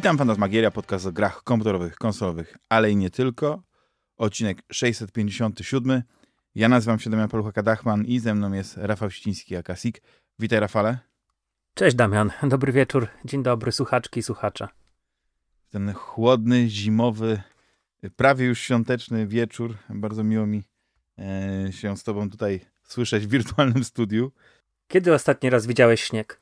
Witam Fantasmagieria, podcast o grach komputerowych, konsolowych, ale i nie tylko. Odcinek 657. Ja nazywam się Damian Palucha-Kadachman i ze mną jest Rafał Ściński, Akasik. Witaj Rafale. Cześć Damian, dobry wieczór, dzień dobry słuchaczki i słuchacze. Ten chłodny, zimowy, prawie już świąteczny wieczór. Bardzo miło mi e, się z tobą tutaj słyszeć w wirtualnym studiu. Kiedy ostatni raz widziałeś śnieg?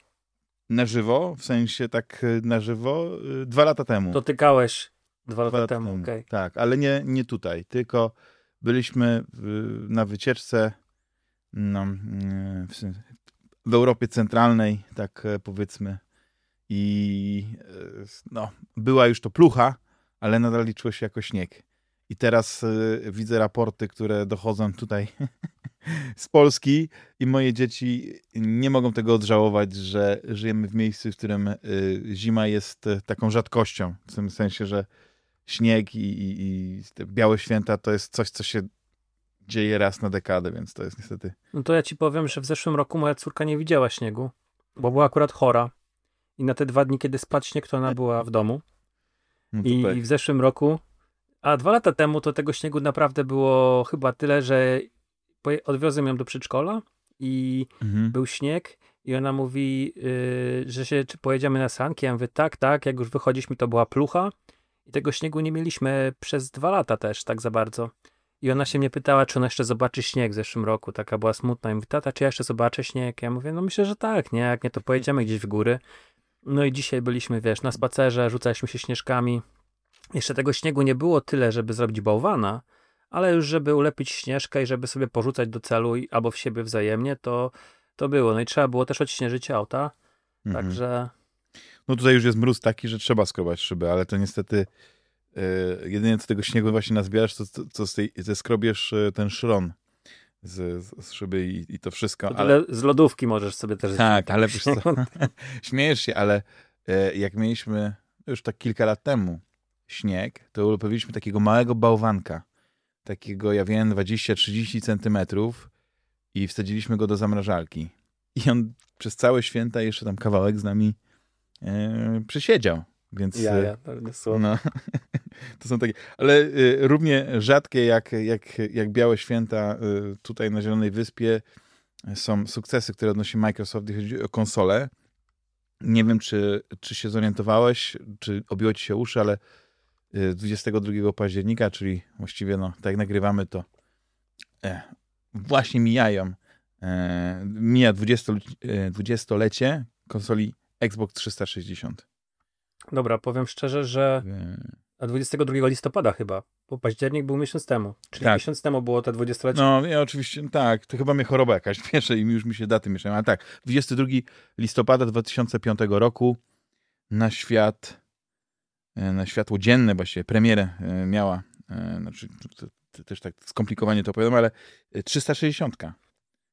Na żywo, w sensie tak e, na żywo, e, dwa lata temu. Dotykałeś dwa, dwa lata, temu, okej. Okay. Tak, ale nie, nie tutaj, tylko byliśmy na wycieczce no, w, w Europie Centralnej, tak e, powiedzmy. I no, była już to plucha, ale nadal liczyło się jako śnieg. I teraz widzę raporty, które dochodzą tutaj z Polski i moje dzieci nie mogą tego odżałować, że żyjemy w miejscu, w którym y, zima jest y, taką rzadkością. W tym sensie, że śnieg i, i, i białe święta to jest coś, co się dzieje raz na dekadę, więc to jest niestety. No to ja ci powiem, że w zeszłym roku moja córka nie widziała śniegu, bo była akurat chora. I na te dwa dni, kiedy spadł śnieg, to ona była w domu. No I, I w zeszłym roku, a dwa lata temu, to tego śniegu naprawdę było chyba tyle, że odwiozłem ją do przedszkola i mhm. był śnieg i ona mówi, yy, że się, czy pojedziemy na sanki? Ja mówię, tak, tak, jak już wychodziliśmy, to była plucha i tego śniegu nie mieliśmy przez dwa lata też tak za bardzo. I ona się mnie pytała, czy ona jeszcze zobaczy śnieg w zeszłym roku. Taka była smutna. I mówi, tata, czy ja jeszcze zobaczę śnieg? Ja mówię, no myślę, że tak, nie? Jak nie, to pojedziemy gdzieś w góry. No i dzisiaj byliśmy, wiesz, na spacerze, rzucaliśmy się śnieżkami. Jeszcze tego śniegu nie było tyle, żeby zrobić bałwana, ale już żeby ulepić śnieżkę i żeby sobie porzucać do celu albo w siebie wzajemnie, to, to było. No i trzeba było też odśnieżyć auta, mhm. także... No tutaj już jest mróz taki, że trzeba skrobać szyby, ale to niestety yy, jedynie co tego śniegu właśnie nazbierasz, to, to, to z tej, ze skrobiesz yy, ten szron z, z szyby i, i, to wszystko. To ale z lodówki możesz sobie też... Tak, ale wiesz co, śmiejesz się, ale yy, jak mieliśmy już tak kilka lat temu śnieg, to ulepiliśmy takiego małego bałwanka takiego, ja wiem, 20-30 centymetrów i wsadziliśmy go do zamrażalki. I on przez całe święta jeszcze tam kawałek z nami e, przysiedział. Więc, ja, ja, to, no, to są takie, ale y, równie rzadkie jak, jak, jak Białe Święta y, tutaj na Zielonej Wyspie są sukcesy, które odnosi Microsoft, jeśli chodzi o konsolę. Nie wiem, czy, czy się zorientowałeś, czy obiło ci się uszy, ale 22 października, czyli właściwie no, tak jak nagrywamy to e, właśnie mijają e, mija 20-lecie e, konsoli Xbox 360. Dobra, powiem szczerze, że a 22 listopada chyba, bo październik był miesiąc temu. Czyli tak. miesiąc temu było to 20-lecie. No, ja oczywiście, tak, to chyba mnie choroba jakaś pierwsze i już mi się daty mieszają, ale tak, 22 listopada 2005 roku na świat na światło dzienne właściwie, premierę e, miała, e, znaczy też tak skomplikowanie to opowiadam, ale 360.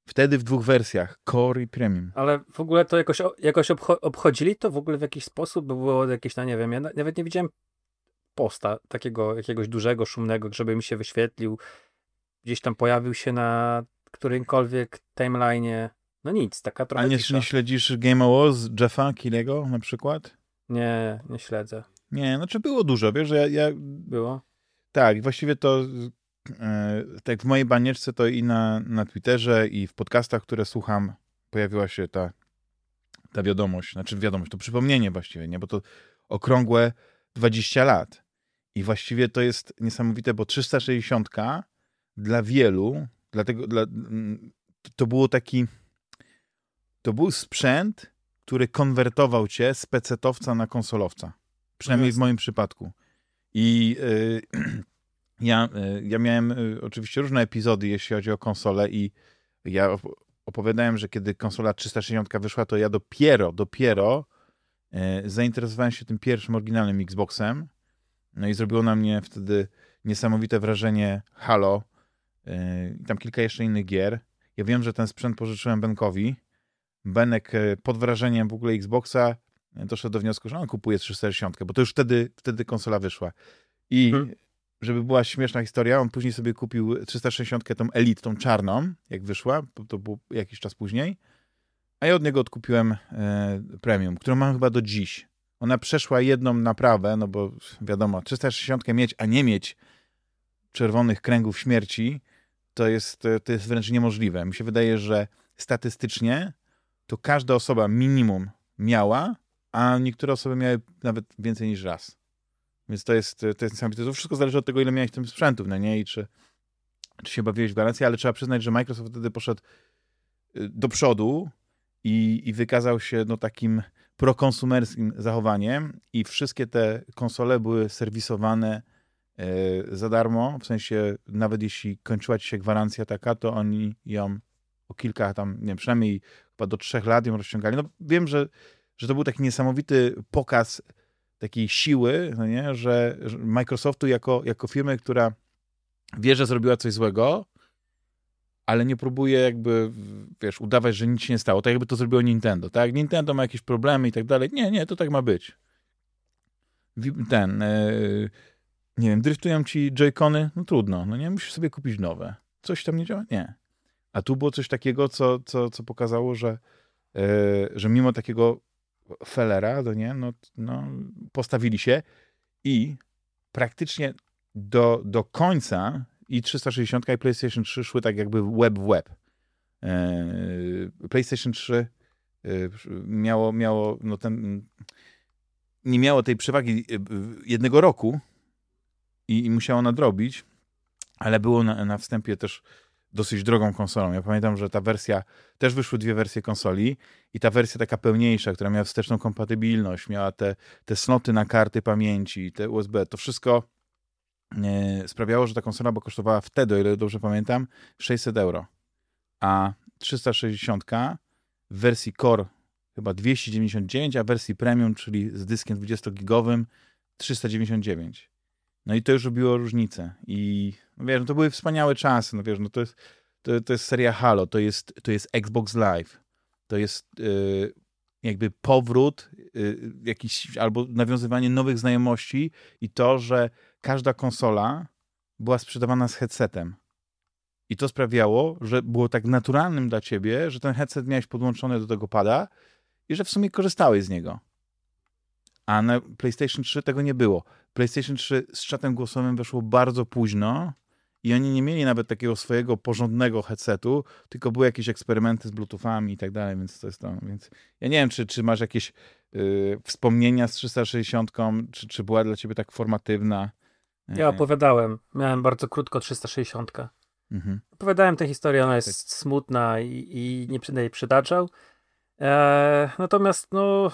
Wtedy w dwóch wersjach, Core i Premium. Ale w ogóle to jakoś, jakoś obcho obchodzili to w ogóle w jakiś sposób? By było jakieś, no nie wiem, ja nawet nie widziałem posta takiego jakiegoś dużego, szumnego, żeby mi się wyświetlił. Gdzieś tam pojawił się na którymkolwiek timeline'ie. No nic, taka trochę A nie, nie śledzisz Game Awards Jeffa Killego na przykład? Nie, nie śledzę. Nie, znaczy było dużo, wiesz, że ja... ja... Było? Tak, właściwie to e, tak w mojej banieczce to i na, na Twitterze i w podcastach, które słucham, pojawiła się ta, ta wiadomość, znaczy wiadomość, to przypomnienie właściwie, nie, bo to okrągłe 20 lat. I właściwie to jest niesamowite, bo 360 dla wielu, dlatego dla, to było taki, to był sprzęt, który konwertował cię z pecetowca na konsolowca. Przynajmniej w moim przypadku. I y, ja, y, ja miałem y, oczywiście różne epizody, jeśli chodzi o konsolę i ja opowiadałem, że kiedy konsola 360 wyszła, to ja dopiero, dopiero zainteresowałem się tym pierwszym oryginalnym Xboxem. No i zrobiło na mnie wtedy niesamowite wrażenie Halo i tam kilka jeszcze innych gier. Ja wiem, że ten sprzęt pożyczyłem Benkowi. Benek pod wrażeniem w ogóle Xboxa doszedł do wniosku, że on kupuje 360, bo to już wtedy, wtedy konsola wyszła. I hmm. żeby była śmieszna historia, on później sobie kupił 360, tą Elite, tą czarną, jak wyszła, to, to było jakiś czas później, a ja od niego odkupiłem e, Premium, którą mam chyba do dziś. ona przeszła jedną naprawę, no bo wiadomo, 360 mieć, a nie mieć czerwonych kręgów śmierci, to jest, to jest wręcz niemożliwe. Mi się wydaje, że statystycznie to każda osoba minimum miała, a niektóre osoby miały nawet więcej niż raz. Więc to jest, to jest niesamowite. To wszystko zależy od tego, ile miałeś tym sprzętów, no nie? I czy, czy się bawiłeś w gwarancję, ale trzeba przyznać, że Microsoft wtedy poszedł y, do przodu i, i wykazał się no, takim prokonsumerskim zachowaniem i wszystkie te konsole były serwisowane e, za darmo, w sensie nawet jeśli kończyła ci się gwarancja taka, to oni ją o kilka tam, nie wiem, przynajmniej chyba do trzech lat ją rozciągali. No wiem, że, że to był taki niesamowity pokaz takiej siły, no nie? Że, że Microsoftu jako, jako firmy, która wie, że zrobiła coś złego, ale nie próbuje jakby, wiesz, udawać, że nic się nie stało. Tak jakby to zrobiło Nintendo, tak? Nintendo ma jakieś problemy i tak dalej. Nie, nie, to tak ma być. Ten, yy, nie wiem, driftują ci Joy-Cony? No trudno, no nie, musisz sobie kupić nowe. Coś tam nie działa? Nie. A tu było coś takiego, co, co, co pokazało, że, yy, że mimo takiego felera, to nie, no, no, postawili się i praktycznie do, do końca i 360 i PlayStation 3 szły tak jakby web w web. E, PlayStation 3 e, miało, miało no ten, nie miało tej przewagi e, jednego roku i, i musiało nadrobić, ale było na, na wstępie też dosyć drogą konsolą. Ja pamiętam, że ta wersja, też wyszły dwie wersje konsoli i ta wersja taka pełniejsza, która miała wsteczną kompatybilność, miała te, te sloty na karty pamięci, te USB, to wszystko e, sprawiało, że ta konsola bo kosztowała wtedy, o ile dobrze pamiętam, 600 euro. A 360 w wersji Core chyba 299, a w wersji Premium, czyli z dyskiem 20-gigowym 399. No i to już robiło różnicę. I no wiesz, no to były wspaniałe czasy. No wiesz, no to jest, to, to jest seria Halo, to jest, to jest Xbox Live. To jest yy, jakby powrót yy, jakiś, albo nawiązywanie nowych znajomości i to, że każda konsola była sprzedawana z headsetem. I to sprawiało, że było tak naturalnym dla ciebie, że ten headset miałeś podłączony do tego pada i że w sumie korzystałeś z niego. A na PlayStation 3 tego nie było. PlayStation 3 z czatem głosowym weszło bardzo późno i oni nie mieli nawet takiego swojego porządnego headsetu, tylko były jakieś eksperymenty z Bluetoothami i tak dalej, więc to jest to. Więc ja nie wiem, czy, czy masz jakieś yy, wspomnienia z 360, czy, czy była dla ciebie tak formatywna? Ja opowiadałem. Miałem bardzo krótko 360. Mhm. Opowiadałem tę historię, ona jest tak. smutna i, i nie będę jej przytaczał. E, natomiast no,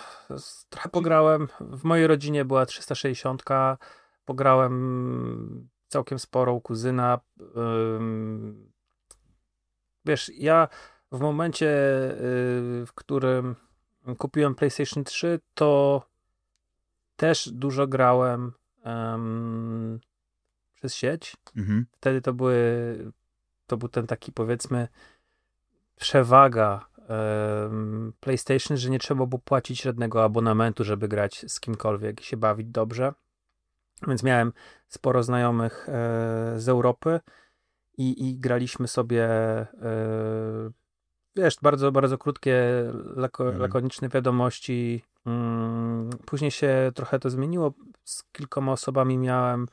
trochę pograłem. W mojej rodzinie była 360. Pograłem całkiem sporo u kuzyna. wiesz, ja w momencie, y, w którym kupiłem PlayStation 3, to też dużo grałem um, przez sieć. Mhm. Wtedy to były, to był ten taki powiedzmy przewaga um, PlayStation, że nie trzeba było płacić żadnego abonamentu, żeby grać z kimkolwiek i się bawić dobrze. Więc miałem sporo znajomych e, z Europy i, i graliśmy sobie e, wiesz, bardzo, bardzo krótkie, lako, mhm. lakoniczne wiadomości. Mm, później się trochę to zmieniło. Z kilkoma osobami miałem,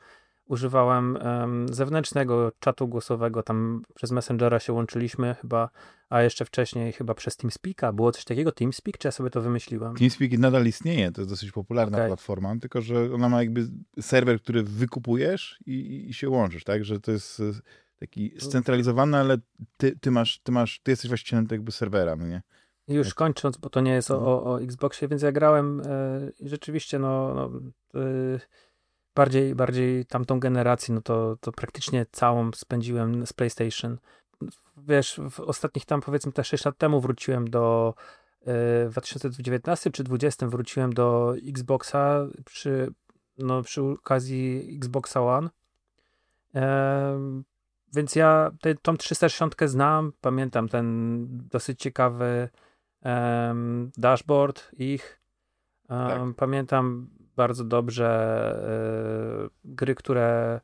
używałem um, zewnętrznego czatu głosowego, tam przez Messengera się łączyliśmy chyba, a jeszcze wcześniej chyba przez TeamSpeaka. Było coś takiego, TeamSpeak, czy ja sobie to wymyśliłem? TeamSpeak nadal istnieje, to jest dosyć popularna okay. platforma, tylko że ona ma jakby serwer, który wykupujesz i, i się łączysz, tak, że to jest taki scentralizowany, ale ty, ty, masz, ty masz, ty jesteś właścicielem jakby serwera, no nie? Już kończąc, bo to nie jest o, no. o, o Xboxie, więc ja grałem e, rzeczywiście, no, no e, bardziej, bardziej tamtą generację, no to, to praktycznie całą spędziłem z PlayStation. Wiesz, w ostatnich tam powiedzmy te 6 lat temu wróciłem do e, w 2019 czy 2020 wróciłem do Xboxa przy, no, przy okazji Xboxa One. E, więc ja te, tą 360 znam, pamiętam ten dosyć ciekawy um, dashboard ich. Um, tak. Pamiętam bardzo dobrze y, gry, które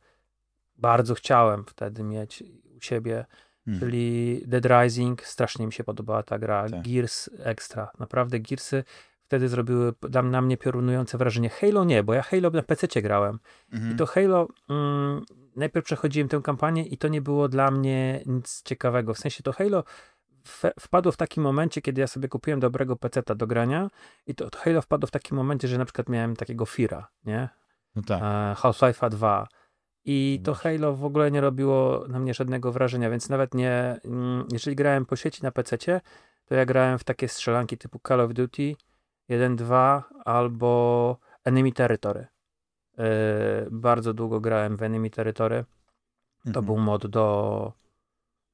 bardzo chciałem wtedy mieć u siebie, hmm. czyli Dead Rising, strasznie mi się podobała ta gra, tak. Gears Extra, naprawdę Gearsy wtedy zrobiły na mnie piorunujące wrażenie. Halo nie, bo ja Halo na PC grałem. Mhm. I to Halo, mm, najpierw przechodziłem tę kampanię i to nie było dla mnie nic ciekawego. W sensie to Halo wpadło w takim momencie, kiedy ja sobie kupiłem dobrego peceta do grania i to, to Halo wpadło w takim momencie, że na przykład miałem takiego Fira, nie? No tak. E, Half-Life'a 2 i to Halo w ogóle nie robiło na mnie żadnego wrażenia, więc nawet nie, mm, jeżeli grałem po sieci na PC, to ja grałem w takie strzelanki typu Call of Duty 1-2 albo Enemy Territory. Yy, bardzo długo grałem w Enemy Territory. To mhm. był mod do,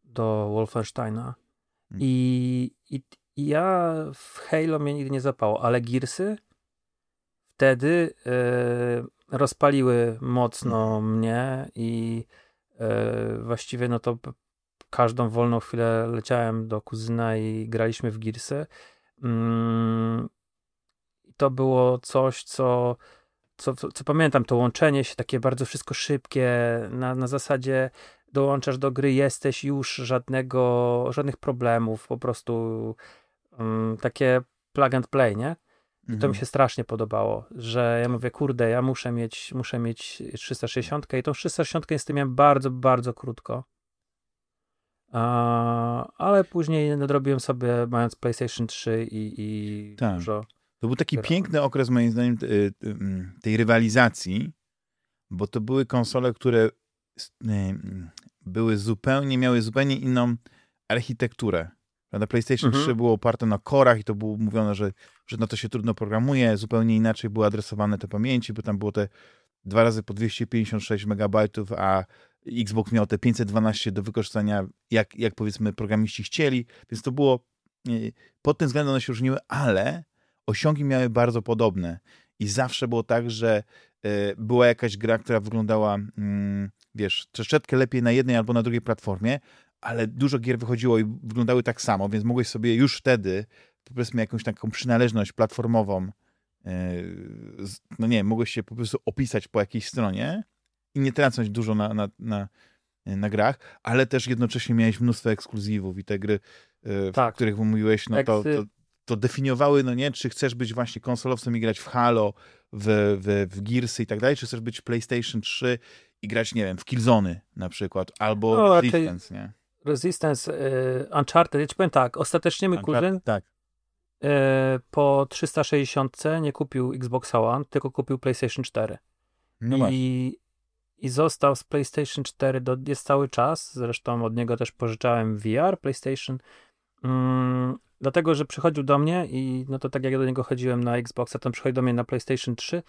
do Wolfensteina. Mhm. I, i, I ja w Halo mnie nigdy nie zapało, ale Gearsy wtedy yy, rozpaliły mocno mhm. mnie i yy, właściwie no to każdą wolną chwilę leciałem do kuzyna i graliśmy w Gearsy. Mm, to było coś, co, co, co, co, pamiętam, to łączenie się, takie bardzo wszystko szybkie, na, na zasadzie dołączasz do gry, jesteś już żadnego, żadnych problemów, po prostu um, takie plug and play, nie? I to mi mhm. się strasznie podobało, że ja mówię, kurde, ja muszę mieć, muszę mieć 360 i tą 360 niestety miałem bardzo, bardzo krótko. A, ale później nadrobiłem sobie, mając PlayStation 3 i, i tak. dużo. To był taki piękny okres, moim zdaniem, mm, tej rywalizacji, bo to były konsole, które były zupełnie, miały zupełnie inną architekturę. Prawda? PlayStation mhm. 3 było oparte na korach i to było mówione, że, że na to się trudno programuje, zupełnie inaczej były adresowane te pamięci, bo tam było te dwa razy po 256 MB, a Xbox miał te 512 do wykorzystania, jak, jak powiedzmy programiści chcieli, więc to było, pod tym względem one się różniły, ale osiągi miały bardzo podobne i zawsze było tak, że była jakaś gra, która wyglądała, mm, wiesz, troszeczkę lepiej na jednej albo na drugiej platformie, ale dużo gier wychodziło i wyglądały tak samo, więc mogłeś sobie już wtedy, powiedzmy, jakąś taką przynależność platformową, e, no nie mogłeś się po prostu opisać po jakiejś stronie i nie tracąć dużo na, na, na, na grach, ale też jednocześnie miałeś mnóstwo ekskluzywów i te gry, tak. w których mówiłeś, no to, to, to definiowały, no nie, czy chcesz być właśnie konsolowcem i grać w Halo, w, w, w Gearsy i tak dalej, czy chcesz być PlayStation 3 i grać, nie wiem, w Killzony na przykład, albo no, Resistance, nie? Resistance, y, Uncharted, ja ci powiem tak, ostatecznie mój kuzyn tak. y, po 360 nie kupił Xbox One, tylko kupił PlayStation 4. No I, I został z PlayStation 4, do, jest cały czas, zresztą od niego też pożyczałem VR, PlayStation mm, dlatego, że przychodził do mnie i no to tak jak ja do niego chodziłem na Xboxa, to on przychodził do mnie na PlayStation 3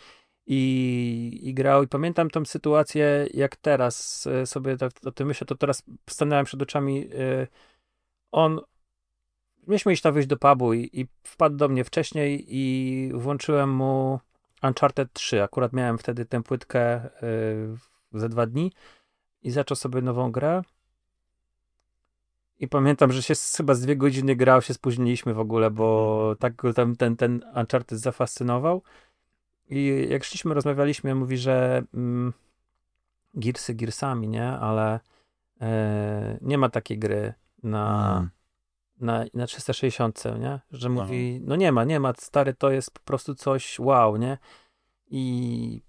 i, i grał. I pamiętam tą sytuację jak teraz e, sobie o tym myślę, to teraz stanąłem przed oczami e, on mieliśmy iść tam wyjść do pubu i, i wpadł do mnie wcześniej i włączyłem mu Uncharted 3, akurat miałem wtedy tę płytkę yy, ze dwa dni i zaczął sobie nową grę i pamiętam, że się chyba z dwie godziny grał, się spóźniliśmy w ogóle, bo mhm. tak go tam ten, ten Uncharted zafascynował. I jak szliśmy, rozmawialiśmy, mówi, że mm, Gearsy Gearsami, nie? Ale e, nie ma takiej gry na, mm. na, na 360, nie? Że mówi, no nie ma, nie ma, stary, to jest po prostu coś wow, nie? I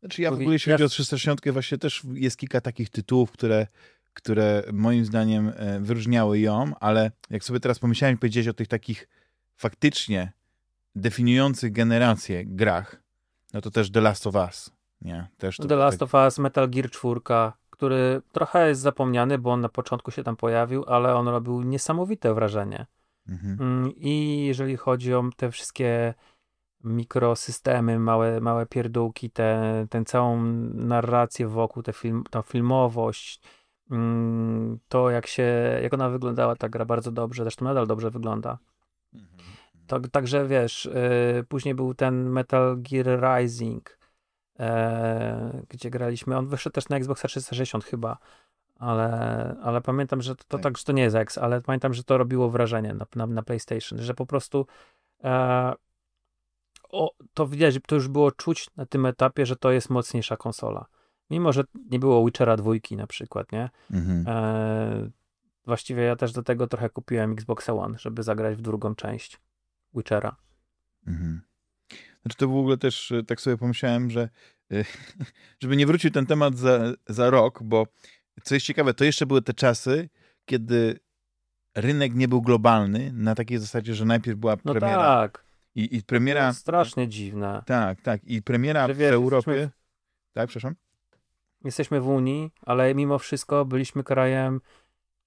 znaczy ja mówi, w ogóle jeśli chodzi ja... o 360, właśnie też jest kilka takich tytułów, które które moim zdaniem e, wyróżniały ją, ale jak sobie teraz pomyślałem powiedzieć o tych takich faktycznie definiujących generację grach, no to też The Last of Us. Nie? Też The Last tak... of Us, Metal Gear 4, który trochę jest zapomniany, bo on na początku się tam pojawił, ale on robił niesamowite wrażenie. Mhm. Mm, I jeżeli chodzi o te wszystkie mikrosystemy, małe, małe pierdółki, tę te, całą narrację wokół, tę film, filmowość, to jak się, jak ona wyglądała, ta gra bardzo dobrze, zresztą nadal dobrze wygląda. Mhm. To, także wiesz, yy, później był ten Metal Gear Rising, yy, gdzie graliśmy, on wyszedł też na Xbox 360 chyba, ale, ale pamiętam, że to, to tak. tak, że to nie jest X, ale pamiętam, że to robiło wrażenie na, na, na PlayStation, że po prostu e, o, to widać, to już było czuć na tym etapie, że to jest mocniejsza konsola. Mimo, że nie było Witchera dwójki na przykład, nie? Mhm. E, właściwie ja też do tego trochę kupiłem Xbox One, żeby zagrać w drugą część Witchera. Mhm. Znaczy to w ogóle też y, tak sobie pomyślałem, że y, żeby nie wrócił ten temat za, za rok, bo co jest ciekawe, to jeszcze były te czasy, kiedy rynek nie był globalny, na takiej zasadzie, że najpierw była no premiera. tak. I, i premiera. strasznie dziwne. Tak, tak. I premiera wiesz, w Europie. Jesteśmy... Tak, przepraszam. Jesteśmy w Unii, ale mimo wszystko byliśmy krajem.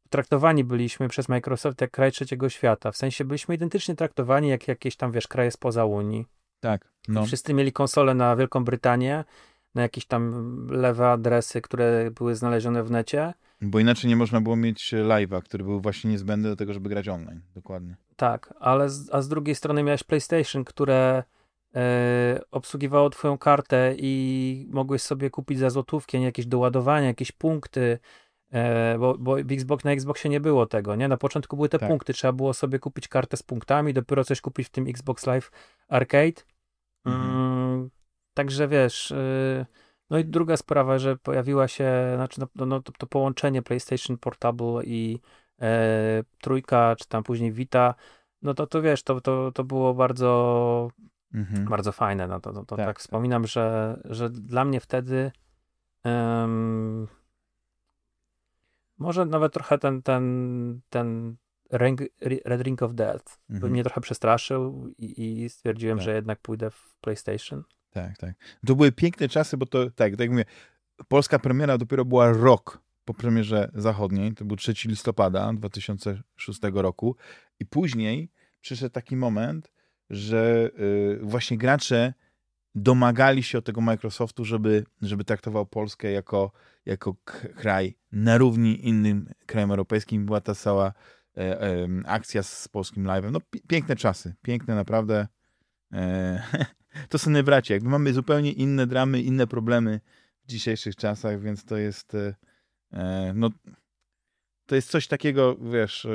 Traktowani byliśmy przez Microsoft jak kraj trzeciego świata. W sensie byliśmy identycznie traktowani jak jakieś tam, wiesz, kraje spoza Unii. Tak. No. Wszyscy mieli konsole na Wielką Brytanię, na jakieś tam lewe adresy, które były znalezione w necie. Bo inaczej nie można było mieć live'a, który był właśnie niezbędny do tego, żeby grać online. Dokładnie. Tak, ale z, a z drugiej strony miałeś PlayStation, które obsługiwało twoją kartę i mogłeś sobie kupić za złotówkę jakieś doładowania, jakieś punkty, e, bo, bo w Xbox, na Xboxie nie było tego, nie? Na początku były te tak. punkty, trzeba było sobie kupić kartę z punktami, dopiero coś kupić w tym Xbox Live Arcade. Mhm. Mm, także wiesz... E, no i druga sprawa, że pojawiła się, znaczy no, no to, to, połączenie PlayStation Portable i e, trójka, czy tam później Vita, no to, to wiesz, to, to, to było bardzo, mhm. bardzo fajne. No to, to, to tak. tak. wspominam, że, że dla mnie wtedy um, może nawet trochę ten, ten, ten Red Ring of Death mhm. by mnie trochę przestraszył i, i stwierdziłem, tak. że jednak pójdę w PlayStation. Tak, tak. To były piękne czasy, bo to, tak, tak jak mówię, polska premiera dopiero była rok po premierze zachodniej, to był 3 listopada 2006 roku i później przyszedł taki moment, że y, właśnie gracze domagali się od tego Microsoftu, żeby, żeby traktował Polskę jako, jako kraj na równi innym krajem europejskim. Była ta cała e, e, akcja z polskim live'em. No piękne czasy, piękne naprawdę. E, to są bracia. Jakby mamy zupełnie inne dramy, inne problemy w dzisiejszych czasach, więc to jest e, e, no to jest coś takiego, wiesz, e,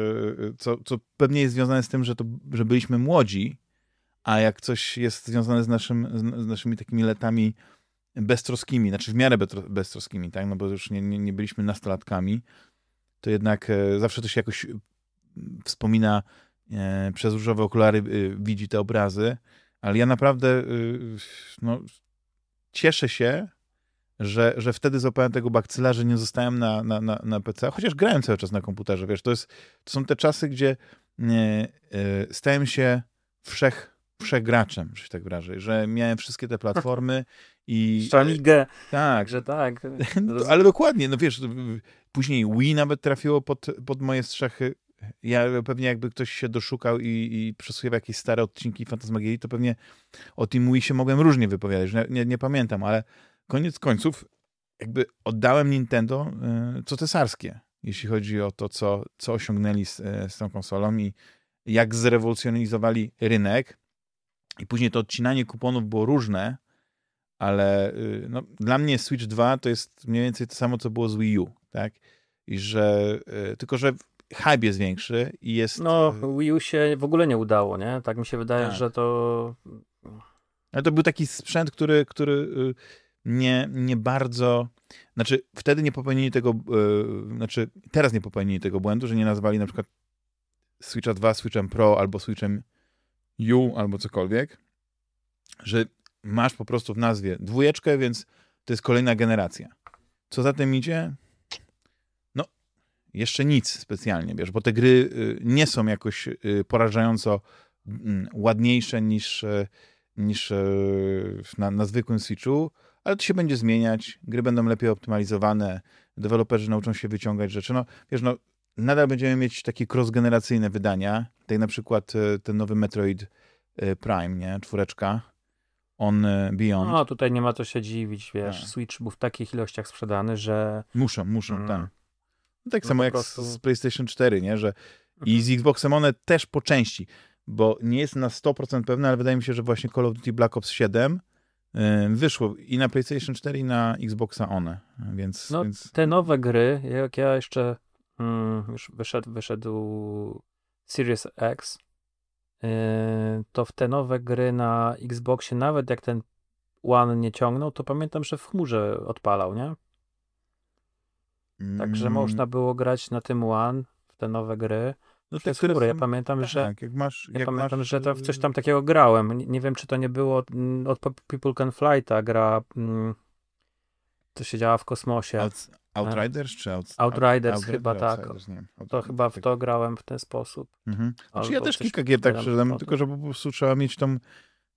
co, co pewnie jest związane z tym, że, to, że byliśmy młodzi, a jak coś jest związane z, naszym, z naszymi takimi latami beztroskimi, znaczy w miarę beztroskimi, tak, no bo już nie, nie, nie byliśmy nastolatkami, to jednak zawsze to się jakoś wspomina przez różowe okulary, widzi te obrazy, ale ja naprawdę no, cieszę się, że, że wtedy złapałem tego bakcyla, że nie zostałem na, na, na, na PC, chociaż grałem cały czas na komputerze, wiesz, to, jest, to są te czasy, gdzie stałem się wszech, wszechgraczem, że się tak wyrażę, że miałem wszystkie te platformy i... Szamigę. Tak. Że tak. ale dokładnie, no wiesz, później Wii nawet trafiło pod, pod moje strzechy, ja pewnie jakby ktoś się doszukał i, i przesłuchiwał jakieś stare odcinki Fantasmagierii, to pewnie o tym Wii się mogłem różnie wypowiadać, nie, nie, pamiętam, ale koniec końców jakby oddałem Nintendo y, co cesarskie, jeśli chodzi o to, co, co osiągnęli z, y, z tą konsolą i jak zrewolucjonizowali rynek. I później to odcinanie kuponów było różne, ale y, no, dla mnie Switch 2 to jest mniej więcej to samo, co było z Wii U, tak? I że, y, tylko że hype jest większy i jest... No, y, Wii U się w ogóle nie udało, nie? Tak mi się wydaje, tak. że to... Ale to był taki sprzęt, który, który nie, nie bardzo... Znaczy, wtedy nie popełnili tego... Znaczy, teraz nie popełnili tego błędu, że nie nazwali na przykład Switcha 2 Switchem Pro albo Switchem U albo cokolwiek, że masz po prostu w nazwie dwójeczkę, więc to jest kolejna generacja. Co za tym idzie? jeszcze nic specjalnie, wiesz, bo te gry y, nie są jakoś y, porażająco mm, ładniejsze niż, y, niż na, na zwykłym Switchu, ale to się będzie zmieniać, gry będą lepiej optymalizowane, deweloperzy nauczą się wyciągać rzeczy. No, wiesz, no, nadal będziemy mieć takie cross-generacyjne wydania, tak na przykład ten nowy Metroid Prime, nie, czwóreczka, On Beyond. No, tutaj nie ma co się dziwić, wiesz, tak. Switch był w takich ilościach sprzedany, że... Muszą, muszą, mm. tak. No tak no samo jak prostu... z PlayStation 4, nie? Że mhm. I z Xboxem one też po części, bo nie jest na 100% pewne, ale wydaje mi się, że właśnie Call of Duty Black Ops 7 wyszło i na PlayStation 4 i na Xboxa one, więc... No, więc... te nowe gry, jak ja jeszcze mm, już wyszedł, wyszedł Series X, yy, to w te nowe gry na Xboxie, nawet jak ten One nie ciągnął, to pamiętam, że w chmurze odpalał, nie? Także mm. można było grać na tym One w te nowe gry. no te, które ja pamiętam, tak, że jak masz, ja jak pamiętam, masz... że to w coś tam takiego grałem. Nie, nie wiem, czy to nie było mm, od People Can Fly ta gra, mm, to się działa w kosmosie. Out, Outriders czy out, Outriders out, chyba tak. to chyba w to grałem w ten sposób. Mhm. Znaczy ja też kilka gier tak przeżyłem, tylko że po prostu trzeba mieć tą,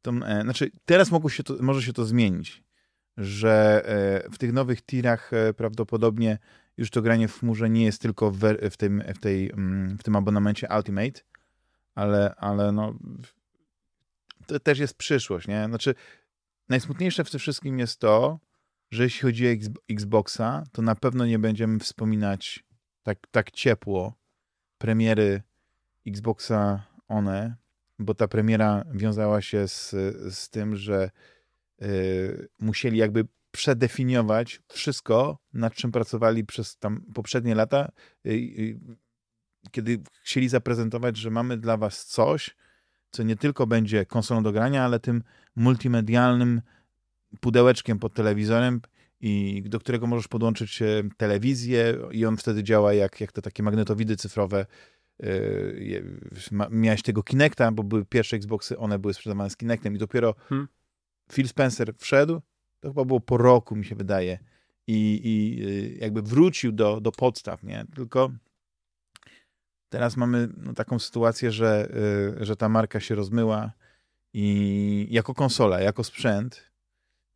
tą e, znaczy teraz mogło się to, może się to zmienić, że e, w tych nowych tirach e, prawdopodobnie już to granie w chmurze nie jest tylko w, w, tym, w, tej, mm, w tym abonamencie Ultimate, ale, ale no to też jest przyszłość, nie? Znaczy najsmutniejsze w tym wszystkim jest to, że jeśli chodzi o Xboxa, to na pewno nie będziemy wspominać tak, tak ciepło premiery Xboxa One, bo ta premiera wiązała się z, z tym, że y, musieli jakby przedefiniować wszystko, nad czym pracowali przez tam poprzednie lata, y, y, kiedy chcieli zaprezentować, że mamy dla was coś, co nie tylko będzie konsolą do grania, ale tym multimedialnym pudełeczkiem pod telewizorem i do którego możesz podłączyć telewizję i on wtedy działa jak, jak te takie magnetowidy cyfrowe. E, miałeś tego Kinecta, bo były pierwsze Xboxy, one były sprzedawane z Kinectem i dopiero hmm. Phil Spencer wszedł, to chyba było po roku mi się wydaje i, i e, jakby wrócił do, do podstaw, nie? Tylko teraz mamy no, taką sytuację, że, że ta marka się rozmyła i jako konsola, jako sprzęt,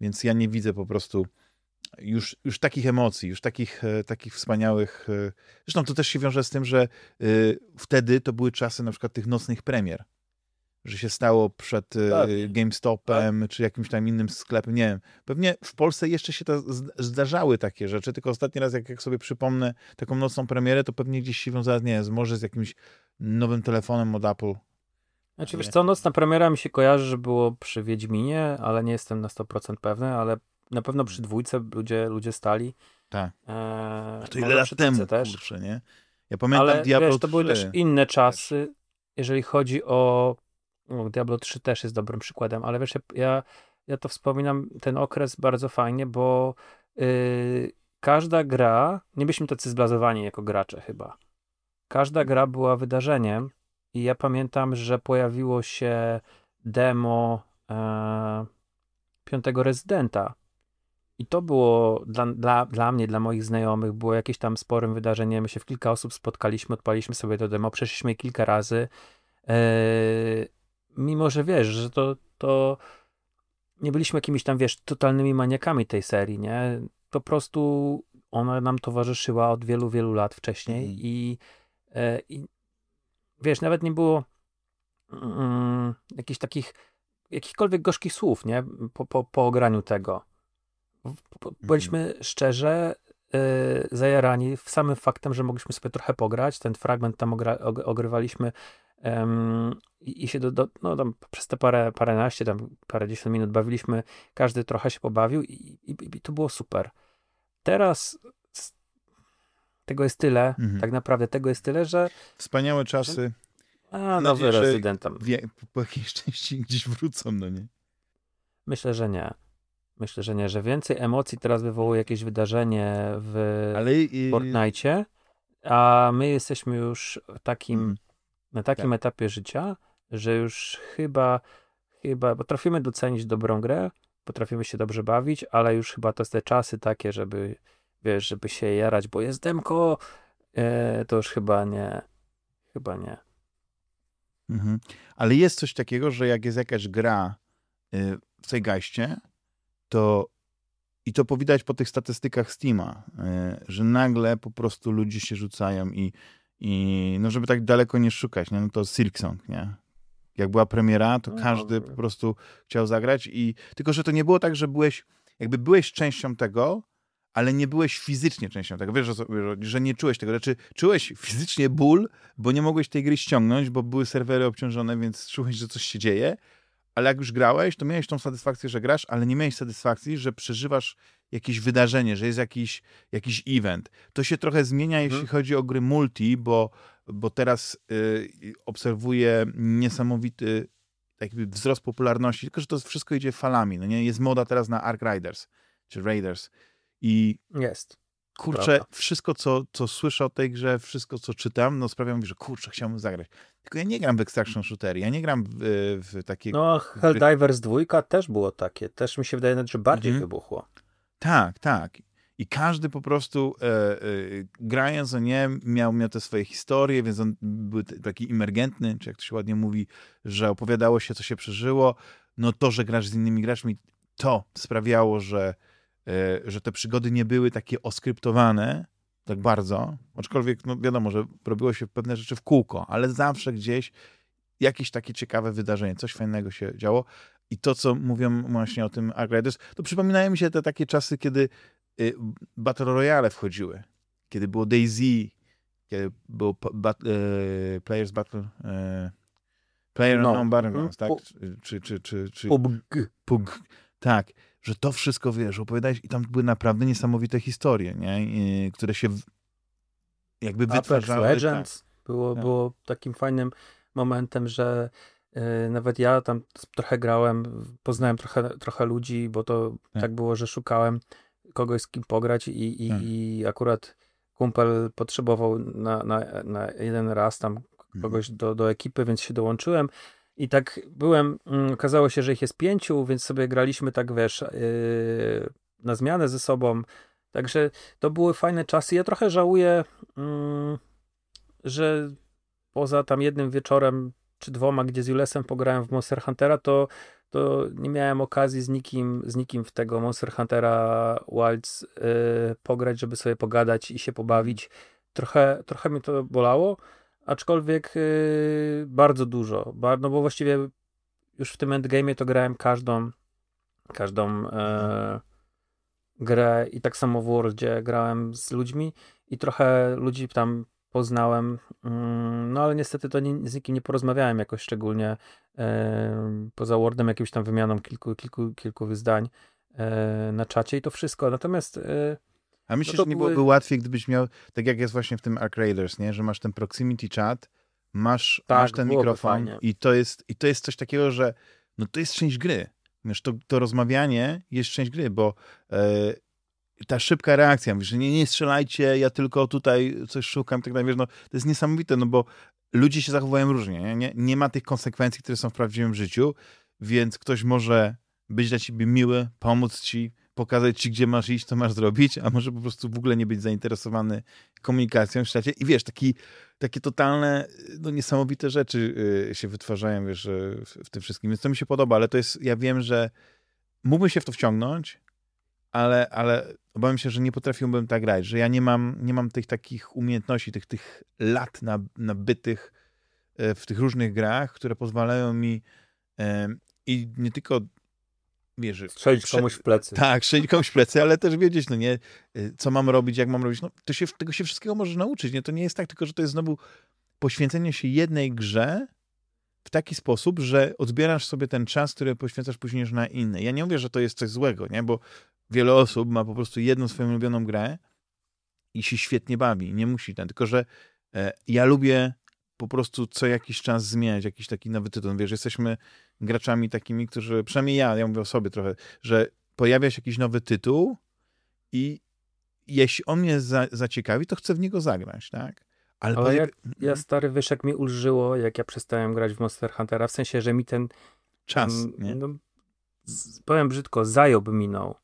więc ja nie widzę po prostu już, już takich emocji, już takich, e, takich wspaniałych. E, zresztą to też się wiąże z tym, że y, wtedy to były czasy na przykład tych nocnych premier, że się stało przed tak. GameStopem tak. czy jakimś tam innym sklepem. Nie wiem. Pewnie w Polsce jeszcze się to zdarzały takie rzeczy, tylko ostatni raz, jak, jak sobie przypomnę taką nocną premierę, to pewnie gdzieś się wiązała, nie wiem, może z jakimś nowym telefonem od Apple. Znaczy, wiesz co, nocna premiera mi się kojarzy, że było przy Wiedźminie, ale nie jestem na 100% pewny, ale na pewno przy dwójce ludzie, ludzie stali. Tak. Eee, A to ile lat temu, też. Kurczę, nie? Ja pamiętam Ale Diablo wiesz, to były też inne czasy, jeżeli chodzi o no, Diablo 3 też jest dobrym przykładem, ale wiesz, ja, ja to wspominam ten okres bardzo fajnie, bo yy, każda gra, nie byliśmy tacy zblazowani jako gracze chyba. Każda gra była wydarzeniem i ja pamiętam, że pojawiło się demo e, piątego rezydenta i to było dla, dla, dla mnie, dla moich znajomych, było jakieś tam sporym wydarzeniem. My się w kilka osób spotkaliśmy, odpaliśmy sobie to demo, przeszliśmy je kilka razy. Eee, mimo, że wiesz, że to, to nie byliśmy jakimiś tam, wiesz, totalnymi maniakami tej serii, nie? Po prostu ona nam towarzyszyła od wielu, wielu lat wcześniej mm. i, e, i wiesz, nawet nie było mm, jakichś takich jakichkolwiek gorzkich słów, nie? Po, po, po ograniu tego. Byliśmy mhm. szczerze yy, zajarani samym faktem, że mogliśmy sobie trochę pograć. Ten fragment tam ogra, ogrywaliśmy um, i, i, się do, do, no, tam przez te parę, paręnaście, tam parę dziesiąt minut bawiliśmy, każdy trochę się pobawił i, i, i to było super. Teraz tego jest tyle, mhm. tak naprawdę tego jest tyle, że... Wspaniałe czasy. A, nowy rezydent tam. Wie, po jakiejś części gdzieś wrócą, no nie? Myślę, że nie. Myślę, że nie, że więcej emocji teraz wywołuje jakieś wydarzenie w Ale, i... Fortnite, a my jesteśmy już takim, mm. na takim tak. etapie życia, że już chyba, chyba potrafimy docenić dobrą grę, potrafimy się dobrze bawić, ale już chyba to są te czasy takie, żeby, wiesz, żeby się jarać, bo jest demko, e, to już chyba nie, chyba nie. Mhm. Ale jest coś takiego, że jak jest jakaś gra y, w tej gaście, to i to powidać po tych statystykach Steama, y, że nagle po prostu ludzie się rzucają i, i no żeby tak daleko nie szukać, no to Silksong, nie? Jak była premiera, to no, każdy po prostu chciał zagrać i tylko, że to nie było tak, że byłeś, jakby byłeś częścią tego, ale nie byłeś fizycznie częścią tego. Wiesz, że, że nie czułeś tego. Znaczy, czułeś fizycznie ból, bo nie mogłeś tej gry ściągnąć, bo były serwery obciążone, więc czułeś, że coś się dzieje, ale jak już grałeś, to miałeś tą satysfakcję, że grasz, ale nie miałeś satysfakcji, że przeżywasz jakieś wydarzenie, że jest jakiś, jakiś event. To się trochę zmienia, mhm. jeśli chodzi o gry multi, bo, bo teraz y, obserwuję niesamowity jakby wzrost popularności, tylko że to wszystko idzie falami. No nie? Jest moda teraz na Ark Riders, czy Raiders. I jest. kurczę, Prawda. wszystko, co, co słyszę o tej grze, wszystko, co czytam, no sprawia mi, że kurczę, chciałbym zagrać. Tylko ja nie gram w extraction shootery, ja nie gram w, w takie... No, Helldivers 2 też było takie, też mi się wydaje, że bardziej mhm. wybuchło. Tak, tak. I każdy po prostu e, e, grając o nie miał, miał te swoje historie, więc on był taki emergentny, czy jak to się ładnie mówi, że opowiadało się, co się przeżyło. No to, że grasz z innymi graczmi, to sprawiało, że, e, że te przygody nie były takie oskryptowane tak bardzo, aczkolwiek no wiadomo, że robiło się pewne rzeczy w kółko, ale zawsze gdzieś jakieś takie ciekawe wydarzenie, coś fajnego się działo. I to, co mówią właśnie o tym Argriders, to przypominają mi się te takie czasy, kiedy y, Battle Royale wchodziły. Kiedy było DayZ, kiedy było bat, y, Players Battle... Y, player no. Battlegrounds, tak? Czy, czy, czy, czy, PUBG. PUBG. Tak, że to wszystko, wiesz, opowiadałeś i tam były naprawdę niesamowite historie, nie? I, które się jakby Apex wytwarzały. Legends tak. Było, tak. było takim fajnym momentem, że E, nawet ja tam trochę grałem, poznałem trochę, trochę ludzi, bo to tak. tak było, że szukałem kogoś z kim pograć i, i, tak. i akurat kumpel potrzebował na, na, na jeden raz tam mhm. kogoś do, do ekipy, więc się dołączyłem. I tak byłem, mm, okazało się, że ich jest pięciu, więc sobie graliśmy tak, wiesz, yy, na zmianę ze sobą. Także to były fajne czasy. Ja trochę żałuję, yy, że poza tam jednym wieczorem czy dwoma, gdzie z Julesem pograłem w Monster Huntera, to, to nie miałem okazji z nikim, z nikim w tego Monster Huntera Wilds yy, pograć, żeby sobie pogadać i się pobawić. Trochę, trochę mi to bolało, aczkolwiek yy, bardzo dużo, no bo właściwie już w tym endgame to grałem każdą każdą yy, grę i tak samo w Worldzie grałem z ludźmi i trochę ludzi tam poznałem, mm, no ale niestety to nie, z nikim nie porozmawiałem jakoś szczególnie, poza Wordem, jakimś tam wymianą kilku, kilku, kilku zdań e, na czacie i to wszystko. Natomiast e, a myślę, no że nie byłoby były... łatwiej, gdybyś miał, tak jak jest właśnie w tym Arc Raiders, nie? że masz ten proximity chat, masz, tak, masz ten mikrofon i to, jest, i to jest coś takiego, że no to jest część gry. Wiesz, to, to rozmawianie jest część gry, bo e, ta szybka reakcja, mówisz, że nie, nie strzelajcie, ja tylko tutaj coś szukam tak dalej, wiesz, no, to jest niesamowite, no bo ludzie się zachowują różnie, nie? nie? Nie ma tych konsekwencji, które są w prawdziwym życiu, więc ktoś może być dla ciebie miły, pomóc ci, pokazać ci, gdzie masz iść, co masz zrobić, a może po prostu w ogóle nie być zainteresowany komunikacją w świecie. I wiesz, taki, takie totalne, no niesamowite rzeczy y, się wytwarzają, wiesz, w, w tym wszystkim. Więc to mi się podoba, ale to jest, ja wiem, że mógłbym się w to wciągnąć, ale, ale obawiam się, że nie potrafiłbym tak grać, że ja nie mam, nie mam tych takich umiejętności, tych, tych lat nabytych e, w tych różnych grach, które pozwalają mi i nie tylko wiesz, strzelić komuś w plecy. Tak, strzelić komuś w plecy, ale też wiedzieć, no nie, e, co mam robić, jak mam robić. No, to się, tego się wszystkiego możesz nauczyć, nie? To nie jest tak, tylko że to jest znowu poświęcenie się jednej grze w taki sposób, że odbierasz sobie ten czas, który poświęcasz później na inne. Ja nie mówię, że to jest coś złego, nie? Bo wiele osób ma po prostu jedną swoją ulubioną grę i się świetnie bawi. Nie musi ten. Tylko, że e, ja lubię po prostu co jakiś czas zmieniać jakiś taki nowy tytuł. Wiesz, jesteśmy graczami takimi, którzy, przynajmniej ja, ja mówię o sobie trochę, że pojawia się jakiś nowy tytuł i jeśli on mnie za, zaciekawi, to chcę w niego zagrać, tak? Ale, Ale jak, ja stary wyszek mi ulżyło, jak ja przestałem grać w Monster Huntera, w sensie, że mi ten czas, nie? No, powiem brzydko, zajob minął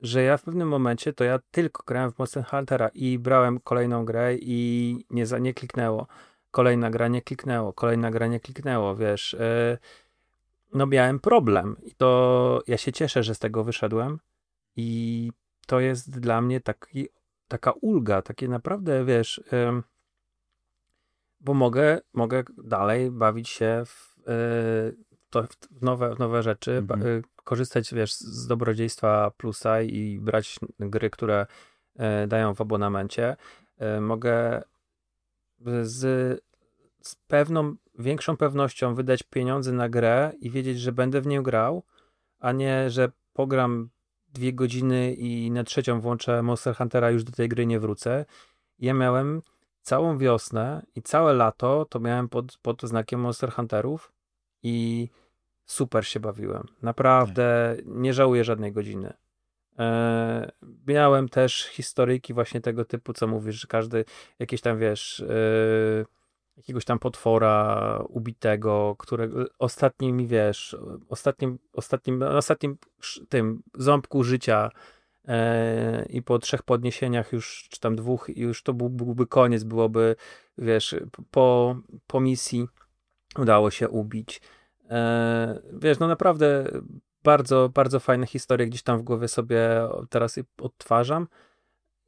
że ja w pewnym momencie to ja tylko grałem w Monster Huntera i brałem kolejną grę i nie, za, nie kliknęło. Kolejna gra nie kliknęło, kolejna gra nie kliknęło, wiesz. Yy, no miałem problem i to ja się cieszę, że z tego wyszedłem i to jest dla mnie taki, taka ulga, takie naprawdę, wiesz, bo mogę, mogę dalej bawić się w, yy, to, w nowe, w nowe rzeczy, mhm korzystać, wiesz, z dobrodziejstwa plusa i brać gry, które dają w abonamencie. Mogę z, z pewną, większą pewnością wydać pieniądze na grę i wiedzieć, że będę w nią grał, a nie, że pogram dwie godziny i na trzecią włączę Monster Huntera, już do tej gry nie wrócę. Ja miałem całą wiosnę i całe lato to miałem pod, pod znakiem Monster Hunterów i super się bawiłem. Naprawdę nie żałuję żadnej godziny. E, miałem też historyjki właśnie tego typu, co mówisz, że każdy jakieś tam, wiesz, e, jakiegoś tam potwora ubitego, którego ostatnim, wiesz, ostatnim, ostatnim, ostatnim tym ząbku życia e, i po trzech podniesieniach już, czy tam dwóch, już to był, byłby koniec, byłoby, wiesz, po, po misji udało się ubić. E, wiesz, no naprawdę bardzo, bardzo fajne historie gdzieś tam w głowie sobie teraz odtwarzam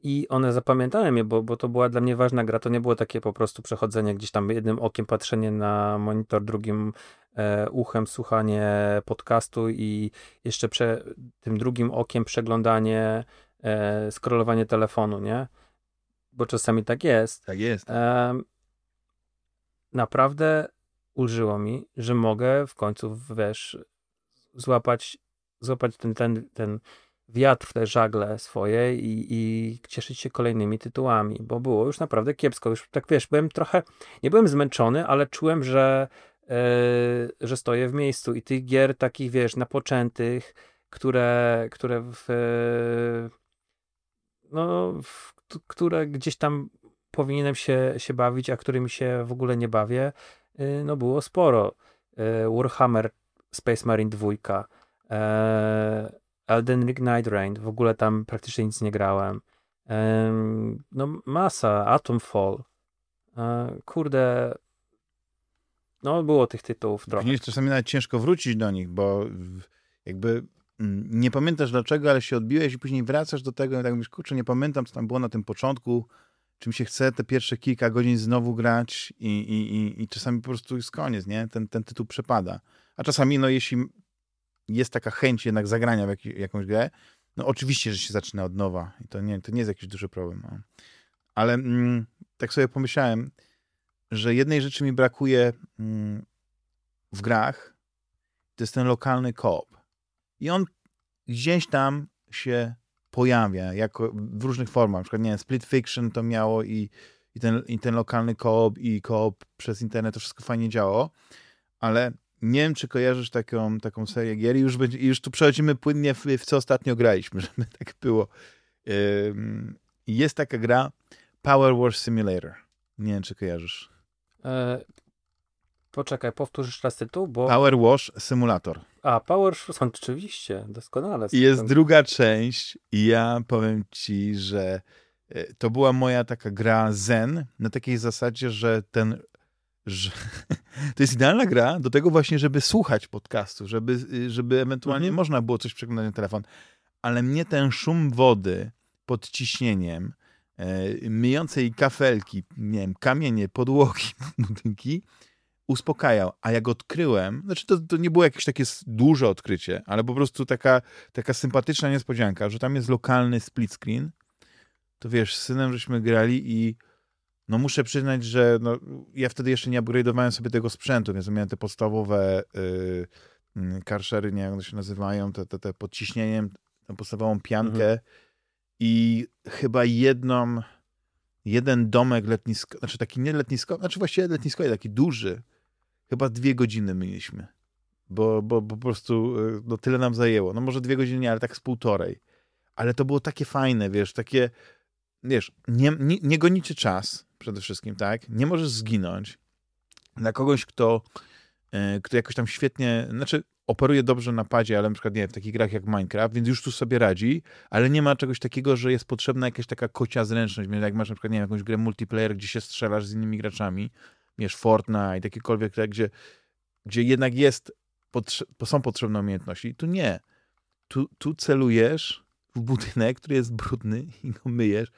i one zapamiętałem je, bo, bo to była dla mnie ważna gra. To nie było takie po prostu przechodzenie gdzieś tam jednym okiem, patrzenie na monitor, drugim e, uchem słuchanie podcastu i jeszcze prze, tym drugim okiem przeglądanie, e, scrollowanie telefonu, nie? Bo czasami tak jest. Tak jest. E, naprawdę ulżyło mi, że mogę w końcu, wiesz, złapać, złapać ten, ten, ten wiatr w te żagle swoje i, i cieszyć się kolejnymi tytułami, bo było już naprawdę kiepsko. Już tak wiesz, byłem trochę, nie byłem zmęczony, ale czułem, że, yy, że stoję w miejscu i tych gier takich, wiesz, napoczętych, które, które w, no, w, które gdzieś tam powinienem się, się bawić, a którymi się w ogóle nie bawię, yy, no było sporo. Yy, Warhammer Space Marine 2, Elden Ring Night Rain, w ogóle tam praktycznie nic nie grałem. No masa, Atomfall. E, kurde, no było tych tytułów trochę. Później czasami nawet ciężko wrócić do nich, bo jakby mm, nie pamiętasz dlaczego, ale się odbiłeś i później wracasz do tego i tak mówisz, kurczę, nie pamiętam, co tam było na tym początku, czym się chce te pierwsze kilka godzin znowu grać i, i, i, i czasami po prostu jest koniec, nie? Ten, ten tytuł przepada. A czasami, no jeśli jest taka chęć jednak zagrania w jak, jakąś grę, no oczywiście, że się zaczyna od nowa i to nie, to nie jest jakiś duży problem. No. Ale mm, tak sobie pomyślałem, że jednej rzeczy mi brakuje mm, w grach, to jest ten lokalny koop. I on gdzieś tam się pojawia jako w różnych formach. Na przykład, nie wiem, Split Fiction to miało i, i, ten, i ten lokalny koop i koop przez internet, to wszystko fajnie działało, ale nie wiem, czy kojarzysz taką, taką serię gier i już, będzie, już tu przechodzimy płynnie w, w co ostatnio graliśmy, żeby tak było. Jest taka gra Power Wars Simulator. Nie wiem, czy kojarzysz. E, poczekaj, powtórzysz raz tytuł, bo... Power Wash Simulator. A, Power Wash, oczywiście, doskonale. Jest druga część i ja powiem ci, że e, to była moja taka gra zen, na takiej zasadzie, że ten że to jest idealna gra do tego właśnie, żeby słuchać podcastu, żeby, żeby ewentualnie mhm. można było coś przeglądać na telefon. Ale mnie ten szum wody pod ciśnieniem, e, myjącej kafelki, nie wiem, kamienie, podłogi, budynki, uspokajał. A jak odkryłem, znaczy to, to nie było jakieś takie duże odkrycie, ale po prostu taka, taka sympatyczna niespodzianka, że tam jest lokalny split screen, to wiesz, z synem żeśmy grali i no muszę przyznać, że no, ja wtedy jeszcze nie upgrade'owałem sobie tego sprzętu, więc miałem te podstawowe yy, nie jak one się nazywają, te, te, te pod ciśnieniem, podstawową piankę mhm. i chyba jedną, jeden domek letnisko, znaczy taki nie letnisko, znaczy właściwie letnisko, taki duży, chyba dwie godziny mieliśmy, bo, bo, bo po prostu y, no, tyle nam zajęło. No może dwie godziny nie, ale tak z półtorej. Ale to było takie fajne, wiesz, takie, wiesz, nie, nie, nie gonicie czas, przede wszystkim, tak? Nie możesz zginąć. Dla kogoś, kto, e, kto jakoś tam świetnie, znaczy operuje dobrze na padzie, ale na przykład nie w takich grach jak Minecraft, więc już tu sobie radzi, ale nie ma czegoś takiego, że jest potrzebna jakaś taka kocia zręczność. Więc jak masz na przykład, nie wiem, jakąś grę multiplayer, gdzie się strzelasz z innymi graczami, wiesz, Fortnite, jakiekolwiek, tak, gdzie, gdzie jednak jest, potrze są potrzebne umiejętności. Tu nie. Tu, tu celujesz w budynek, który jest brudny i go myjesz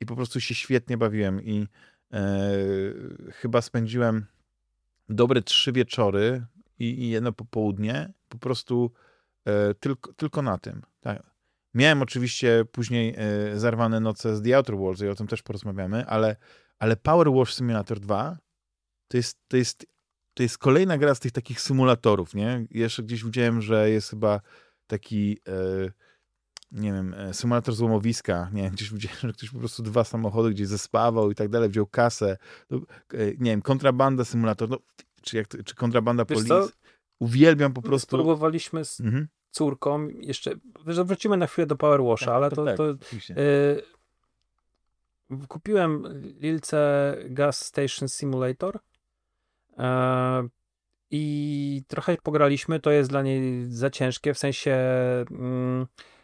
i po prostu się świetnie bawiłem i e, chyba spędziłem dobre trzy wieczory i, i jedno popołudnie po prostu e, tylko, tylko na tym. Tak. Miałem oczywiście później e, zarwane noce z The Outer Worlds i o tym też porozmawiamy, ale, ale Power Wash Simulator 2 to jest, to jest, to jest kolejna gra z tych takich symulatorów, nie? Jeszcze gdzieś widziałem, że jest chyba taki nie wiem, e, symulator złomowiska, nie wiem, gdzieś widziałem, że ktoś po prostu dwa samochody gdzieś zespawał i tak dalej, wziął kasę, no, e, nie wiem, kontrabanda symulator, no, czy, jak, czy kontrabanda policji. Uwielbiam po prostu. Spróbowaliśmy z, mhm. córką jeszcze, wrócimy na chwilę do Power Washa, tak, ale to, tak, to, y, kupiłem Lilce Gas Station Simulator y, i trochę pograliśmy, to jest dla niej za ciężkie, w sensie y,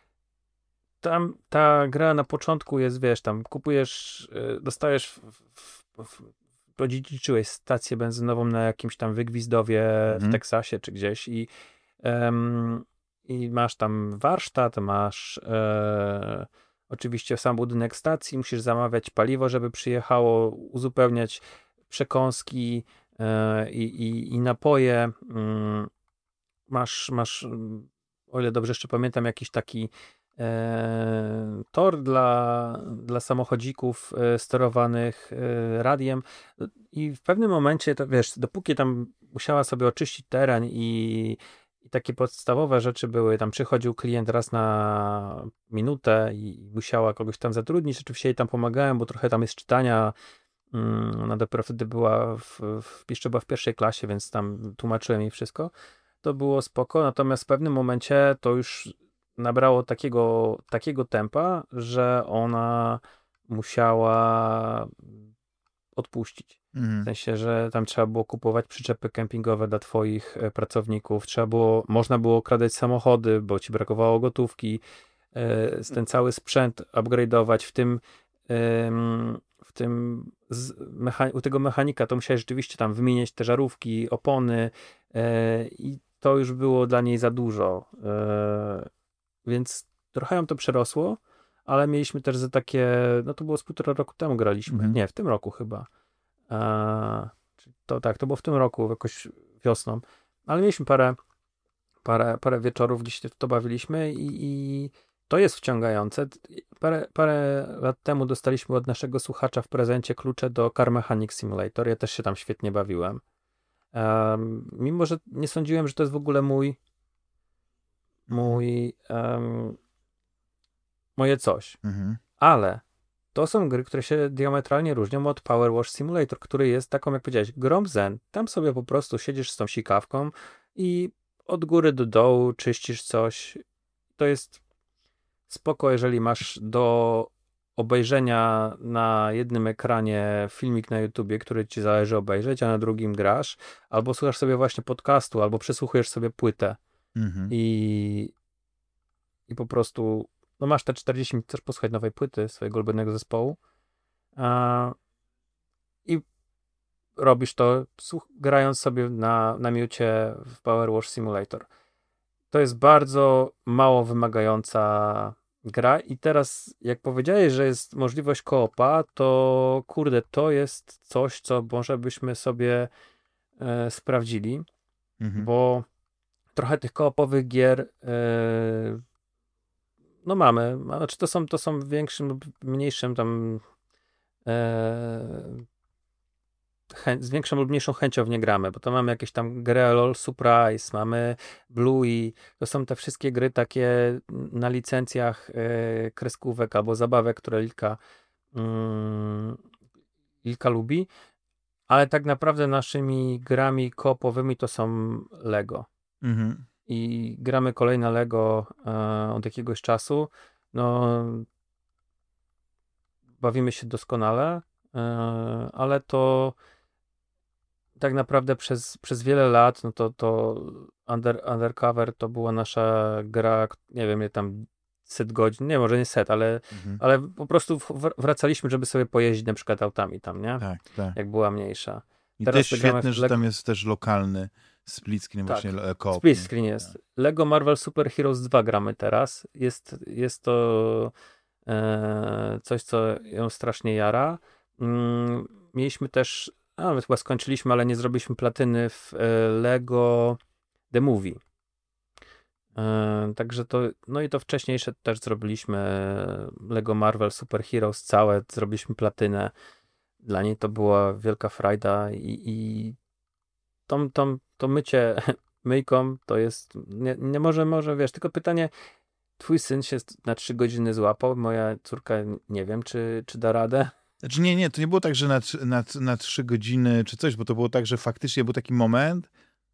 tam ta gra na początku jest, wiesz, tam kupujesz, y, dostajesz w, w, w, odziedziczyłeś stację benzynową na jakimś tam wygwizdowie mhm. w Teksasie czy gdzieś i um, i masz tam warsztat, masz e, oczywiście sam budynek stacji, musisz zamawiać paliwo, żeby przyjechało, uzupełniać przekąski e, i, i, i, napoje. Mm, masz, masz, o ile dobrze jeszcze pamiętam, jakiś taki e, tor dla, dla samochodzików e, sterowanych e, radiem i w pewnym momencie, to wiesz, dopóki tam musiała sobie oczyścić teren i i takie podstawowe rzeczy były, tam przychodził klient raz na minutę i musiała kogoś tam zatrudnić. Oczywiście jej tam pomagałem, bo trochę tam jest czytania. Mm, ona dopiero wtedy była w, w, jeszcze była w pierwszej klasie, więc tam tłumaczyłem jej wszystko. To było spoko, natomiast w pewnym momencie to już nabrało takiego, takiego tempa, że ona musiała odpuścić. Mhm. W sensie, że tam trzeba było kupować przyczepy kempingowe dla twoich e, pracowników, trzeba było, można było kradać samochody, bo ci brakowało gotówki, e, ten cały sprzęt upgrade'ować, w tym w tym u tego mechanika to musiałeś rzeczywiście tam wymieniać te żarówki, opony e, i to już było dla niej za dużo. Więc trochę ją to przerosło, ale mieliśmy też za takie, no to było z półtora roku temu graliśmy, mhm. nie, w tym roku chyba to tak, to było w tym roku, jakoś wiosną. Ale mieliśmy parę, parę, parę wieczorów, gdzieś to bawiliśmy i, i to jest wciągające. Parę, parę lat temu dostaliśmy od naszego słuchacza w prezencie klucze do Car Mechanic Simulator. Ja też się tam świetnie bawiłem. Um, mimo, że nie sądziłem, że to jest w ogóle mój mój um, moje coś. Mhm. Ale to są gry, które się diametralnie różnią od Power Wash Simulator, który jest taką, jak powiedziałeś, grą zen. Tam sobie po prostu siedzisz z tą sikawką i od góry do dołu czyścisz coś. To jest spoko, jeżeli masz do obejrzenia na jednym ekranie filmik na YouTubie, który ci zależy obejrzeć, a na drugim grasz, albo słuchasz sobie właśnie podcastu, albo przesłuchujesz sobie płytę mhm. i, i po prostu no masz te 40 minut, chcesz posłuchać nowej płyty swojego ulubionego zespołu a, i robisz to słuch, grając sobie na, na miucie w Power Wash Simulator. To jest bardzo mało wymagająca gra i teraz jak powiedziałeś, że jest możliwość koopa, to kurde, to jest coś, co może byśmy sobie e, sprawdzili, mhm. bo trochę tych koopowych gier e, no mamy. Znaczy to są, to są w większym lub mniejszym tam e, z większą lub mniejszą chęcią w nie gramy, bo to mamy jakieś tam gry LOL Surprise, mamy Bluey, to są te wszystkie gry takie na licencjach e, kreskówek albo zabawek, które Lilka mm, Lilka lubi, ale tak naprawdę naszymi grami koopowymi to są Lego. Mhm i gramy kolejne Lego e, od jakiegoś czasu, no bawimy się doskonale, e, ale to tak naprawdę przez, przez wiele lat, no to, to Under, Undercover to była nasza gra, nie wiem, tam set godzin, nie może nie set, ale, mhm. ale po prostu wracaliśmy, żeby sobie pojeździć na przykład autami tam, nie? Tak, tak. Jak była mniejsza. I Teraz jest świetne, że tam jest też lokalny Split screen tak. właśnie co Split screen jest. Tak. Lego Marvel Super Heroes 2 gramy teraz. Jest, jest to e, coś, co ją strasznie jara. Mm, mieliśmy też, a nawet chyba skończyliśmy, ale nie zrobiliśmy platyny w e, Lego The Movie. E, także to, no i to wcześniejsze też zrobiliśmy Lego Marvel Super Heroes całe, zrobiliśmy platynę. Dla niej to była wielka frajda i, i tą, tą, to mycie myjką to jest, nie, nie może, może, wiesz, tylko pytanie, twój syn się na trzy godziny złapał, moja córka nie wiem, czy, czy da radę. Znaczy nie, nie, to nie było tak, że na, na, na trzy godziny czy coś, bo to było tak, że faktycznie był taki moment,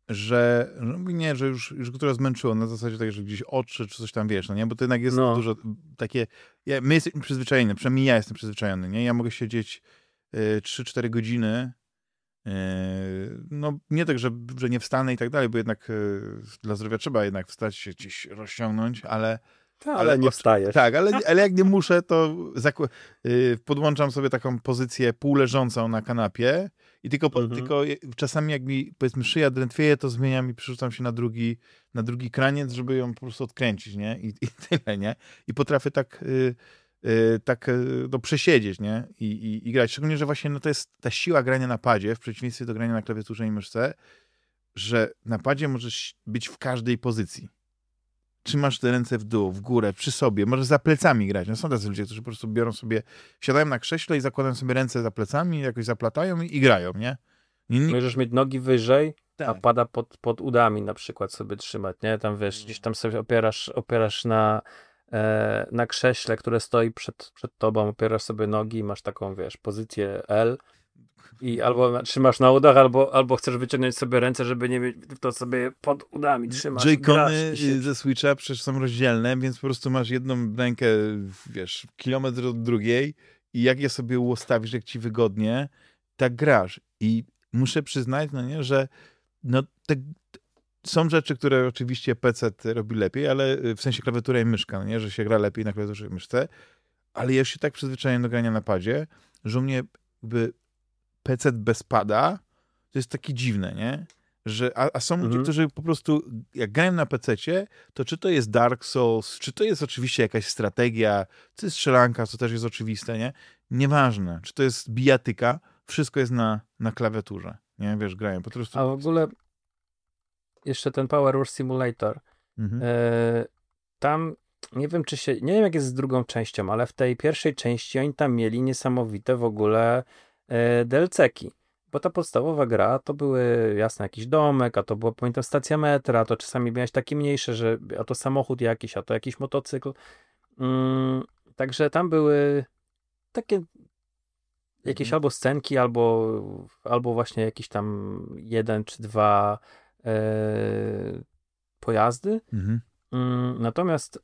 że no, nie, że już, już go trochę zmęczyło, na zasadzie tak, że gdzieś oczy czy coś tam, wiesz, no nie, bo to jednak jest no. dużo takie, ja, my jesteśmy przyzwyczajeni, przynajmniej ja jestem przyzwyczajony, nie, ja mogę siedzieć y, 3-4 godziny, no nie tak, że, że nie wstanę i tak dalej, bo jednak y, dla zdrowia trzeba jednak wstać się gdzieś rozciągnąć, ale ta, ale, ale, nie wstajesz. Tak, ale, ale jak nie muszę, to y, podłączam sobie taką pozycję półleżącą na kanapie i tylko, mhm. tylko czasami jak mi, powiedzmy, szyja drętwieje, to zmieniam i przerzucam się na drugi, na drugi kraniec, żeby ją po prostu odkręcić, nie? I, i tyle, nie? I potrafię tak, y, tak y, no, przesiedzieć, nie? I, i, I grać. Szczególnie, że właśnie no, to jest ta siła grania na padzie, w przeciwieństwie do grania na klawiaturze i myszce, że na padzie możesz być w każdej pozycji trzymasz te ręce w dół, w górę, przy sobie, możesz za plecami grać. No są tacy ludzie, którzy po prostu biorą sobie, siadają na krześle i zakładają sobie ręce za plecami, jakoś zaplatają i, i grają, nie? nie, nie... Możesz mieć nogi wyżej, tak. a pada pod, pod udami na przykład sobie trzymać, nie? Tam wiesz, gdzieś tam sobie opierasz, opierasz na, na krześle, które stoi przed, przed tobą, opierasz sobie nogi i masz taką, wiesz, pozycję L i albo trzymasz na udach, albo, albo chcesz wyciągnąć sobie ręce, żeby nie mieć, to sobie pod udami trzymasz. Joy-Cony ze Switcha przecież są rozdzielne, więc po prostu masz jedną rękę, wiesz, kilometr od drugiej i jak je sobie ustawisz, jak ci wygodnie, tak grasz. I muszę przyznać, no nie, że no te, są rzeczy, które oczywiście PC robi lepiej, ale w sensie klawiatura i myszka, no nie, że się gra lepiej na klawiaturze i myszce, ale ja się tak przyzwyczaiłem do grania na padzie, że u mnie jakby PC bez pada, to jest takie dziwne, nie? Że, a, a są mhm. ludzie, którzy po prostu, jak grają na PC, to czy to jest Dark Souls, czy to jest oczywiście jakaś strategia, czy jest strzelanka, co też jest oczywiste, nie? Nieważne, czy to jest bijatyka, wszystko jest na, na klawiaturze, nie? Wiesz, grają po prostu... A w ogóle jeszcze ten Power War Simulator, mhm. e, tam nie wiem, czy się, nie wiem jak jest z drugą częścią, ale w tej pierwszej części oni tam mieli niesamowite w ogóle E, DLC-ki. Bo ta podstawowa gra to były jasne jakiś domek, a to była pamiętam stacja metra, to czasami miałeś takie mniejsze, że a to samochód jakiś, a to jakiś motocykl. Mm, także tam były takie jakieś mhm. albo scenki, albo, albo właśnie jakieś tam jeden czy dwa pojazdy. Mhm. Mm, natomiast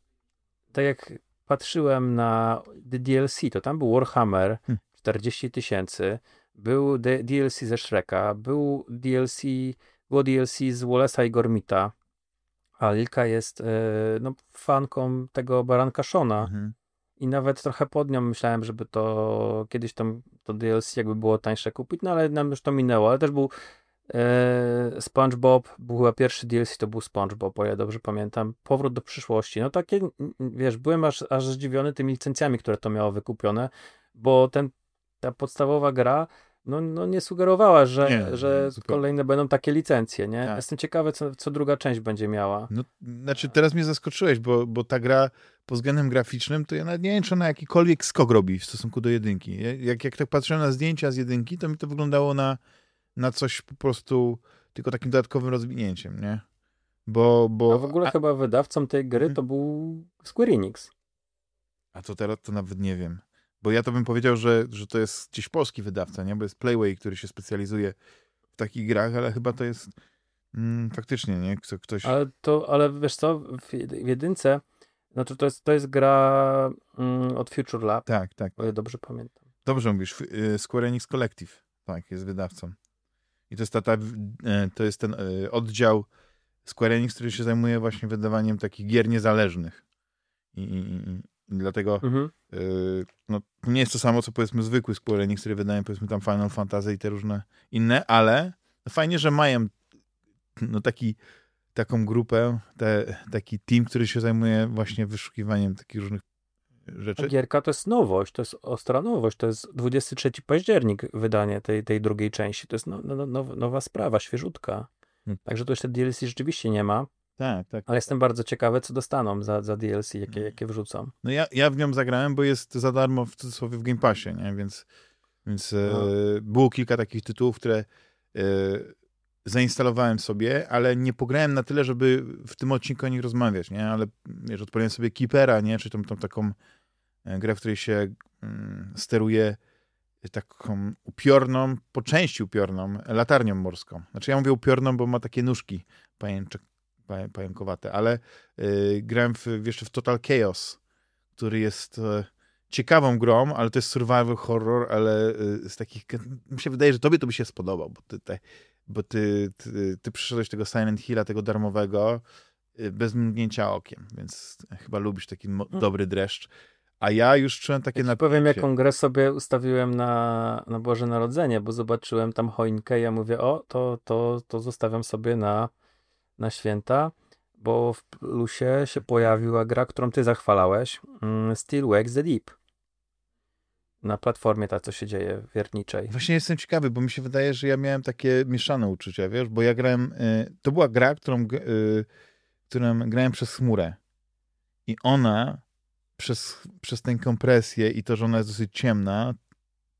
tak jak patrzyłem na DLC, to tam był Warhammer, hmm. 40 tysięcy. Był DLC ze Shreka, był DLC, było DLC z Wallace'a i Gormita, a Lilka jest e, no, fanką tego baranka Shona. Mhm. I nawet trochę pod nią myślałem, żeby to kiedyś tam to DLC jakby było tańsze kupić, no ale nam już to minęło. Ale też był e, SpongeBob, był chyba pierwszy DLC, to był SpongeBob, o ja dobrze pamiętam. Powrót do przyszłości. No takie, wiesz, byłem aż, aż zdziwiony tymi licencjami, które to miało wykupione, bo ten ta podstawowa gra no, no nie sugerowała, że, nie, że nie, kolejne będą takie licencje, nie? Tak. Jestem ciekawy, co, co druga część będzie miała. No, znaczy teraz mnie zaskoczyłeś, bo, bo ta gra pod względem graficznym, to ja nawet nie wiem, czy ona jakikolwiek skok robi w stosunku do jedynki. Jak, jak tak patrzyłem na zdjęcia z jedynki, to mi to wyglądało na, na coś po prostu tylko takim dodatkowym rozwinięciem, nie? Bo, bo... A w ogóle a... chyba wydawcą tej gry mhm. to był Square Enix. A to teraz to nawet nie wiem. Bo ja to bym powiedział, że, że to jest gdzieś polski wydawca, nie? Bo jest Playway, który się specjalizuje w takich grach, ale chyba to jest mm, faktycznie, nie? Kto, ktoś... Ale, to, ale wiesz co, w, w jedynce znaczy to jest, to jest gra mm, od Future Lab. Tak, tak. O dobrze pamiętam. Dobrze mówisz. Y, Square Enix Collective, tak, jest wydawcą. I to jest, ta, ta, y, to jest ten y, oddział Square Enix, który się zajmuje właśnie wydawaniem takich gier niezależnych. I, i, i dlatego mhm. yy, no, nie jest to samo, co powiedzmy zwykły Square Enix, który wydaje powiedzmy tam Final Fantasy i te różne inne, ale fajnie, że mają no, taki, taką grupę, te, taki team, który się zajmuje właśnie wyszukiwaniem takich różnych rzeczy. Gierka to jest nowość, to jest ostra nowość, to jest 23 październik wydanie tej, tej drugiej części, to jest no, no, no nowa sprawa, świeżutka. Hmm. Także tu jeszcze DLC rzeczywiście nie ma. Tak, tak. Ale jestem bardzo ciekawy, co dostaną za, za DLC, jakie, mm. jakie wrzucą. No ja, ja w nią zagrałem, bo jest za darmo w cudzysłowie w Game Passie, nie? Więc, więc e, no. było kilka takich tytułów, które e, zainstalowałem sobie, ale nie pograłem na tyle, żeby w tym odcinku o nich rozmawiać, nie? Ale wiesz, odpaliłem sobie Keepera, nie? Czy tą, tą taką e, grę, w której się mm, steruje taką upiorną, po części upiorną latarnią morską. Znaczy ja mówię upiorną, bo ma takie nóżki pajęcze, pająkowate, ale y, grałem w, jeszcze w Total Chaos, który jest y, ciekawą grą, ale to jest survival horror, ale y, z takich, mi się wydaje, że tobie to by się spodobał, bo ty, te, bo ty, ty, ty przyszedłeś tego Silent Hilla, tego darmowego, y, bez mgnięcia okiem, więc chyba lubisz taki mm. dobry dreszcz. A ja już czułem takie ja powiem, jaką grę sobie ustawiłem na, na Boże Narodzenie, bo zobaczyłem tam choinkę i ja mówię, o, to, to, to zostawiam sobie na, na święta, bo w plusie się pojawiła gra, którą ty zachwalałeś, mm, Still Wakes the Deep. Na platformie ta, co się dzieje wierniczej. Właśnie jestem ciekawy, bo mi się wydaje, że ja miałem takie mieszane uczucia, wiesz, bo ja grałem, y, to była gra, którą, y, którą grałem przez chmurę i ona przez, przez tę kompresję i to, że ona jest dosyć ciemna,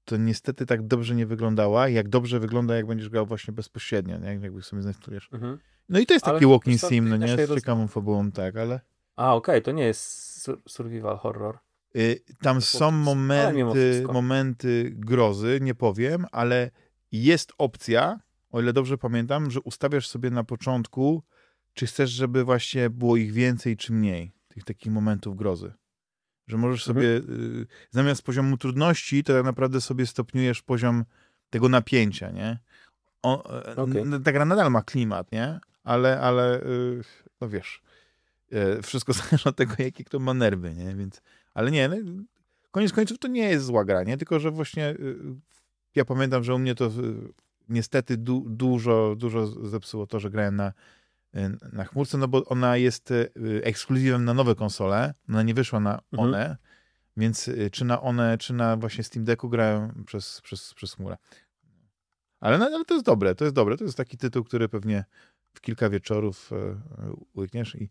to niestety tak dobrze nie wyglądała, jak dobrze wygląda, jak będziesz grał właśnie bezpośrednio, nie? jakby sobie zainstalujesz. Mhm. No i to jest ale taki walking sim, no nie? Z ciekawą fabułą, tak, ale... A, okej, okay, to nie jest survival horror. Y, tam są momenty, momenty grozy, nie powiem, ale jest opcja, o ile dobrze pamiętam, że ustawiasz sobie na początku, czy chcesz, żeby właśnie było ich więcej, czy mniej, tych takich momentów grozy. Że możesz mhm. sobie, y, zamiast poziomu trudności, to tak naprawdę sobie stopniujesz poziom tego napięcia, nie? O, e, okay. Ta gra nadal ma klimat, nie? Ale, ale y, no wiesz, wszystko zależy od tego, jakie kto ma nerwy, nie? Więc, ale nie, no, koniec końców to nie jest zła gra, nie? Tylko, że właśnie y, ja pamiętam, że u mnie to niestety du dużo, dużo zepsuło to, że grałem na na chmurce, no bo ona jest y, ekskluzywem na nowe konsole, ona nie wyszła na mhm. one, mhm. więc y, czy na one, czy na właśnie Steam Decku grałem przez, przez, przez chmurę. Ale, no, ale to jest dobre, to jest dobre, to jest taki tytuł, który pewnie w kilka wieczorów łykniesz i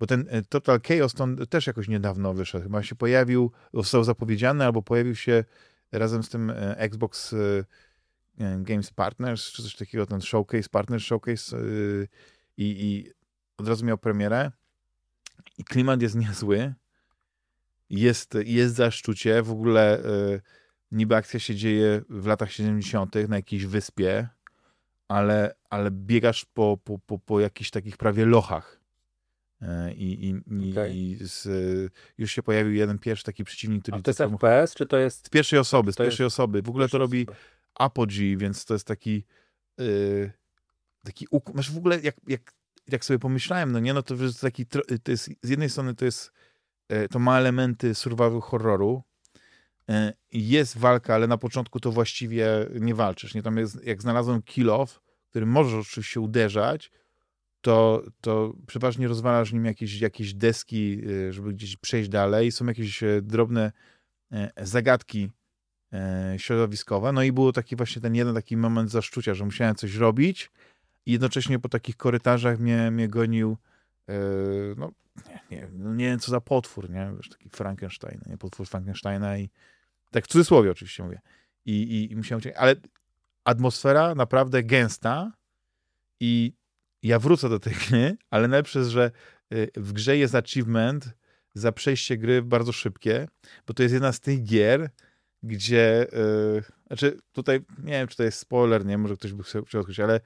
bo ten e, Total Chaos to też jakoś niedawno wyszedł, chyba się pojawił, został zapowiedziany, albo pojawił się razem z tym e, Xbox Games Partners, czy coś takiego, ten Showcase, Partners Showcase i, i od razu miał premierę i klimat jest niezły. Jest, jest zaszczucie. W ogóle niby akcja się dzieje w latach 70. na jakiejś wyspie, ale, ale biegasz po, po, po, po jakichś takich prawie lochach. E, I, i, okay. i z, już się pojawił jeden pierwszy taki przeciwnik, który... A to jest FPS, czy to jest... Z pierwszej osoby, z pierwszej jest... osoby. W ogóle to robi Apogee, więc to jest taki... Yy, taki układ, masz w ogóle, jak, jak, jak sobie pomyślałem, no nie, no to jest taki, to jest, z jednej strony to jest, e, to ma elementy survival horroru, e, jest walka, ale na początku to właściwie nie walczysz, nie, tam jest, jak znalazłem kill off, który możesz oczywiście uderzać, to, to przeważnie rozwalasz nim jakieś, jakieś deski, e, żeby gdzieś przejść dalej, są jakieś drobne zagadki środowiskowe, no i było taki właśnie ten jeden taki moment zaszczucia, że musiałem coś robić, i jednocześnie po takich korytarzach mnie, mnie gonił no, nie, nie, no nie wiem co za potwór, nie? Wiesz, taki Frankenstein, nie? Potwór Frankensteina i tak w cudzysłowie oczywiście mówię. I, i, i musiałem ale atmosfera naprawdę gęsta i ja wrócę do tej gry, ale najlepsze jest, że e, w grze jest achievement za przejście gry bardzo szybkie, bo to jest jedna z tych gier, gdzie, yy, znaczy tutaj, nie wiem, czy to jest spoiler, nie, może ktoś by chciał odkryć, ale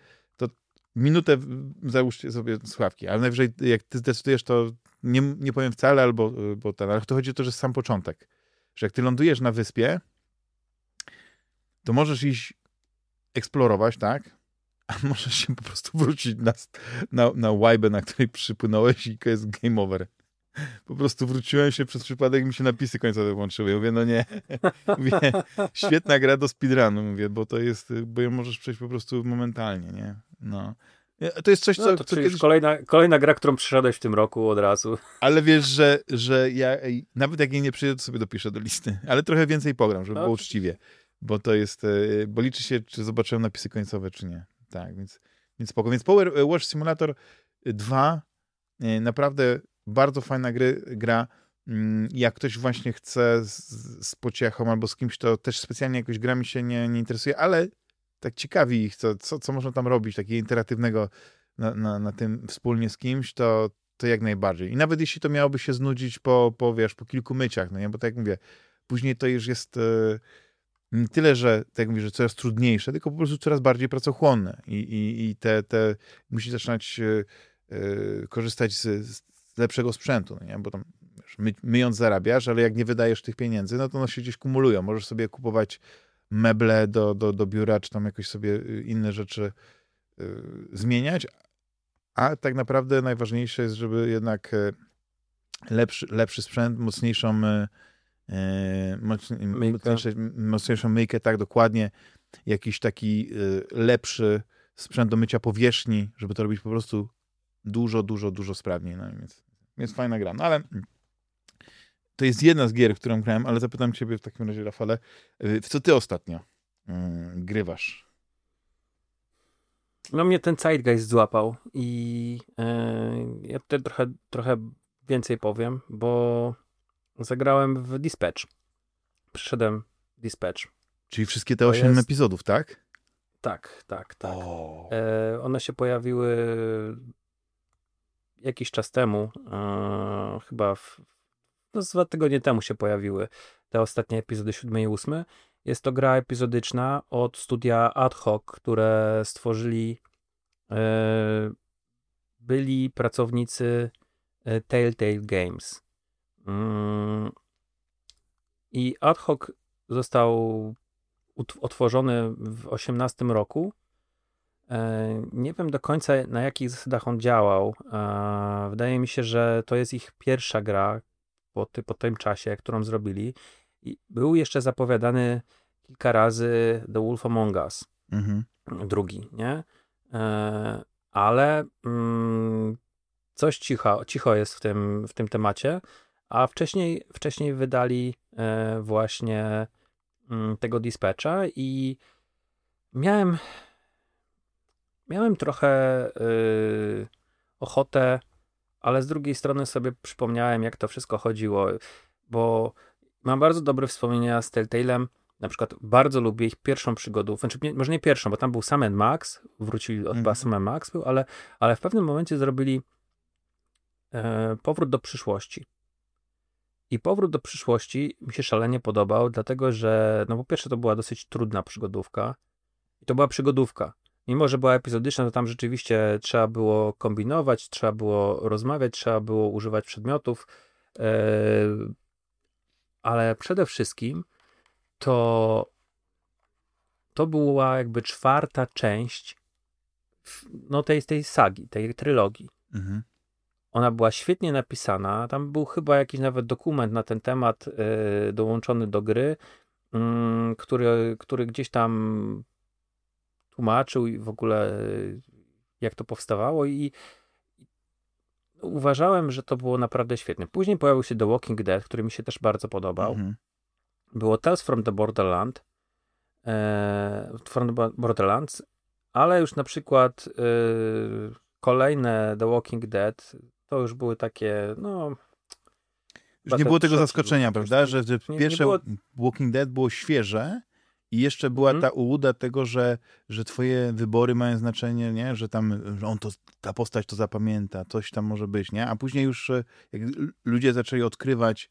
minutę załóżcie sobie słuchawki, ale najwyżej jak ty zdecydujesz, to nie, nie powiem wcale, albo bo ten, ale to chodzi o to, że sam początek. Że jak ty lądujesz na wyspie, to możesz iść eksplorować, tak? A możesz się po prostu wrócić na, na, na łajbę, na której przypłynąłeś i to jest game over. Po prostu wróciłem się przez przypadek mi się napisy końcowe włączyły. Ja mówię, no nie. Mówię, świetna gra do speedrunu, mówię, bo to jest, bo ją możesz przejść po prostu momentalnie, nie? No. To jest coś, no, co... To co kiedyś... kolejna, kolejna gra, którą przyszedłeś w tym roku od razu. Ale wiesz, że, że ja nawet jak jej nie przyjdę, to sobie dopiszę do listy. Ale trochę więcej pogram, żeby no, było uczciwie. Bo to jest... E, bo liczy się, czy zobaczyłem napisy końcowe, czy nie. Tak, więc, więc spoko. Więc Power Watch Simulator 2 e, naprawdę bardzo fajna gry, gra. Mm, jak ktoś właśnie chce z, z pociechą albo z kimś, to też specjalnie jakoś gra mi się nie, nie interesuje, ale tak ciekawi ich, co, co, co można tam robić, takiego interaktywnego na, na, na tym wspólnie z kimś, to, to jak najbardziej. I nawet jeśli to miałoby się znudzić po, po, wiesz, po kilku myciach, no nie, bo tak jak mówię, później to już jest, e, nie tyle, że tak mówię, że coraz trudniejsze, tylko po prostu coraz bardziej pracochłonne i, i, i te, te musi zaczynać yy, korzystać z, z, lepszego sprzętu, nie? bo tam my, myjąc zarabiasz, ale jak nie wydajesz tych pieniędzy, no to one się gdzieś kumulują. Możesz sobie kupować meble do, do, do biura, czy tam jakoś sobie inne rzeczy yy, zmieniać, a tak naprawdę najważniejsze jest, żeby jednak lepszy, lepszy sprzęt, mocniejszą E, mocniejszą, mocniejszą myjkę, tak dokładnie, jakiś taki e, lepszy sprzęt do mycia powierzchni, żeby to robić po prostu dużo, dużo, dużo sprawniej. No, więc, więc fajna gra. No ale to jest jedna z gier, którą grałem, ale zapytam ciebie w takim razie, Rafale, e, w co ty ostatnio grywasz? No mnie ten Zeitgeist złapał i yy, ja tutaj trochę, trochę więcej powiem, bo zagrałem w Dispatch. Przyszedłem Dispatch. Czyli wszystkie te osiem jest... epizodów, tak? Tak, tak, tak. E, one się pojawiły jakiś czas temu, e, chyba w, no, dwa tygodnie temu się pojawiły te ostatnie epizody 7 i 8. Jest to gra epizodyczna od studia Ad Hoc, które stworzyli e, byli pracownicy e, Telltale Games. Mm. I ad hoc został otworzony w 18 roku. E, nie wiem do końca na jakich zasadach on działał. E, wydaje mi się, że to jest ich pierwsza gra po, ty, po tym czasie, którą zrobili. I był jeszcze zapowiadany kilka razy The Wolf Among Us. Mhm. Drugi, nie? E, ale mm, coś cicho, cicho jest w tym, w tym temacie. A wcześniej, wcześniej wydali e, właśnie mm, tego dispatcha i miałem miałem trochę y, ochotę, ale z drugiej strony sobie przypomniałem, jak to wszystko chodziło, bo mam bardzo dobre wspomnienia z Telltale'em. Na przykład bardzo lubię ich pierwszą przygodę, znaczy nie, może nie pierwszą, bo tam był Sam Max, wrócili od mm. Sam Max był, ale, ale w pewnym momencie zrobili e, powrót do przyszłości. I powrót do przyszłości mi się szalenie podobał, dlatego że, no po pierwsze, to była dosyć trudna przygodówka. I to była przygodówka. Mimo, że była epizodyczna, to tam rzeczywiście trzeba było kombinować, trzeba było rozmawiać, trzeba było używać przedmiotów. Yy, ale przede wszystkim to to była jakby czwarta część no tej, tej sagi, tej trylogii. Mhm. Ona była świetnie napisana. Tam był chyba jakiś nawet dokument na ten temat y, dołączony do gry, y, który, który gdzieś tam tłumaczył i w ogóle y, jak to powstawało i uważałem, że to było naprawdę świetne. Później pojawił się The Walking Dead, który mi się też bardzo podobał. Mhm. Było Tales from the Borderland, e, from the Borderlands, ale już na przykład y, kolejne The Walking Dead to już były takie, no... Już nie było tego zaskoczenia, prawda? Że, nie, pierwsze nie było... Walking Dead było świeże i jeszcze była mm. ta ułuda tego, że, że twoje wybory mają znaczenie, nie? Że tam, że on to, ta postać to zapamięta, coś tam może być, nie? A później już e, jak ludzie zaczęli odkrywać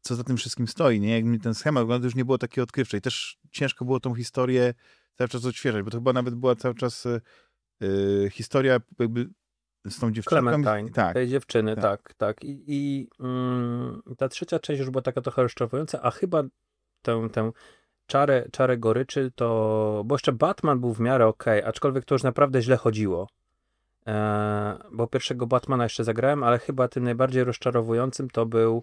co za tym wszystkim stoi, nie? Jak mi ten schemat wygląda, już nie było takie odkrywcze i też ciężko było tą historię cały czas odświeżać, bo to chyba nawet była cały czas yy, historia jakby z tą dziewczyną. Clementine, tak. tej dziewczyny, tak, tak. tak. I, i mm, ta trzecia część już była taka trochę rozczarowująca, a chyba tę, tę czarę, czarę goryczy to, bo jeszcze Batman był w miarę ok, aczkolwiek to już naprawdę źle chodziło. E, bo pierwszego Batmana jeszcze zagrałem, ale chyba tym najbardziej rozczarowującym to był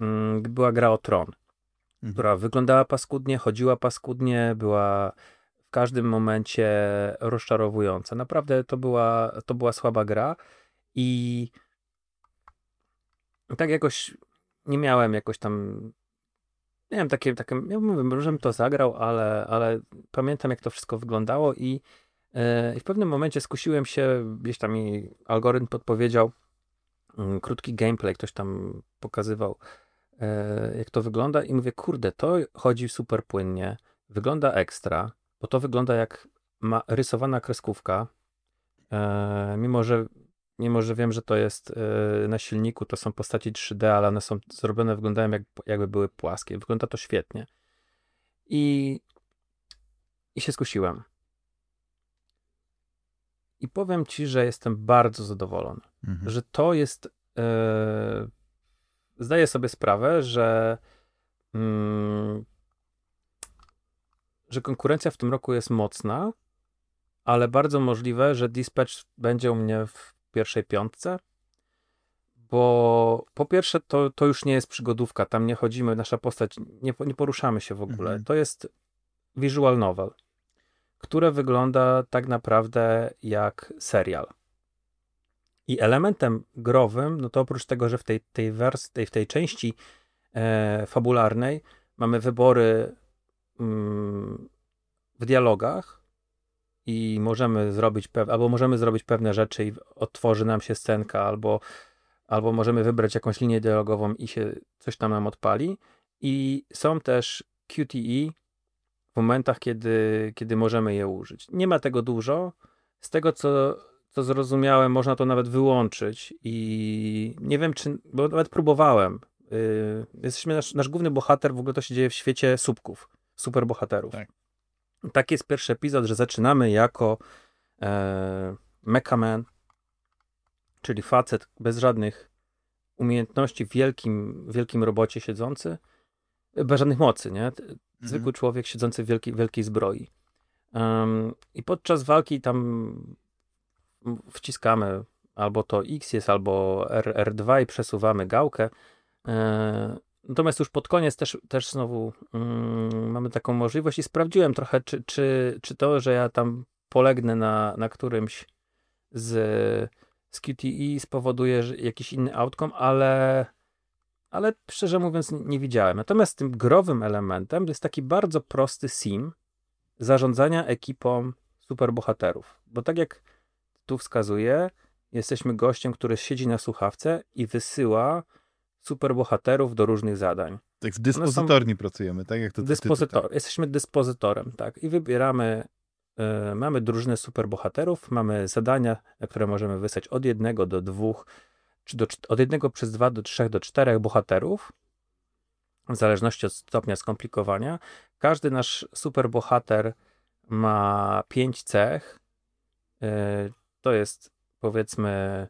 mm, była gra o Tron, mhm. która wyglądała paskudnie, chodziła paskudnie, była każdym momencie rozczarowująca. Naprawdę to była, to była słaba gra i tak jakoś nie miałem jakoś tam nie wiem, takie, takie ja mówię, może bym to zagrał, ale, ale pamiętam jak to wszystko wyglądało i, yy, i w pewnym momencie skusiłem się, gdzieś tam mi algorytm podpowiedział yy, krótki gameplay, ktoś tam pokazywał yy, jak to wygląda i mówię, kurde, to chodzi super płynnie, wygląda ekstra, bo to wygląda jak ma rysowana kreskówka. E, mimo, że, mimo, że wiem, że to jest e, na silniku, to są postaci 3D, ale one są zrobione, wyglądają jak, jakby były płaskie. Wygląda to świetnie. I, i się skusiłem. I powiem ci, że jestem bardzo zadowolony, mhm. że to jest. Yy, zdaję sobie sprawę, że. Yy, że konkurencja w tym roku jest mocna, ale bardzo możliwe, że Dispatch będzie u mnie w pierwszej piątce, bo po pierwsze to, to już nie jest przygodówka, tam nie chodzimy, nasza postać, nie, nie poruszamy się w ogóle. Mhm. To jest visual novel, które wygląda tak naprawdę jak serial. I elementem growym, no to oprócz tego, że w tej, tej, wers- tej, w tej części e, fabularnej mamy wybory w dialogach i możemy zrobić albo możemy zrobić pewne rzeczy i otworzy nam się scenka, albo, albo możemy wybrać jakąś linię dialogową i się coś tam nam odpali. I są też QTE w momentach, kiedy, kiedy możemy je użyć. Nie ma tego dużo. Z tego, co, co zrozumiałem, można to nawet wyłączyć i nie wiem, czy, bo nawet próbowałem. Yy, jesteśmy, nasz, nasz główny bohater, w ogóle to się dzieje w świecie słupków, superbohaterów. Tak. Taki jest pierwszy epizod, że zaczynamy jako e, Mechaman, czyli facet bez żadnych umiejętności w wielkim, wielkim robocie siedzący, bez żadnych mocy, nie? Zwykły mhm. człowiek siedzący w wielkiej, wielkiej zbroi. Um, I podczas walki tam wciskamy albo to X jest, albo R, R2 i przesuwamy gałkę. E, Natomiast już pod koniec też, też znowu mm, mamy taką możliwość i sprawdziłem trochę, czy, czy, czy to, że ja tam polegnę na, na którymś z, z QTE spowoduje jakiś inny outcome, ale, ale szczerze mówiąc nie widziałem. Natomiast tym growym elementem jest taki bardzo prosty sim zarządzania ekipą superbohaterów. Bo tak jak tu wskazuje, jesteśmy gościem, który siedzi na słuchawce i wysyła superbohaterów do różnych zadań. Tak w dyspozytorni są... pracujemy, tak? Jak to Dyspozytor. Tak. Jesteśmy dyspozytorem, tak. I wybieramy, y, mamy drużynę superbohaterów, mamy zadania, które możemy wysłać od jednego do dwóch, czy do, od jednego przez dwa do trzech do czterech bohaterów, w zależności od stopnia skomplikowania. Każdy nasz superbohater ma pięć cech. Y, to jest powiedzmy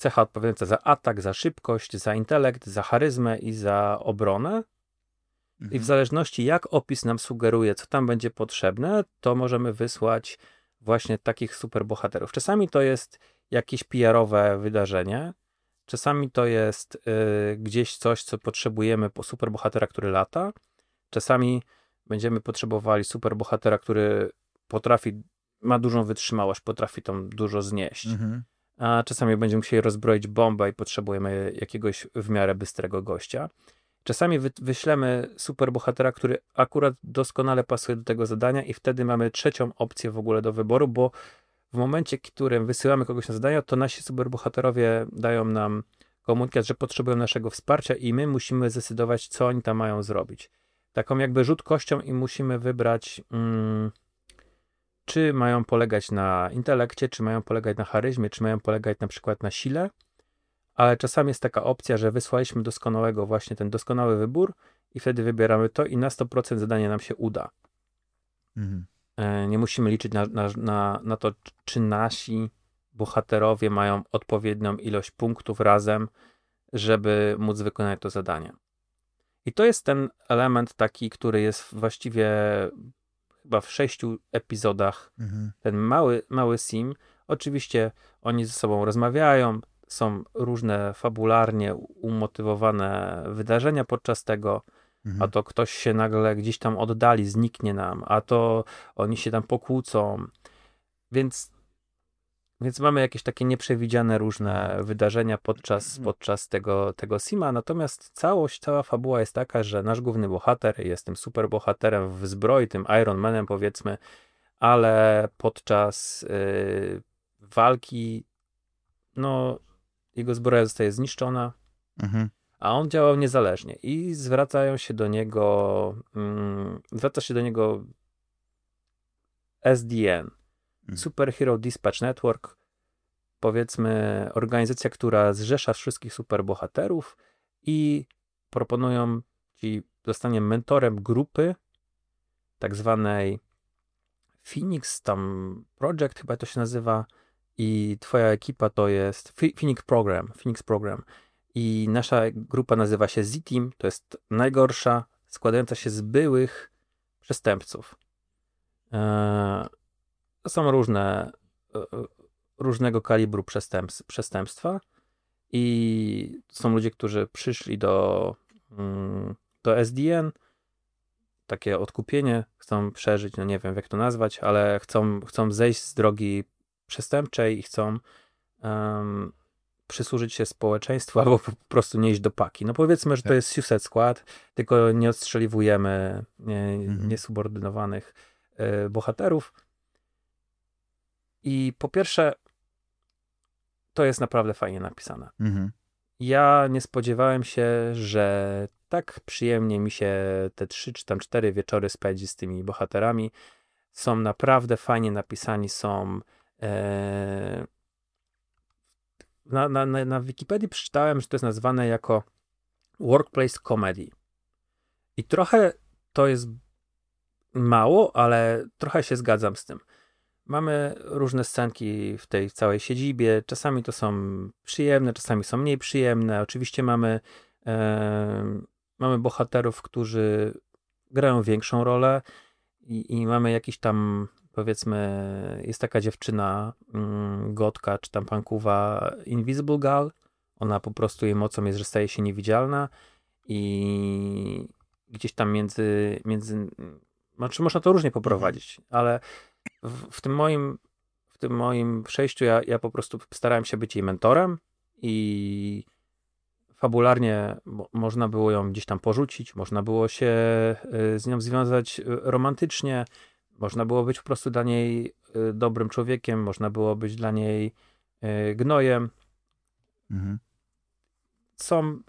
cecha odpowiadająca za atak, za szybkość, za intelekt, za charyzmę i za obronę. Mhm. I w mhm. zależności jak opis nam sugeruje, co tam będzie potrzebne, to możemy wysłać właśnie takich superbohaterów. Czasami to jest jakieś PR-owe wydarzenie, czasami to jest y, gdzieś coś, co potrzebujemy po superbohatera, który lata, czasami będziemy potrzebowali superbohatera, który potrafi, ma dużą wytrzymałość, potrafi tam dużo znieść. Mhm a czasami będziemy musieli rozbroić bombę i potrzebujemy jakiegoś w miarę bystrego gościa. Czasami wy, wyślemy superbohatera, który akurat doskonale pasuje do tego zadania i wtedy mamy trzecią opcję w ogóle do wyboru, bo w momencie, w którym wysyłamy kogoś na zadanie, to nasi superbohaterowie dają nam komunikat, że potrzebują naszego wsparcia i my musimy zdecydować, co oni tam mają zrobić. Taką jakby rzut kością i musimy wybrać... Mm, czy mają polegać na intelekcie, czy mają polegać na charyzmie, czy mają polegać na przykład na sile, ale czasami jest taka opcja, że wysłaliśmy doskonałego właśnie ten doskonały wybór i wtedy wybieramy to i na 100% zadanie nam się uda. Mhm. E, nie musimy liczyć na, na, na, na to, czy nasi bohaterowie mają odpowiednią ilość punktów razem, żeby móc wykonać to zadanie. I to jest ten element taki, który jest właściwie chyba w sześciu epizodach mhm. ten mały, mały sim. Oczywiście oni ze sobą rozmawiają, są różne fabularnie umotywowane wydarzenia podczas tego, mhm. a to ktoś się nagle gdzieś tam oddali, zniknie nam, a to oni się tam pokłócą. Więc więc mamy jakieś takie nieprzewidziane różne wydarzenia podczas, mhm. podczas tego, tego sima, natomiast całość, cała fabuła jest taka, że nasz główny bohater jest tym super bohaterem w zbroi, tym Iron Manem powiedzmy, ale podczas yy, walki no jego zbroja zostaje zniszczona, mhm. a on działał niezależnie i zwracają się do niego mm, zwraca się do niego SDN. Superhero Dispatch Network, powiedzmy organizacja, która zrzesza wszystkich superbohaterów i proponują ci zostanie mentorem grupy, tak zwanej Phoenix tam Project chyba to się nazywa i twoja ekipa to jest Phoenix Program, Phoenix Program i nasza grupa nazywa się Z-Team, to jest najgorsza, składająca się z byłych przestępców. Eee, są różne, e, e, różnego kalibru przestępstw, przestępstwa i są ludzie, którzy przyszli do, mm, do SDN, takie odkupienie, chcą przeżyć, no nie wiem jak to nazwać, ale chcą, chcą zejść z drogi przestępczej i chcą um, przysłużyć się społeczeństwu albo po prostu nie iść do paki. No powiedzmy, że to tak. jest Suicide Squad, tylko nie odstrzeliwujemy nie, mhm. niesubordynowanych y, bohaterów. I po pierwsze, to jest naprawdę fajnie napisane. Mhm. Ja nie spodziewałem się, że tak przyjemnie mi się te trzy czy tam cztery wieczory spędzi z tymi bohaterami. Są naprawdę fajnie napisani, są. E, na, na, na Wikipedii przeczytałem, że to jest nazwane jako workplace comedy. I trochę to jest mało, ale trochę się zgadzam z tym. Mamy różne scenki w tej całej siedzibie. Czasami to są przyjemne, czasami są mniej przyjemne. Oczywiście mamy, e, mamy bohaterów, którzy grają większą rolę i, i mamy jakiś tam powiedzmy, jest taka dziewczyna, mm, gotka, czy tam pankuwa, Invisible Gal. Ona po prostu jej mocą jest, że staje się niewidzialna i gdzieś tam między, między znaczy można to różnie poprowadzić, ale w, w tym moim w tym moim przejściu ja, ja po prostu starałem się być jej mentorem i fabularnie można było ją gdzieś tam porzucić, można było się y, z nią związać y, romantycznie, można było być po prostu dla niej y, dobrym człowiekiem, można było być dla niej gnojem. Mhm. Są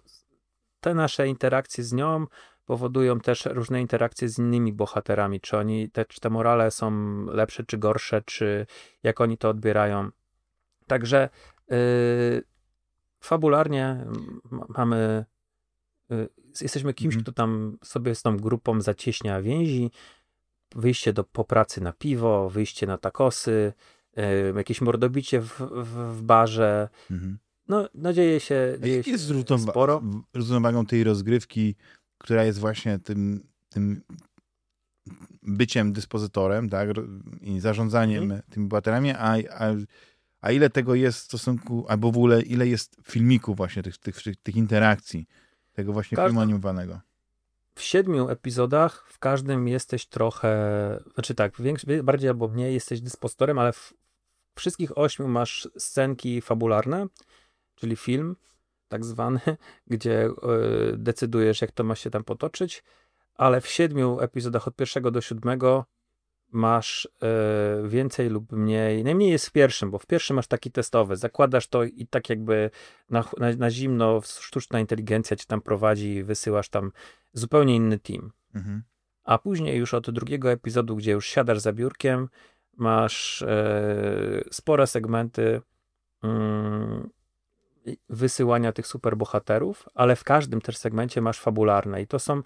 te nasze interakcje z nią powodują też różne interakcje z innymi bohaterami, czy oni, te, czy te morale są lepsze, czy gorsze, czy jak oni to odbierają. Także yy, fabularnie mamy, yy, jesteśmy kimś, mm. kto tam sobie z tą grupą zacieśnia więzi, wyjście do, po pracy na piwo, wyjście na takosy, yy, jakieś mordobicie w, w, w barze. Mm. No, no dzieje się, dzieje się jest sporo. Równowagą tej rozgrywki która jest właśnie tym, tym byciem dyspozytorem, tak, i zarządzaniem mhm. tymi bohaterami, a, a, a ile tego jest w stosunku, albo w ogóle ile jest filmików właśnie, tych, tych, tych interakcji, tego właśnie Każdy, filmu animowanego. W siedmiu epizodach w każdym jesteś trochę, znaczy tak, większy, bardziej albo mniej jesteś dyspozytorem, ale w wszystkich ośmiu masz scenki fabularne, czyli film, tak zwany, gdzie e, decydujesz, jak to ma się tam potoczyć, ale w siedmiu epizodach od pierwszego do siódmego masz e, więcej lub mniej. Najmniej jest w pierwszym, bo w pierwszym masz taki testowy. Zakładasz to i tak jakby na, na, na zimno sztuczna inteligencja cię tam prowadzi, wysyłasz tam zupełnie inny team. Mhm. A później już od drugiego epizodu, gdzie już siadasz za biurkiem, masz e, spore segmenty mm, wysyłania tych superbohaterów, ale w każdym też segmencie masz fabularne i to są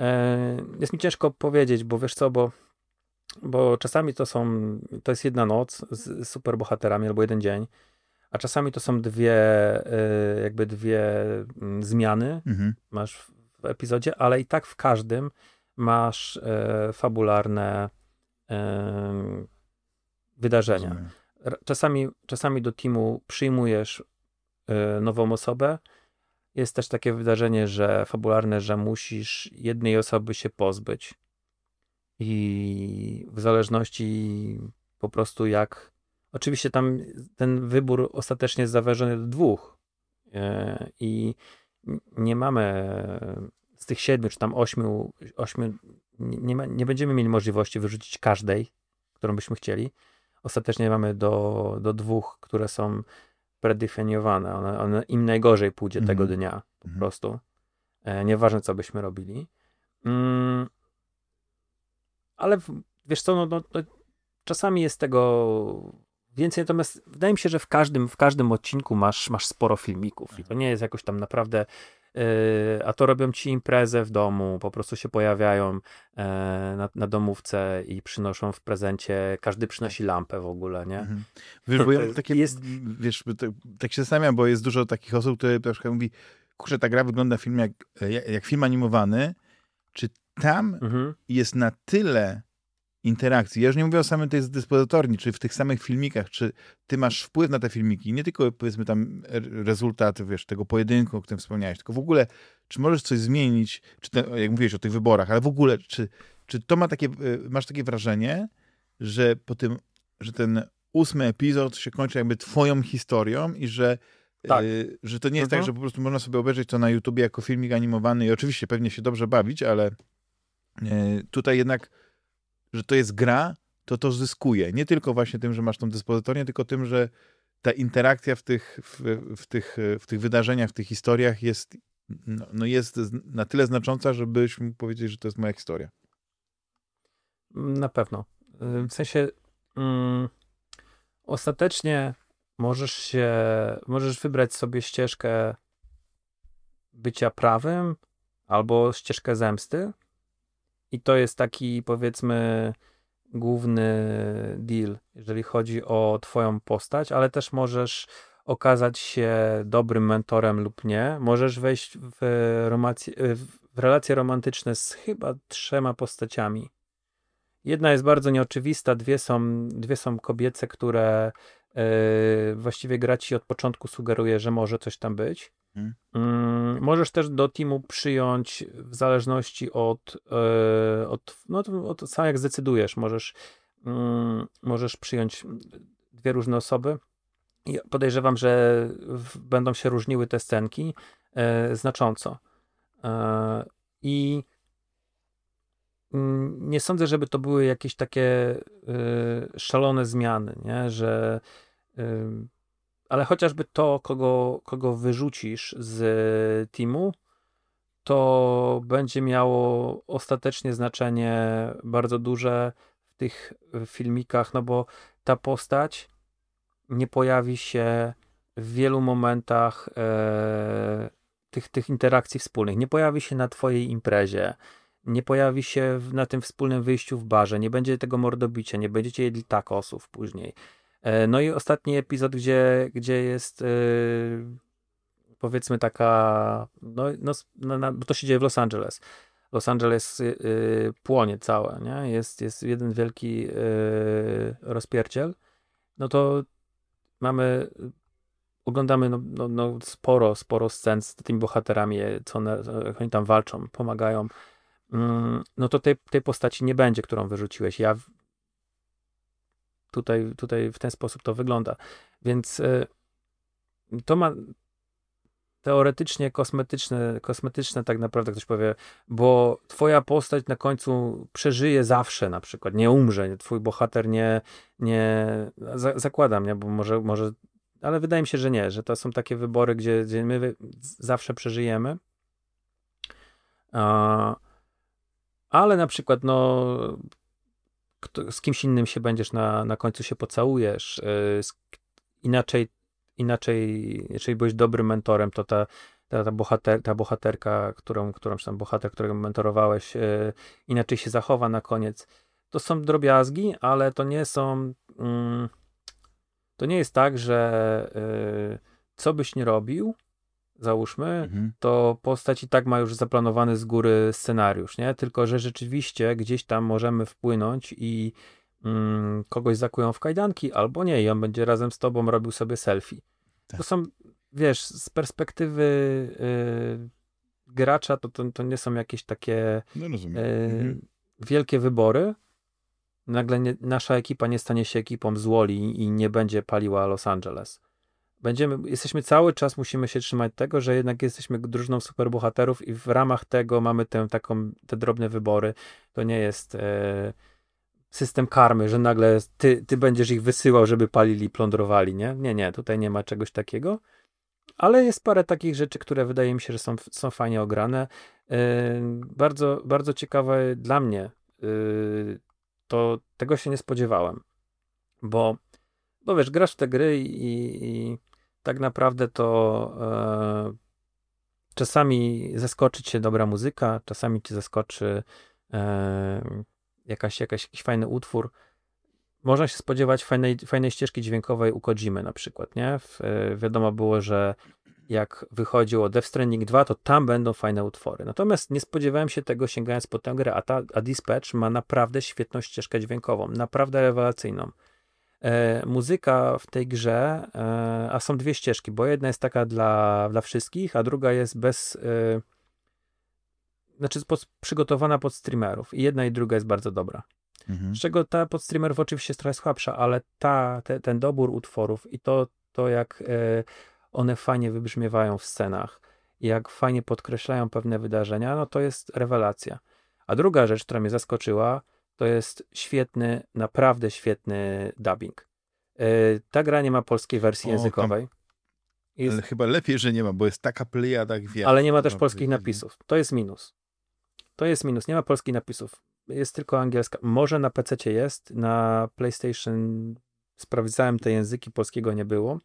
e, jest mi ciężko powiedzieć, bo wiesz co, bo bo czasami to są, to jest jedna noc z superbohaterami albo jeden dzień, a czasami to są dwie, e, jakby dwie mm, zmiany mhm. masz w epizodzie, ale i tak w każdym masz e, fabularne wydarzenia. Czasami, czasami do teamu przyjmujesz nową osobę. Jest też takie wydarzenie, że fabularne, że musisz jednej osoby się pozbyć. I w zależności po prostu jak. Oczywiście tam ten wybór ostatecznie jest zaważony do dwóch. Y, I nie mamy z tych siedmiu czy tam ośmiu, ośmiu nie, ma, nie będziemy mieli możliwości wyrzucić każdej, którą byśmy chcieli. Ostatecznie mamy do, do dwóch, które są predefiniowane. One, one, Im najgorzej pójdzie mm. tego dnia, po mm. prostu. E, nieważne, co byśmy robili. Mm, ale wiesz co, no, no, no, czasami jest tego więcej, natomiast wydaje mi się, że w każdym, w każdym odcinku masz, masz sporo filmików i to nie jest jakoś tam naprawdę a to robią ci imprezę w domu, po prostu się pojawiają na, na domówce i przynoszą w prezencie, każdy przynosi lampę w ogóle, nie? Mhm. Wiesz, bo ja takie, jest... wiesz, tak, tak się zastanawiam, bo jest dużo takich osób, które na przykład mówi, kurczę, ta gra wygląda film jak, jak, jak film animowany, czy tam mhm. jest na tyle interakcji. Ja już nie mówię o samym tej dyspozytorni, czy w tych samych filmikach, czy ty masz wpływ na te filmiki, nie tylko powiedzmy tam rezultat, wiesz, tego pojedynku, o którym wspomniałeś, tylko w ogóle, czy możesz coś zmienić, czy te, jak mówiłeś o tych wyborach, ale w ogóle, czy, czy to ma takie, y, masz takie wrażenie, że po tym, że ten ósmy epizod się kończy jakby twoją historią i że tak. Y, że to nie jest tak, mhm. tak, że po prostu można sobie obejrzeć to na YouTubie jako filmik animowany i oczywiście pewnie się dobrze bawić, ale y, tutaj jednak że to jest gra, to to zyskuje. Nie tylko właśnie tym, że masz tą dyspozytorię, tylko tym, że ta interakcja w tych, w, w, tych, w tych wydarzeniach, w tych historiach jest, no, no jest na tyle znacząca, żebyś mógł powiedzieć, że to jest moja historia. Na pewno. W sensie um, ostatecznie możesz się, możesz wybrać sobie ścieżkę bycia prawym albo ścieżkę zemsty, i to jest taki, powiedzmy, główny deal, jeżeli chodzi o Twoją postać, ale też możesz okazać się dobrym mentorem lub nie. Możesz wejść w, w relacje romantyczne z chyba trzema postaciami. Jedna jest bardzo nieoczywista, dwie są, dwie są kobiece, które właściwie gra ci od początku sugeruje, że może coś tam być. Hmm. Mm, możesz też do teamu przyjąć w zależności od, yy, od, no, od sam jak zdecydujesz, możesz, yy, możesz przyjąć dwie różne osoby. I podejrzewam, że będą się różniły te scenki yy, znacząco. I mm, nie sądzę, żeby to były jakieś takie e, szalone zmiany, nie? że ale chociażby to, kogo, kogo wyrzucisz z teamu, to będzie miało ostatecznie znaczenie bardzo duże w tych filmikach, no bo ta postać nie pojawi się w wielu momentach e, tych, tych interakcji wspólnych. Nie pojawi się na twojej imprezie, nie pojawi się na tym wspólnym wyjściu w barze, nie będzie tego mordobicia, nie będziecie jedli takosów później E, no i ostatni epizod, gdzie, gdzie jest yy, powiedzmy taka, no, no, no, bo to się dzieje w Los Angeles. Los Angeles yy, płonie całe, nie? Jest, jest jeden wielki yy, rozpierciel. No to mamy, oglądamy no, no, no, sporo, sporo scen z tymi bohaterami, co one, oni tam walczą, pomagają. Mm, no to tej, tej postaci nie będzie, którą wyrzuciłeś. Ja tutaj, tutaj w ten sposób to wygląda. Więc e, to ma teoretycznie kosmetyczne, kosmetyczne tak naprawdę ktoś powie, bo twoja postać na końcu przeżyje zawsze na przykład, nie umrze, twój bohater nie, nie za, zakładam, nie, bo może, może, ale wydaje mi się, że nie, że to są takie wybory, gdzie, gdzie my zawsze przeżyjemy. A, ale na przykład, no, kto, z kimś innym się będziesz na, na końcu się pocałujesz, yy, inaczej, inaczej, jeżeli byłeś dobrym mentorem, to ta, ta, ta, bohater, ta bohaterka, którą, którą tam bohater, którego mentorowałeś, yy, inaczej się zachowa na koniec. To są drobiazgi, ale to nie są. Yy, to nie jest tak, że y, co byś nie robił, załóżmy, mhm. to postać i tak ma już zaplanowany z góry scenariusz, nie? Tylko, że rzeczywiście gdzieś tam możemy wpłynąć i mm, kogoś zakują w kajdanki, albo nie, i on będzie razem z tobą robił sobie selfie. Tak. To są, wiesz, z perspektywy y, gracza to, to, to, nie są jakieś takie no, y, mhm. wielkie wybory. Nagle nie, nasza ekipa nie stanie się ekipą z Woli i nie będzie paliła Los Angeles będziemy, jesteśmy cały czas, musimy się trzymać tego, że jednak jesteśmy drużyną superbohaterów i w ramach tego mamy tę taką, te drobne wybory. To nie jest e, system karmy, że nagle ty, ty będziesz ich wysyłał, żeby palili, plądrowali, nie? Nie, nie, tutaj nie ma czegoś takiego. Ale jest parę takich rzeczy, które wydaje mi się, że są, są fajnie ograne. E, bardzo, bardzo ciekawe dla mnie, e, to tego się nie spodziewałem, bo bo wiesz, grasz w te gry i, i tak naprawdę to e, czasami zaskoczy cię dobra muzyka, czasami cię zaskoczy e, jakaś, jakaś, jakiś fajny utwór. Można się spodziewać fajnej, fajnej ścieżki dźwiękowej u Kojimy na przykład, nie? W, e, wiadomo było, że jak wychodziło Death Stranding 2, to tam będą fajne utwory. Natomiast nie spodziewałem się tego sięgając po tę grę, a, ta, a Dispatch ma naprawdę świetną ścieżkę dźwiękową, naprawdę rewelacyjną. E, muzyka w tej grze, e, a są dwie ścieżki, bo jedna jest taka dla, dla wszystkich, a druga jest bez, e, znaczy pod, przygotowana pod streamerów i jedna i druga jest bardzo dobra. Mhm. Z czego ta pod streamerów oczywiście jest trochę słabsza, ale ta, te, ten dobór utworów i to, to jak one fajnie wybrzmiewają w scenach, jak fajnie podkreślają pewne wydarzenia, no to jest rewelacja. A druga rzecz, która mnie zaskoczyła, to jest świetny, naprawdę świetny dubbing. E, ta gra nie ma polskiej wersji o, językowej. Jest... Ale chyba lepiej, że nie ma, bo jest taka plejada gwiazd. Ale nie ma też polskich napisów. To jest minus. To jest minus. Nie ma polskich napisów. Jest tylko angielska. Może na PC jest, na PlayStation sprawdzałem te języki, polskiego nie było.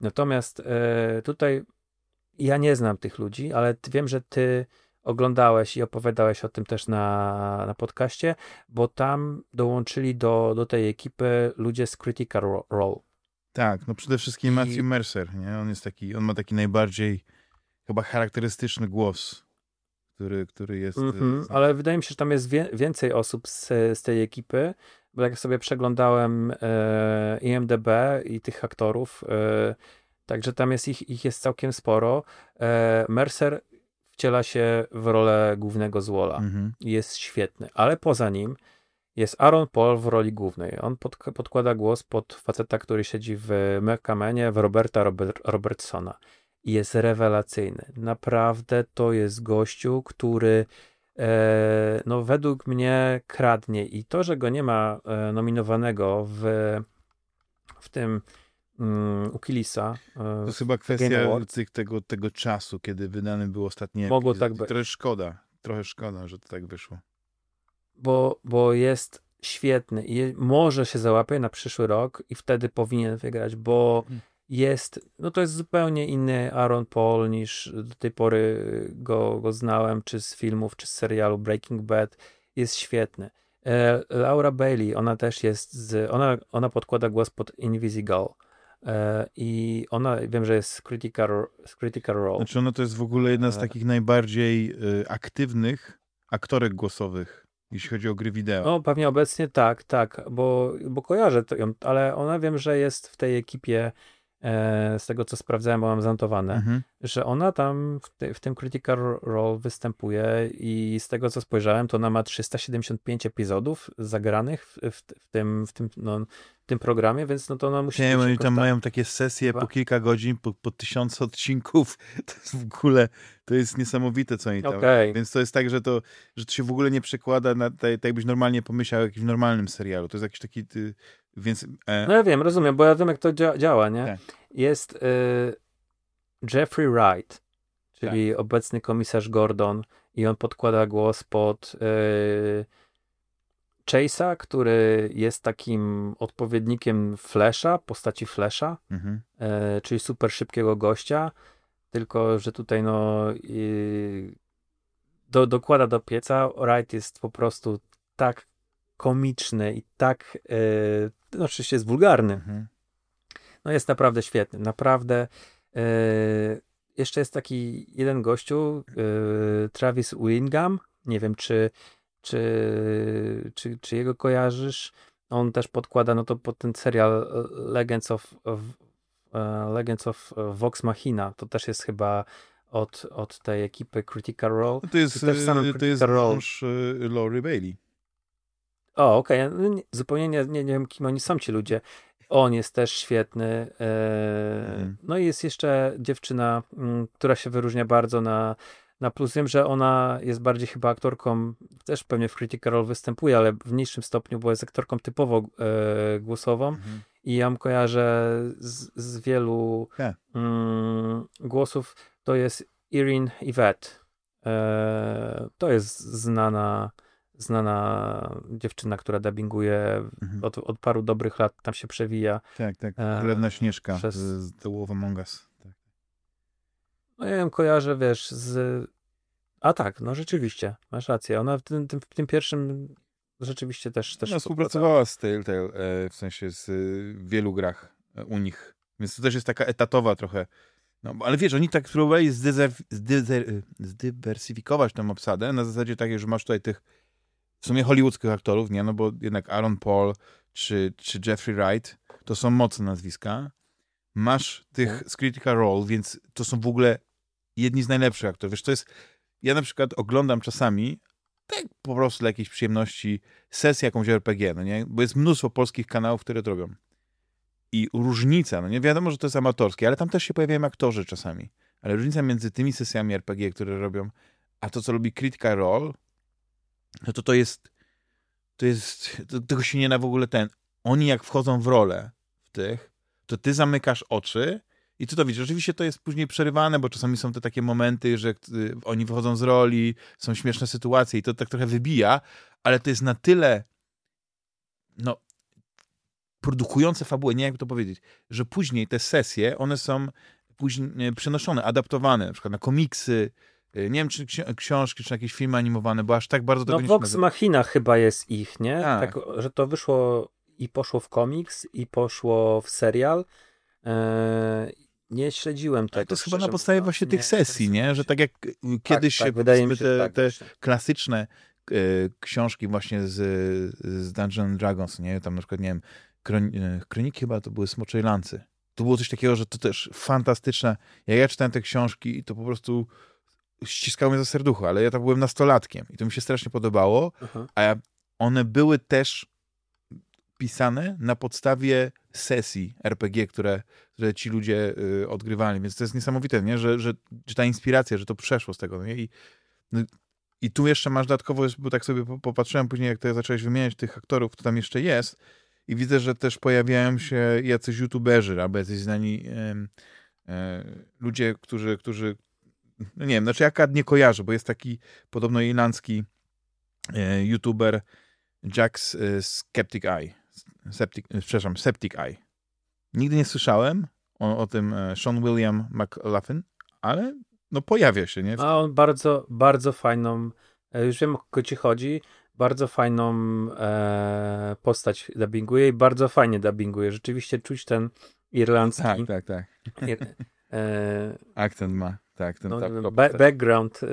Natomiast e, tutaj ja nie znam tych ludzi, ale wiem, że ty oglądałeś i opowiadałeś o tym też na, na podcaście, bo tam dołączyli do, do tej ekipy ludzie z Critical Role. Tak, no przede wszystkim I... Matthew Mercer, nie? On jest taki, on ma taki najbardziej chyba charakterystyczny głos, który, który jest... Mm -hmm, ale wydaje mi się, że tam jest wie, więcej osób z, z tej ekipy, bo jak sobie przeglądałem e, IMDB i tych aktorów, e, także tam jest ich, ich jest całkiem sporo. E, Mercer wciela się w rolę głównego złola. Mhm. Jest świetny, ale poza nim jest Aaron Paul w roli głównej. On pod, podkłada głos pod faceta, który siedzi w Mekamenie, w Roberta Robert, Robertsona. I jest rewelacyjny. Naprawdę to jest gościu, który e, no według mnie kradnie i to, że go nie ma e, nominowanego w, w tym um, u Kilisa. E, to jest chyba kwestia tego, tego czasu, kiedy wydany był ostatni Mogło tak być. Trochę szkoda, trochę szkoda, że to tak wyszło. Bo, bo jest świetny i może się załapie na przyszły rok i wtedy powinien wygrać, bo mhm. jest, no to jest zupełnie inny Aaron Paul niż do tej pory go, go znałem, czy z filmów, czy z serialu Breaking Bad. Jest świetny. E, Laura Bailey, ona też jest z, ona, ona podkłada głos pod Invisible. E, I ona, wiem, że jest critical, critical role. Znaczy ona to jest w ogóle jedna z e. takich najbardziej y, aktywnych aktorek głosowych, jeśli chodzi o gry wideo. No, pewnie obecnie tak, tak, bo, bo kojarzę to ją, ale ona wiem, że jest w tej ekipie z tego co sprawdzałem, bo mam zanotowane, mhm. że ona tam w, te, w, tym Critical Role występuje i z tego co spojrzałem, to ona ma 375 epizodów zagranych w, w, w tym, w tym, no, tym programie, więc no to ona musi... Nie, oni tam mają takie sesje Chyba? po kilka godzin, po, po tysiące odcinków, to jest w ogóle, to jest niesamowite, co oni tam... Okay. Więc to jest tak, że to, że to się w ogóle nie przekłada na, tak jakbyś normalnie pomyślał o jakimś normalnym serialu. To jest jakiś taki... Ty, więc, e... No ja wiem, rozumiem, bo ja wiem, jak to dzia działa, nie? Tak. Jest y, Jeffrey Wright, czyli tak. obecny komisarz Gordon i on podkłada głos pod y, Chase'a, który jest takim odpowiednikiem Flasha, postaci Flasha, mhm. y, czyli super szybkiego gościa, tylko, że tutaj no do, dokłada do pieca. Wright jest po prostu tak komiczny i tak no oczywiście jest wulgarny. Mhm. No jest naprawdę świetny, naprawdę. E, jeszcze jest taki jeden gościu, e, Travis Willingham, nie wiem czy, czy, czy, czy jego kojarzysz. On też podkłada no to pod ten serial Legends of, of Legends of Vox Machina. To też jest chyba od, od tej ekipy Critical Role. To jest, to, to jest mąż Laurie Bailey. O, okej. Okay. No zupełnie nie, nie, nie wiem, kim oni są ci ludzie. On jest też świetny. E, mhm. No i jest jeszcze dziewczyna, mm, która się wyróżnia bardzo na, na plus. Wiem, że ona jest bardziej chyba aktorką, też pewnie w Critical Role występuje, ale w mniejszym stopniu, bo jest aktorką typowo e, głosową. Mhm. I ja kojarzę z, z wielu yeah. mm, głosów. To jest Irin Yvette. E, to jest znana znana dziewczyna, która dubbinguje mhm. od, od, paru dobrych lat, tam się przewija. Tak, tak. Królewna Śnieżka przez... z The Wolf Among Us. Tak. No ja ją kojarzę, wiesz, z... A tak, no rzeczywiście, masz rację. Ona w tym, tym, w tym pierwszym rzeczywiście też... też no, współpracowała z Telltale, e, w sensie z wielu grach e, u nich. Więc to też jest taka etatowa trochę. No, ale wiesz, oni tak spróbowali zdywersyfikować tę obsadę na zasadzie takiej, że masz tutaj tych w sumie hollywoodzkich aktorów, nie? No bo jednak Aaron Paul czy, czy Jeffrey Wright to są mocne nazwiska. Masz tych mhm. z Critical Role, więc to są w ogóle jedni z najlepszych aktorów. Wiesz, to jest... Ja na przykład oglądam czasami tak po prostu dla jakiejś przyjemności sesję jakąś RPG, no nie? Bo jest mnóstwo polskich kanałów, które to robią. I różnica, no nie wiadomo, że to jest amatorskie, ale tam też się pojawiają aktorzy czasami. Ale różnica między tymi sesjami RPG, które robią, a to, co robi Critical Role, no to to jest, to jest, to, tego się nie da w ogóle ten, oni jak wchodzą w rolę w tych, to ty zamykasz oczy i ty to widzisz. Oczywiście to jest później przerywane, bo czasami są te takie momenty, że y, oni wychodzą z roli, są śmieszne sytuacje i to tak trochę wybija, ale to jest na tyle no, produkujące fabułę, nie jak to powiedzieć, że później te sesje, one są później przenoszone, adaptowane, na przykład na komiksy, nie wiem, czy książki, czy jakieś filmy animowane, bo aż tak bardzo tego no, nie Vox Machina chyba jest ich, nie? Tak. tak. że to wyszło i poszło w komiks, i poszło w serial. Eee, nie śledziłem tego. to jest chyba na podstawie właśnie tych sesji, nie? Że tak jak tak, kiedyś tak, wydaje mi się, te, tak, te klasyczne e, książki właśnie z, z Dungeon Dragons, nie? Tam na przykład, nie wiem, e, kroniki chyba to były Smoczej Lancy. To było coś takiego, że to też fantastyczne. Jak ja czytałem te książki, to po prostu ściskało mnie za serducho, ale ja tam byłem nastolatkiem i to mi się strasznie podobało, Aha. a one były też pisane na podstawie sesji RPG, które, które ci ludzie y, odgrywali, więc to jest niesamowite, nie? Że, że, że ta inspiracja, że to przeszło z tego. Nie? I, no, I tu jeszcze masz dodatkowo, bo tak sobie popatrzyłem później, jak to zacząłeś wymieniać tych aktorów, kto tam jeszcze jest i widzę, że też pojawiają się jacyś youtuberzy albo jacyś znani e, ludzie, którzy, którzy no nie wiem, znaczy ja nie kojarzę, bo jest taki podobno irlandzki e, youtuber Jack's e, Skeptic Eye Septic, przepraszam, Septic Eye. Nigdy nie słyszałem o, o tym e, Sean William McLaughlin, ale no pojawia się, nie? A on bardzo, bardzo fajną, e, już wiem o kogo ci chodzi, bardzo fajną e, postać dubbinguje i bardzo fajnie dubbinguje. Rzeczywiście czuć ten irlandzki... Tak, tak, tak. e, Akcent ma, tak. Ten, no, background, e,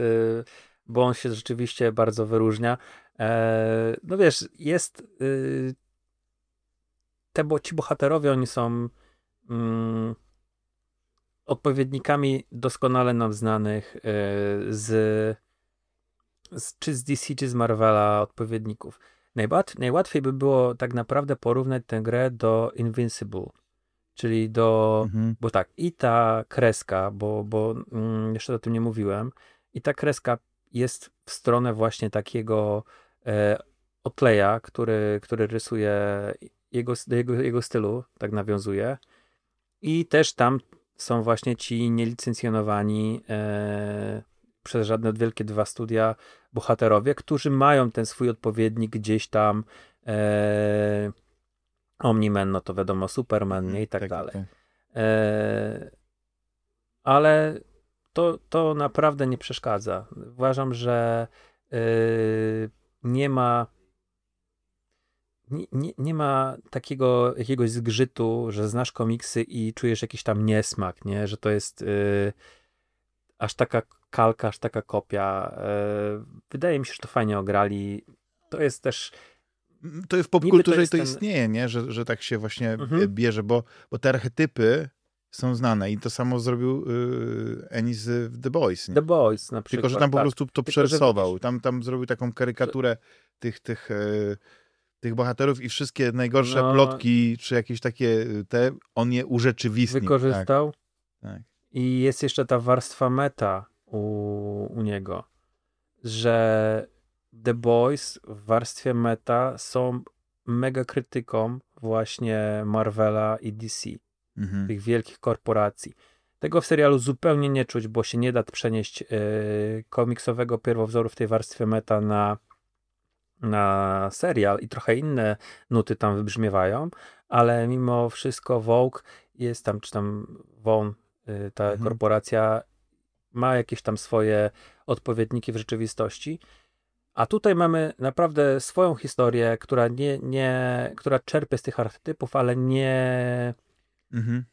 bo on się rzeczywiście bardzo wyróżnia. E, no wiesz, jest te, bo ci bohaterowie, oni są mm, odpowiednikami doskonale nam znanych y, z, z, czy z DC, czy z Marvela odpowiedników. Najbat, najłatwiej by było tak naprawdę porównać tę grę do Invincible, czyli do, mhm. bo tak, i ta kreska, bo, bo mm, jeszcze o tym nie mówiłem, i ta kreska jest w stronę właśnie takiego e, Otleja, który, który rysuje jego, jego, jego stylu, tak nawiązuje. I też tam są właśnie ci nielicencjonowani e, przez żadne wielkie dwa studia bohaterowie, którzy mają ten swój odpowiednik gdzieś tam e, Omniman, no to wiadomo, Superman nie, i tak, tak dalej. Tak. E, ale to, to naprawdę nie przeszkadza. Uważam, że e, nie ma nie, nie, nie ma takiego jakiegoś zgrzytu, że znasz komiksy i czujesz jakiś tam niesmak, nie? Że to jest yy, aż taka kalka, aż taka kopia. Yy, wydaje mi się, że to fajnie ograli. To jest też mm, to w popkulturze to, to ten... istnieje, nie? Że, że tak się właśnie mhm. bierze, bo, bo te archetypy są znane i to samo zrobił yy, Ennis w The Boys. Nie? The Boys na przykład. Tylko, że tam po tak. prostu to przerysował. Tam, tam zrobił taką karykaturę tych, tych yy, tych bohaterów i wszystkie najgorsze no, plotki, czy jakieś takie te, on je urzeczywistnił. Wykorzystał. Tak. tak. I jest jeszcze ta warstwa meta u, u niego, że The Boys w warstwie meta są mega krytyką właśnie Marvela i DC, mhm. tych wielkich korporacji. Tego w serialu zupełnie nie czuć, bo się nie da przenieść yy, komiksowego pierwowzoru w tej warstwie meta na na serial i trochę inne nuty tam wybrzmiewają, ale mimo wszystko Vogue jest tam, czy tam Vaughn, y, ta mhm. korporacja ma jakieś tam swoje odpowiedniki w rzeczywistości. A tutaj mamy naprawdę swoją historię, która nie, nie która czerpie z tych archetypów, ale nie. Mhm.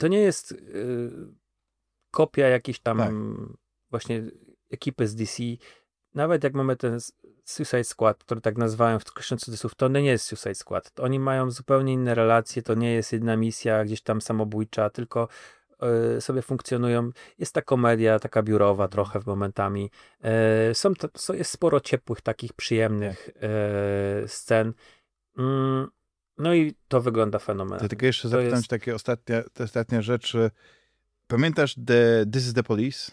To nie jest y, kopia jakiejś tam tak. właśnie ekipy z DC. Nawet jak mamy ten Suicide Squad, który tak nazywałem w cudzysłów, to nie jest Suicide Squad. Oni mają zupełnie inne relacje, to nie jest jedna misja gdzieś tam samobójcza, tylko sobie funkcjonują. Jest ta komedia taka biurowa trochę w momentami. Y, są to, jest sporo ciepłych, takich przyjemnych y, scen. Mm, no i to wygląda fenomenalnie. Tylko jeszcze zapytam jest... takie ostatnie, te ostatnie rzeczy. Pamiętasz the, This is the Police?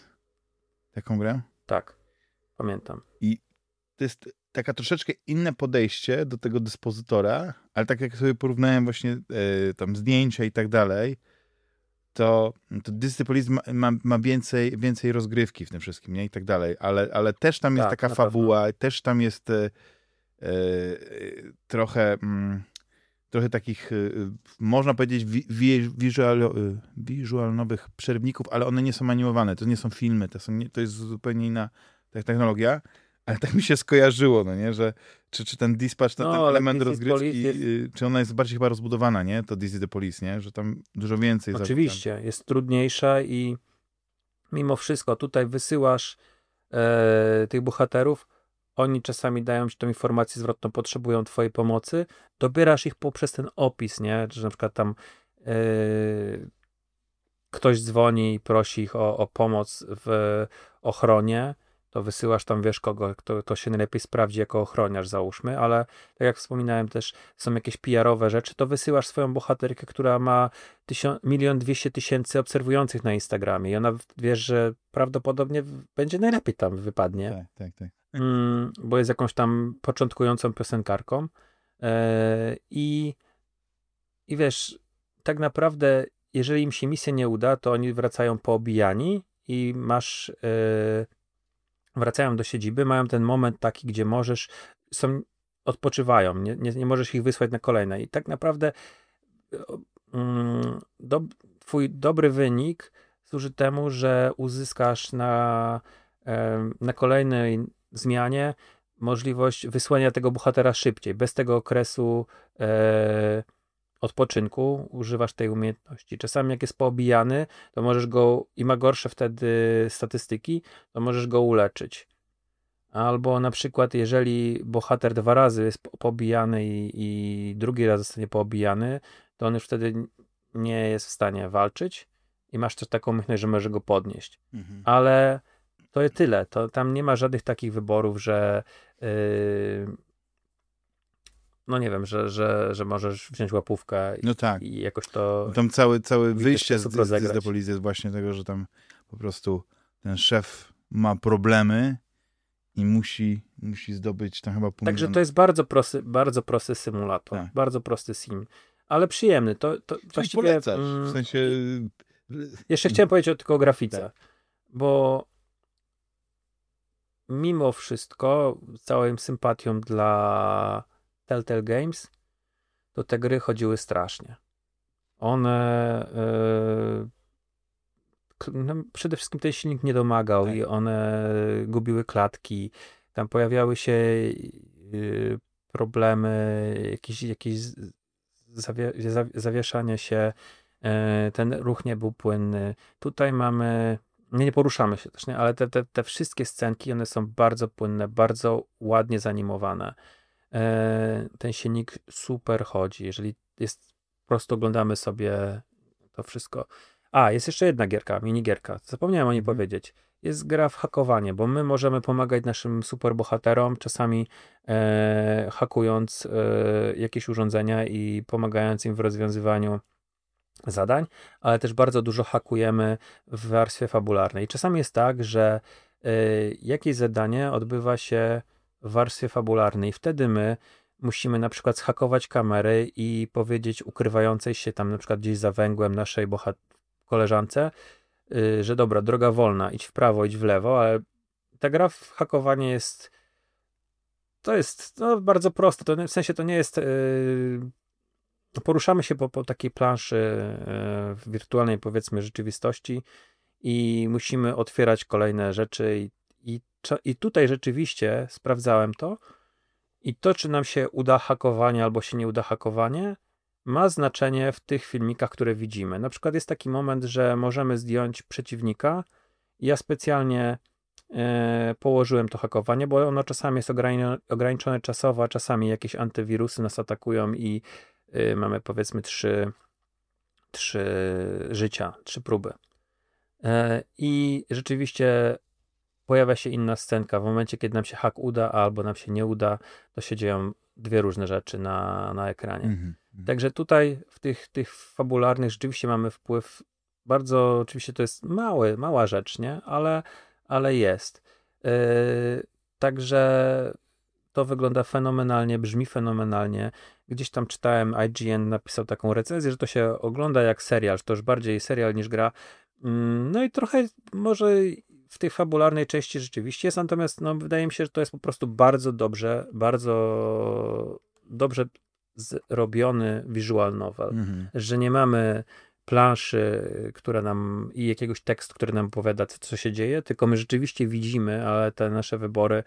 Taką grę? Tak, pamiętam. I to jest taka troszeczkę inne podejście do tego dyspozytora, ale tak jak sobie porównałem właśnie e, tam zdjęcia i tak dalej, to, to Dyscypolizm ma, ma, ma, więcej, więcej rozgrywki w tym wszystkim, nie? I tak dalej, ale, ale też tam jest tak, taka fabuła, pewno. też tam jest e, e, trochę... Mm, trochę takich, y, można powiedzieć, wizual, wizualnowych przerywników, ale one nie są animowane, to nie są filmy, to, są, to jest zupełnie inna technologia, ale tak mi się skojarzyło, no nie, że czy, czy ten dispatch, ten, no, ten element rozgrywki, jest... Y, czy ona jest bardziej chyba rozbudowana, nie, to This is the Police, nie, że tam dużo więcej. Oczywiście, jest trudniejsza i mimo wszystko tutaj wysyłasz e, tych bohaterów, oni czasami dają ci tą informację zwrotną, potrzebują twojej pomocy, dobierasz ich poprzez ten opis, nie? Że na przykład tam yy, ktoś dzwoni i prosi ich o, o pomoc w ochronie, to wysyłasz tam, wiesz kogo, to, to się najlepiej sprawdzi jako ochroniarz, załóżmy, ale tak jak wspominałem też, są jakieś PR-owe rzeczy, to wysyłasz swoją bohaterkę, która ma milion dwieście tysięcy obserwujących na Instagramie i ona, wiesz, że prawdopodobnie będzie najlepiej tam wypadnie. Tak, tak, tak. Mm, bo jest jakąś tam początkującą piosenkarką e, i i wiesz, tak naprawdę jeżeli im się misja nie uda, to oni wracają poobijani i masz e, wracają do siedziby, mają ten moment taki, gdzie możesz, są, odpoczywają, nie, nie, nie możesz ich wysłać na kolejne. I tak naprawdę mm, do, twój dobry wynik służy temu, że uzyskasz na, na kolejnej zmianie możliwość wysłania tego bohatera szybciej, bez tego okresu e, odpoczynku używasz tej umiejętności. Czasami jak jest poobijany, to możesz go i ma gorsze wtedy statystyki, to możesz go uleczyć. Albo na przykład, jeżeli bohater dwa razy jest pobijany i, i drugi raz zostanie poobijany, to on już wtedy nie jest w stanie walczyć i masz też taką myśl, że możesz go podnieść. Mhm. Ale to jest tyle. To, tam nie ma żadnych takich wyborów, że yy, no nie wiem, że, że, że możesz wziąć łapówkę no tak. i jakoś to... No tam całe, całe wyjście z, z, z policji jest właśnie tego, że tam po prostu ten szef ma problemy i musi, musi zdobyć tam chyba punkt. Także to jest bardzo prosty, bardzo prosty symulator, tak. bardzo prosty sim, ale przyjemny. To, to właściwie... Polecasz, mm, w sensie... Jeszcze chciałem powiedzieć o tylko o grafice, tak. bo mimo wszystko, całym sympatią dla Telltale Games, to te gry chodziły strasznie. One yy, no, przede wszystkim ten silnik nie domagał tak. i one gubiły klatki. Tam pojawiały się yy, problemy, jakieś, jakieś zawie, zawieszanie się, yy, ten ruch nie był płynny. Tutaj mamy nie, nie poruszamy się też, nie? ale te, te, te wszystkie scenki, one są bardzo płynne, bardzo ładnie zanimowane. E, ten silnik super chodzi. Jeżeli jest, po prostu oglądamy sobie to wszystko. A, jest jeszcze jedna gierka, minigierka. Zapomniałem o niej mhm. powiedzieć. Jest gra w hakowanie, bo my możemy pomagać naszym superbohaterom, czasami e, hakując e, jakieś urządzenia i pomagając im w rozwiązywaniu zadań, ale też bardzo dużo hakujemy w warstwie fabularnej. Czasami jest tak, że y, jakieś zadanie odbywa się warstwie fabularnej. Wtedy my musimy na przykład zhakować kamery i powiedzieć ukrywającej się tam na przykład gdzieś za węgłem naszej bohat koleżance, y, że dobra, droga wolna, idź w prawo, idź w lewo, ale ta gra w hakowanie jest to jest no, bardzo proste. To, w sensie to nie jest yy, poruszamy się po, po takiej planszy w wirtualnej, powiedzmy, rzeczywistości i musimy otwierać kolejne rzeczy i, i, i tutaj rzeczywiście sprawdzałem to i to, czy nam się uda hakowanie albo się nie uda hakowanie, ma znaczenie w tych filmikach, które widzimy. Na przykład jest taki moment, że możemy zdjąć przeciwnika. Ja specjalnie e, położyłem to hakowanie, bo ono czasami jest ograniczone czasowo, a czasami jakieś antywirusy nas atakują i e, mamy powiedzmy trzy, trzy życia, trzy próby. E, I rzeczywiście pojawia się inna scenka. W momencie, kiedy nam się hak uda, albo nam się nie uda, to się dzieją dwie różne rzeczy na, na ekranie. Mm -hmm. Także tutaj w tych, tych fabularnych rzeczywiście mamy wpływ. Bardzo, oczywiście to jest mały, mała rzecz, nie? Ale, ale jest. Yy, także to wygląda fenomenalnie, brzmi fenomenalnie. Gdzieś tam czytałem, IGN napisał taką recenzję, że to się ogląda jak serial, że to już bardziej serial niż gra. Mm, no i trochę może w tej fabularnej części rzeczywiście jest, natomiast no, wydaje mi się, że to jest po prostu bardzo dobrze, bardzo dobrze zrobiony visual novel, mhm. że nie mamy planszy, która nam i jakiegoś tekstu, który nam opowiada, co się dzieje, tylko my rzeczywiście widzimy, ale te nasze wybory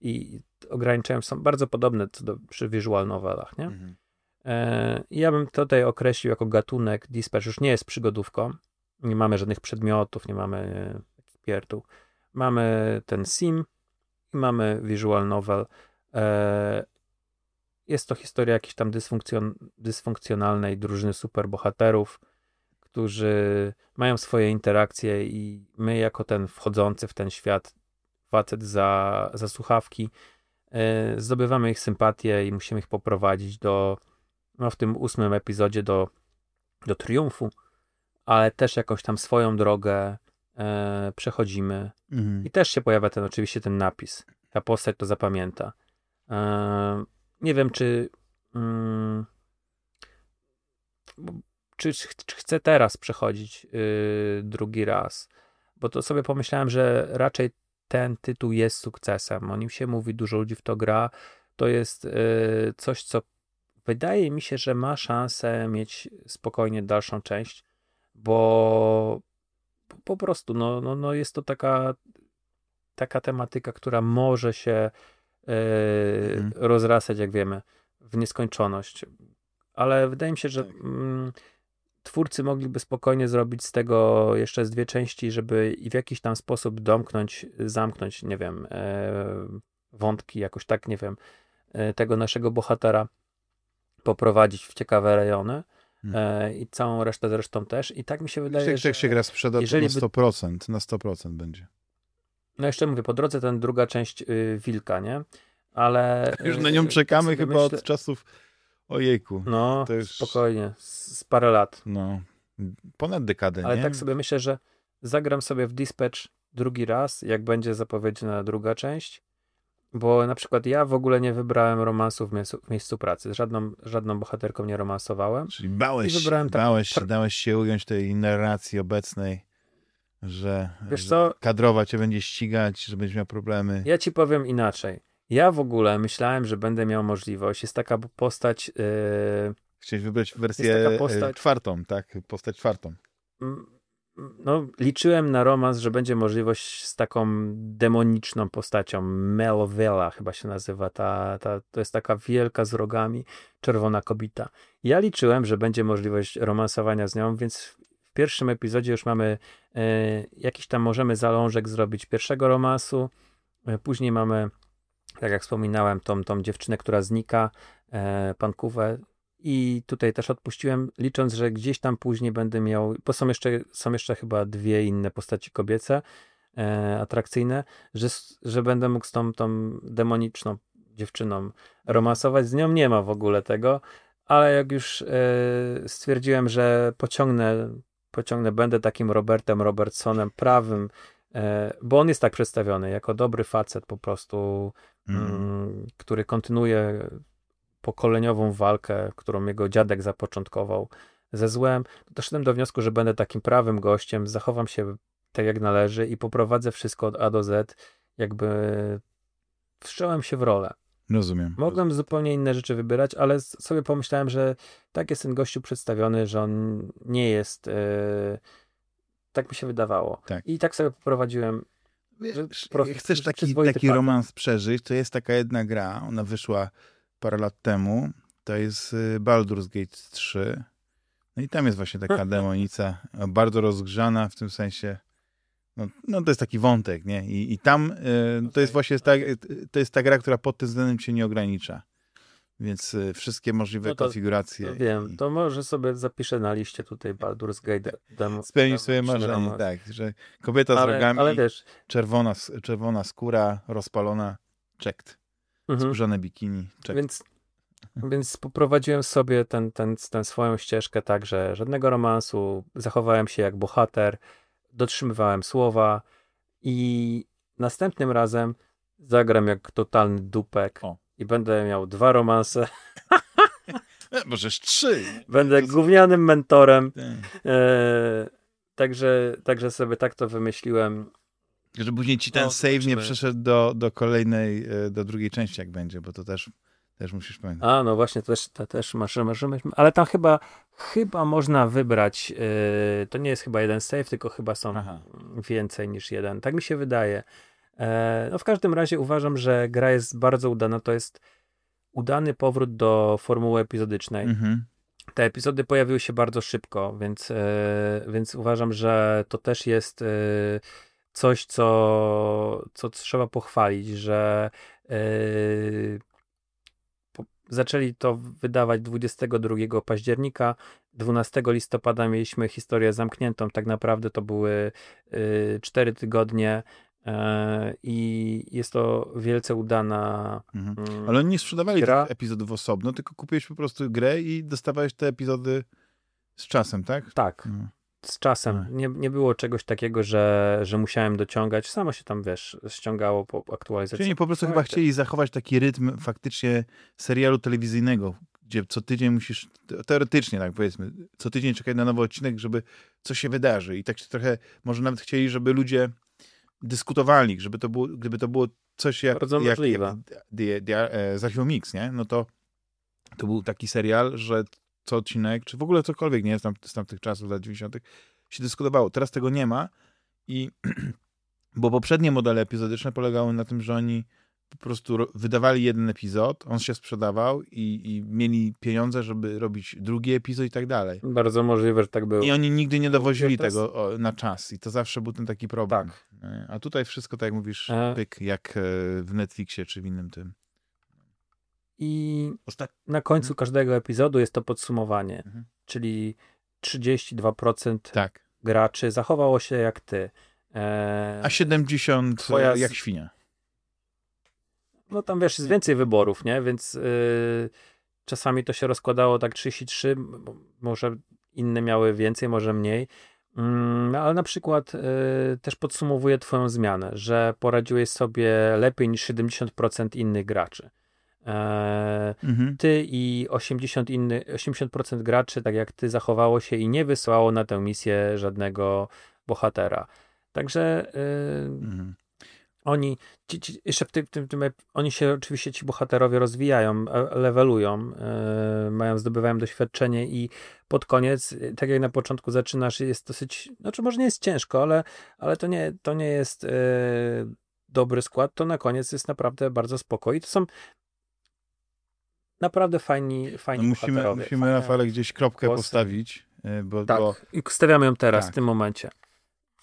i ograniczają są bardzo podobne co do, przy visual novelach, nie? Mhm. E, ja bym tutaj określił jako gatunek Dispatch, już nie jest przygodówką, nie mamy żadnych przedmiotów, nie mamy pierdół. Mamy ten sim i mamy visual novel. E, jest to historia jakiejś tam dysfunkcjon dysfunkcjonalnej drużyny superbohaterów, którzy mają swoje interakcje i my jako ten wchodzący w ten świat facet za, za słuchawki e, zdobywamy ich sympatię i musimy ich poprowadzić do no w tym ósmym epizodzie do, do triumfu, ale też jakąś tam swoją drogę e, przechodzimy mhm. i też się pojawia ten oczywiście ten napis. Ta postać to zapamięta. E, nie wiem, czy, mm, czy, czy chcę teraz przechodzić y, drugi raz, bo to sobie pomyślałem, że raczej ten tytuł jest sukcesem. O nim się mówi, dużo ludzi w to gra. To jest y, coś, co wydaje mi się, że ma szansę mieć spokojnie dalszą część, bo po prostu no, no, no jest to taka, taka tematyka, która może się yy, mhm. rozrasać, jak wiemy, w nieskończoność. Ale wydaje mi się, że tak. mm, twórcy mogliby spokojnie zrobić z tego jeszcze z dwie części, żeby w jakiś tam sposób domknąć, zamknąć, nie wiem, e, wątki, jakoś tak, nie wiem, e, tego naszego bohatera poprowadzić w ciekawe rejony. Hmm. E, i całą resztę zresztą też. I tak mi się wydaje, jak, że... Jak się gra sprzeda, jeżeli na 100%, na 100% będzie. No jeszcze mówię, po drodze ten druga część y, Wilka, nie? Ale... Już na nią y, czekamy chyba myślę... od czasów ojejku. No, to już... spokojnie, z, z parę lat. No, ponad dekadę, Ale nie? tak sobie myślę, że zagram sobie w Dispatch drugi raz, jak będzie zapowiedziana druga część bo na przykład ja w ogóle nie wybrałem romansu w miejscu, w miejscu pracy. Żadną, żadną bohaterką nie romansowałem. Czyli bałeś, tak, bałeś się, dałeś się ująć tej narracji obecnej, że, Wiesz że co? kadrowa cię będzie ścigać, że będziesz miał problemy. Ja ci powiem inaczej. Ja w ogóle myślałem, że będę miał możliwość. Jest taka postać... Yy... Chciałeś wybrać wersję postać... czwartą, tak? Postać czwartą no, liczyłem na romans, że będzie możliwość z taką demoniczną postacią. Melovela chyba się nazywa. Ta, ta, to jest taka wielka z rogami, czerwona kobita. Ja liczyłem, że będzie możliwość romansowania z nią, więc w pierwszym epizodzie już mamy e, jakiś tam, możemy zalążek zrobić pierwszego romansu. E, później mamy, tak jak wspominałem, tą, tą dziewczynę, która znika, e, i tutaj też odpuściłem, licząc, że gdzieś tam później będę miał, bo są jeszcze, są jeszcze chyba dwie inne postaci kobiece, e, atrakcyjne, że, że będę mógł z tą, tą demoniczną dziewczyną romansować. Z nią nie ma w ogóle tego, ale jak już e, stwierdziłem, że pociągnę, pociągnę, będę takim Robertem Robertsonem prawym, e, bo on jest tak przedstawiony, jako dobry facet po prostu, mm. Mm, który kontynuuje pokoleniową walkę, którą jego dziadek zapoczątkował ze złem, to doszedłem do wniosku, że będę takim prawym gościem, zachowam się tak jak należy i poprowadzę wszystko od A do Z, jakby wszcząłem się w rolę. Rozumiem. Mogłem zupełnie inne rzeczy wybierać, ale sobie pomyślałem, że tak jest ten gościu przedstawiony, że on nie jest. Yy, Tak mi się wydawało. Tak. I tak sobie poprowadziłem. Wiesz, chcesz taki, taki romans przeżyć, to jest taka jedna gra, ona wyszła parę lat temu, to jest y, Baldur's Gate 3. No i tam jest właśnie taka demonica, bardzo rozgrzana w tym sensie, no, no to jest taki wątek, nie? I, i tam y, to jest właśnie ta, to jest ta gra, która pod tym względem cię nie ogranicza. Więc y, wszystkie możliwe no to, konfiguracje. To wiem, i... to może sobie zapiszę na liście tutaj Baldur's Gate. Demo, Spełnić swoje marzenie, tak, że kobieta ale, z rogami, ale wiesz, czerwona, czerwona skóra, rozpalona, checked. Mhm. Skórzane bikini, checked. Więc, więc poprowadziłem sobie ten, ten, ten swoją ścieżkę tak, że żadnego romansu, zachowałem się jak bohater, dotrzymywałem słowa i następnym razem zagram jak totalny dupek. O i będę miał dwa romanse. Możesz trzy. Będę gównianym mentorem. Tak. E, także, także sobie tak to wymyśliłem. Że później ci ten no, save nie przeszedł do, do kolejnej, e, do drugiej części, jak będzie, bo to też, też musisz pamiętać. A, no właśnie, to też, to też masz, masz, masz, ale tam chyba, chyba można wybrać, yy, to nie jest chyba jeden save, tylko chyba są Aha. więcej niż jeden. Tak mi się wydaje. E, no w każdym razie uważam, że gra jest bardzo udana. To jest udany powrót do formuły epizodycznej. Mhm. Te epizody pojawiły się bardzo szybko, więc, e, więc uważam, że to też jest e, coś, co, co trzeba pochwalić, że zaczęli to wydawać 22 października. 12 listopada mieliśmy historię zamkniętą. Tak naprawdę to były 4 tygodnie E, I jest to wielce udana. Mhm. Mm, Ale oni nie sprzedawali gra. tych epizodów osobno, tylko kupiłeś po prostu grę i dostawałeś te epizody z czasem, tak? Tak. Mhm. Z czasem. Mhm. Nie, nie było czegoś takiego, że, że musiałem dociągać. Samo się tam, wiesz, ściągało po aktualizacji. Czyli po prostu chyba chcieli zachować taki rytm faktycznie serialu telewizyjnego, gdzie co tydzień musisz, teoretycznie tak powiedzmy, co tydzień czekać na nowy odcinek, żeby coś się wydarzy. I tak się trochę, może nawet chcieli, żeby ludzie dyskutowali, żeby to było, gdyby to było coś jak, Bardzo jak, jak the, e, Zachił Mix, nie? No to to był taki serial, że co odcinek, czy w ogóle cokolwiek, nie jest tam z tamtych czasów, lat 90. się dyskutowało. Teraz tego nie ma i bo poprzednie modele epizodyczne polegały na tym, że oni po prostu wydawali jeden epizod, on się sprzedawał i, i, mieli pieniądze, żeby robić drugi epizod i tak dalej. Bardzo możliwe, że tak było. I oni nigdy nie dowozili tego na czas i to zawsze był ten taki problem. Tak. A tutaj wszystko, tak jak mówisz, e... pyk, jak e, w Netflixie czy w innym tym. I Ostat... na końcu mhm. każdego epizodu jest to podsumowanie, mhm. czyli 32% tak. graczy zachowało się jak ty. E... A 70 Twoja... jak świnia no tam wiesz, jest więcej wyborów, nie? Więc yy, czasami to się rozkładało tak 33, może inne miały więcej, może mniej. Mm, ale na przykład y, też podsumowuje Twoją zmianę, że poradziłeś sobie lepiej niż 70% innych graczy. E, mhm. Ty i 80, inny, 80% graczy, tak jak ty, zachowało się i nie wysłało na tę misję żadnego bohatera. Także y, mhm oni, ci, ci, jeszcze w tym, tym, tym, oni się oczywiście, ci bohaterowie rozwijają, e, levelują, yy, mają, zdobywają doświadczenie i pod koniec, tak jak na początku zaczynasz, jest dosyć, znaczy może nie jest ciężko, ale, ale to, nie, to nie jest yy, dobry skład, to na koniec jest naprawdę bardzo spoko i to są naprawdę fajni, fajni no musimy, bohaterowie. Musimy, fajne, Rafale, gdzieś kropkę głosy. postawić. Bo, tak, bo... i stawiamy ją teraz, tak. w tym momencie.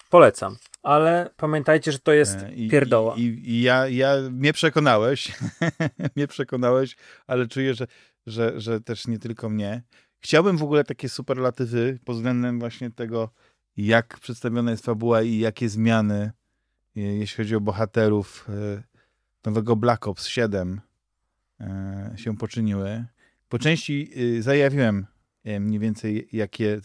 Polecam. Ale pamiętajcie, że to jest e, I, pierdoła. I, i ja, ja mnie przekonałeś, mnie przekonałeś, ale czuję, że, że, że też nie tylko mnie. Chciałbym w ogóle takie superlatywy pod względem właśnie tego, jak przedstawiona jest fabuła i jakie zmiany, e, jeśli chodzi o bohaterów e, nowego Black Ops 7 się poczyniły. Po części zajawiłem mniej więcej, jakie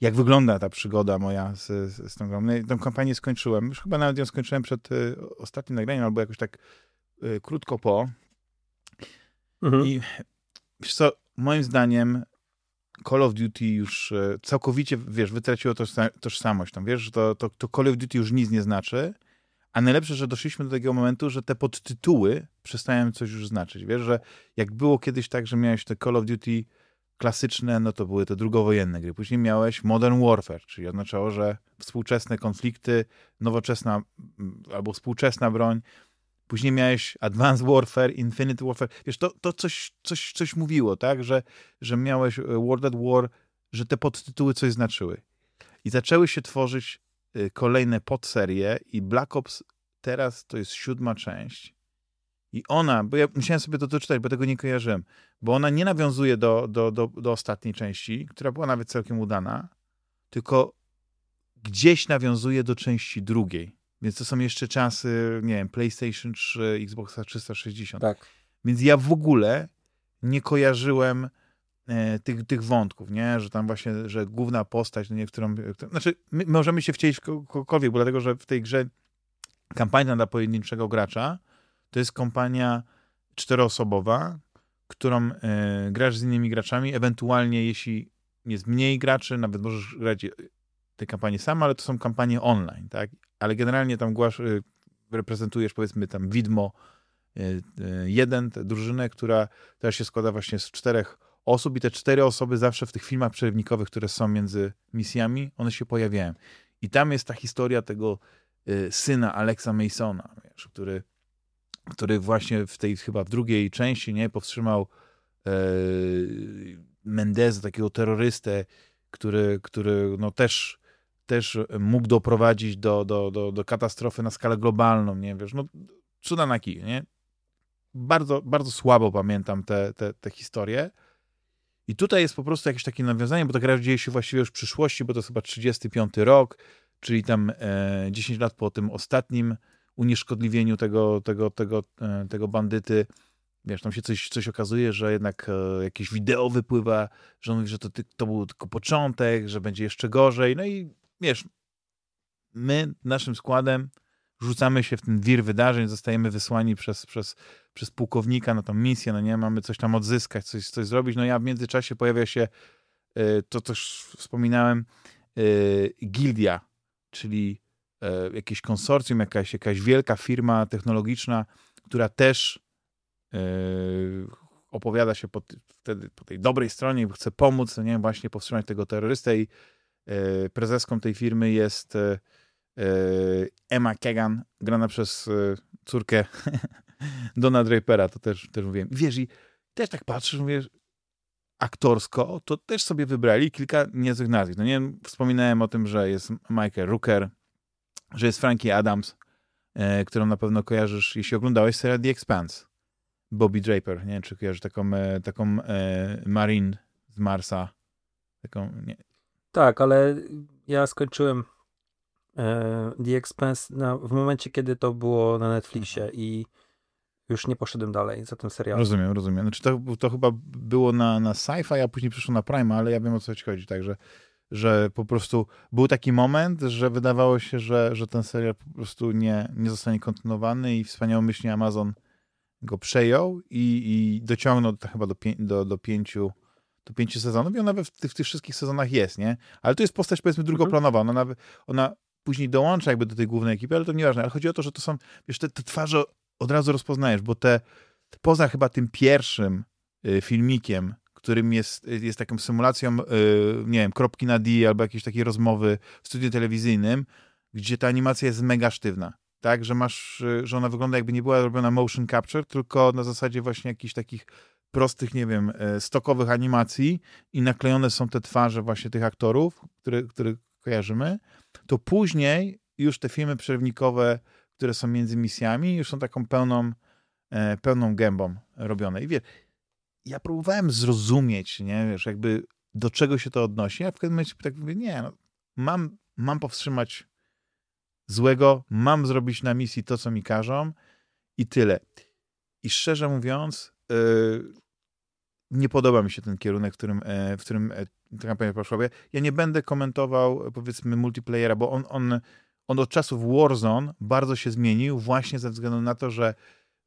jak wygląda ta przygoda moja z, z, z tą grą. No, tę kampanię skończyłem, już chyba nawet ją skończyłem przed y, ostatnim nagraniem, albo jakoś tak y, krótko po. Mhm. I wiesz co, moim zdaniem Call of Duty już y, całkowicie, wiesz, wytraciło tożsamość tam, wiesz, to, to, to Call of Duty już nic nie znaczy, a najlepsze, że doszliśmy do takiego momentu, że te podtytuły przestają coś już znaczyć, wiesz, że jak było kiedyś tak, że miałeś te Call of Duty klasyczne, no to były te drugowojenne gry. Później miałeś Modern Warfare, czyli oznaczało, że współczesne konflikty, nowoczesna albo współczesna broń. Później miałeś Advanced Warfare, Infinite Warfare. Wiesz, to, to coś, coś, coś mówiło, tak? Że, że miałeś e, World at War, że te podtytuły coś znaczyły. I zaczęły się tworzyć kolejne podserie i Black Ops teraz to jest siódma część. I ona, bo ja musiałem sobie to doczytać, bo tego nie kojarzyłem, bo ona nie nawiązuje do, do, do, do ostatniej części, która była nawet całkiem udana, tylko gdzieś nawiązuje do części drugiej. Więc to są jeszcze czasy, nie wiem, PlayStation 3, Xbox 360. Tak. Więc ja w ogóle nie kojarzyłem tych, tych wątków, nie? Że tam właśnie, że główna postać, no nie, którą... Znaczy, my możemy się wcielić w kogokolwiek, bo dlatego, że w tej grze kampania dla pojedynczego gracza to jest kampania czteroosobowa, którą e, grasz z innymi graczami, ewentualnie jeśli jest mniej graczy, nawet możesz grać te kampanie sam, ale to są kampanie online, tak? Ale generalnie tam głasz, y, reprezentujesz powiedzmy tam widmo y, y, jeden, drużynę, która też się składa właśnie z czterech osób i te cztery osoby zawsze w tych filmach przerywnikowych, które są między misjami, one się pojawiają. I tam jest ta historia tego syna Alexa Masona, wiesz, który, który właśnie w tej chyba w drugiej części nie powstrzymał e, Mendeza, takiego terrorystę, który, który no też też mógł doprowadzić do, do, do, do katastrofy na skalę globalną, nie wiesz, no cuda na kij, nie? Bardzo, bardzo słabo pamiętam te, te, te historie. I tutaj jest po prostu jakieś takie nawiązanie, bo ta gra dzieje się właściwie już w przyszłości, bo to jest chyba 35 rok, czyli tam e, 10 lat po tym ostatnim unieszkodliwieniu tego, tego, tego, e, tego bandyty. Wiesz, tam się coś, coś okazuje, że jednak e, jakieś wideo wypływa, że on mówi, że to, to był tylko początek, że będzie jeszcze gorzej. No i wiesz, my naszym składem rzucamy się w ten wir wydarzeń, zostajemy wysłani przez, przez, przez pułkownika na tą misję, no nie, mamy coś tam odzyskać, coś, coś zrobić, no ja w międzyczasie pojawia się y, to, też wspominałem, y, gildia, czyli y, jakieś konsorcjum, jakaś, jakaś wielka firma technologiczna, która też opowiada się po, wtedy po tej dobrej stronie, chce pomóc, no nie, właśnie powstrzymać tego terrorystę i E, prezeską tej firmy jest e, e, Emma Kegan, grana przez córkę Dona Drapera, to też, też mówiłem. Wiesz, i też tak patrzysz, mówię, aktorsko, to też sobie wybrali kilka niezłych nazwisk. No nie wspominałem o tym, że jest Michael Rooker, że jest Frankie Adams, e, którą na pewno kojarzysz, jeśli oglądałeś serial The Expanse. Bobby Draper, nie wiem, czy kojarzysz taką, e, taką e, Marine z Marsa. Taką, nie, tak, ale ja skończyłem e, The Expense na, w momencie, kiedy to było na Netflixie i już nie poszedłem dalej za tym serialem. Rozumiem, rozumiem. Znaczy to, to chyba było na, na sci-fi, a później przyszło na Prime, ale ja wiem o co ci chodzi, także że po prostu był taki moment, że wydawało się, że, że ten serial po prostu nie, nie zostanie kontynuowany i wspaniałomyślnie Amazon go przejął i, i dociągnął to chyba do, pię, do, do pięciu do pięciu sezonów i ona w, w tych wszystkich sezonach jest, nie? Ale to jest postać powiedzmy drugoplanowa, ona, ona później dołącza jakby do tej głównej ekipy, ale to nieważne, ale chodzi o to, że to są, wiesz, te, te twarze od razu rozpoznajesz, bo te, poza chyba tym pierwszym y, filmikiem, którym jest, jest taką symulacją, y, nie wiem, kropki na D albo jakiejś takiej rozmowy w studiu telewizyjnym, gdzie ta animacja jest mega sztywna. Tak, że masz, y, że ona wygląda jakby nie była robiona motion capture, tylko na zasadzie właśnie jakichś takich prostych, nie wiem, stokowych animacji i naklejone są te twarze właśnie tych aktorów, które kojarzymy, to później już te filmy przerywnikowe, które są między misjami, już są taką pełną, e, pełną gębą robione. I wiesz, ja próbowałem zrozumieć, nie, wiesz, jakby do czego się to odnosi, a w pewnym momencie tak mówię, nie, no, mam, mam powstrzymać złego, mam zrobić na misji to, co mi każą i tyle. I szczerze mówiąc, yy, nie podoba mi się ten kierunek, w którym, e, w którym e, ta kampania poszła. Ja nie będę komentował, powiedzmy, multiplayera, bo on, on, on od czasów Warzone bardzo się zmienił właśnie ze względu na to, że,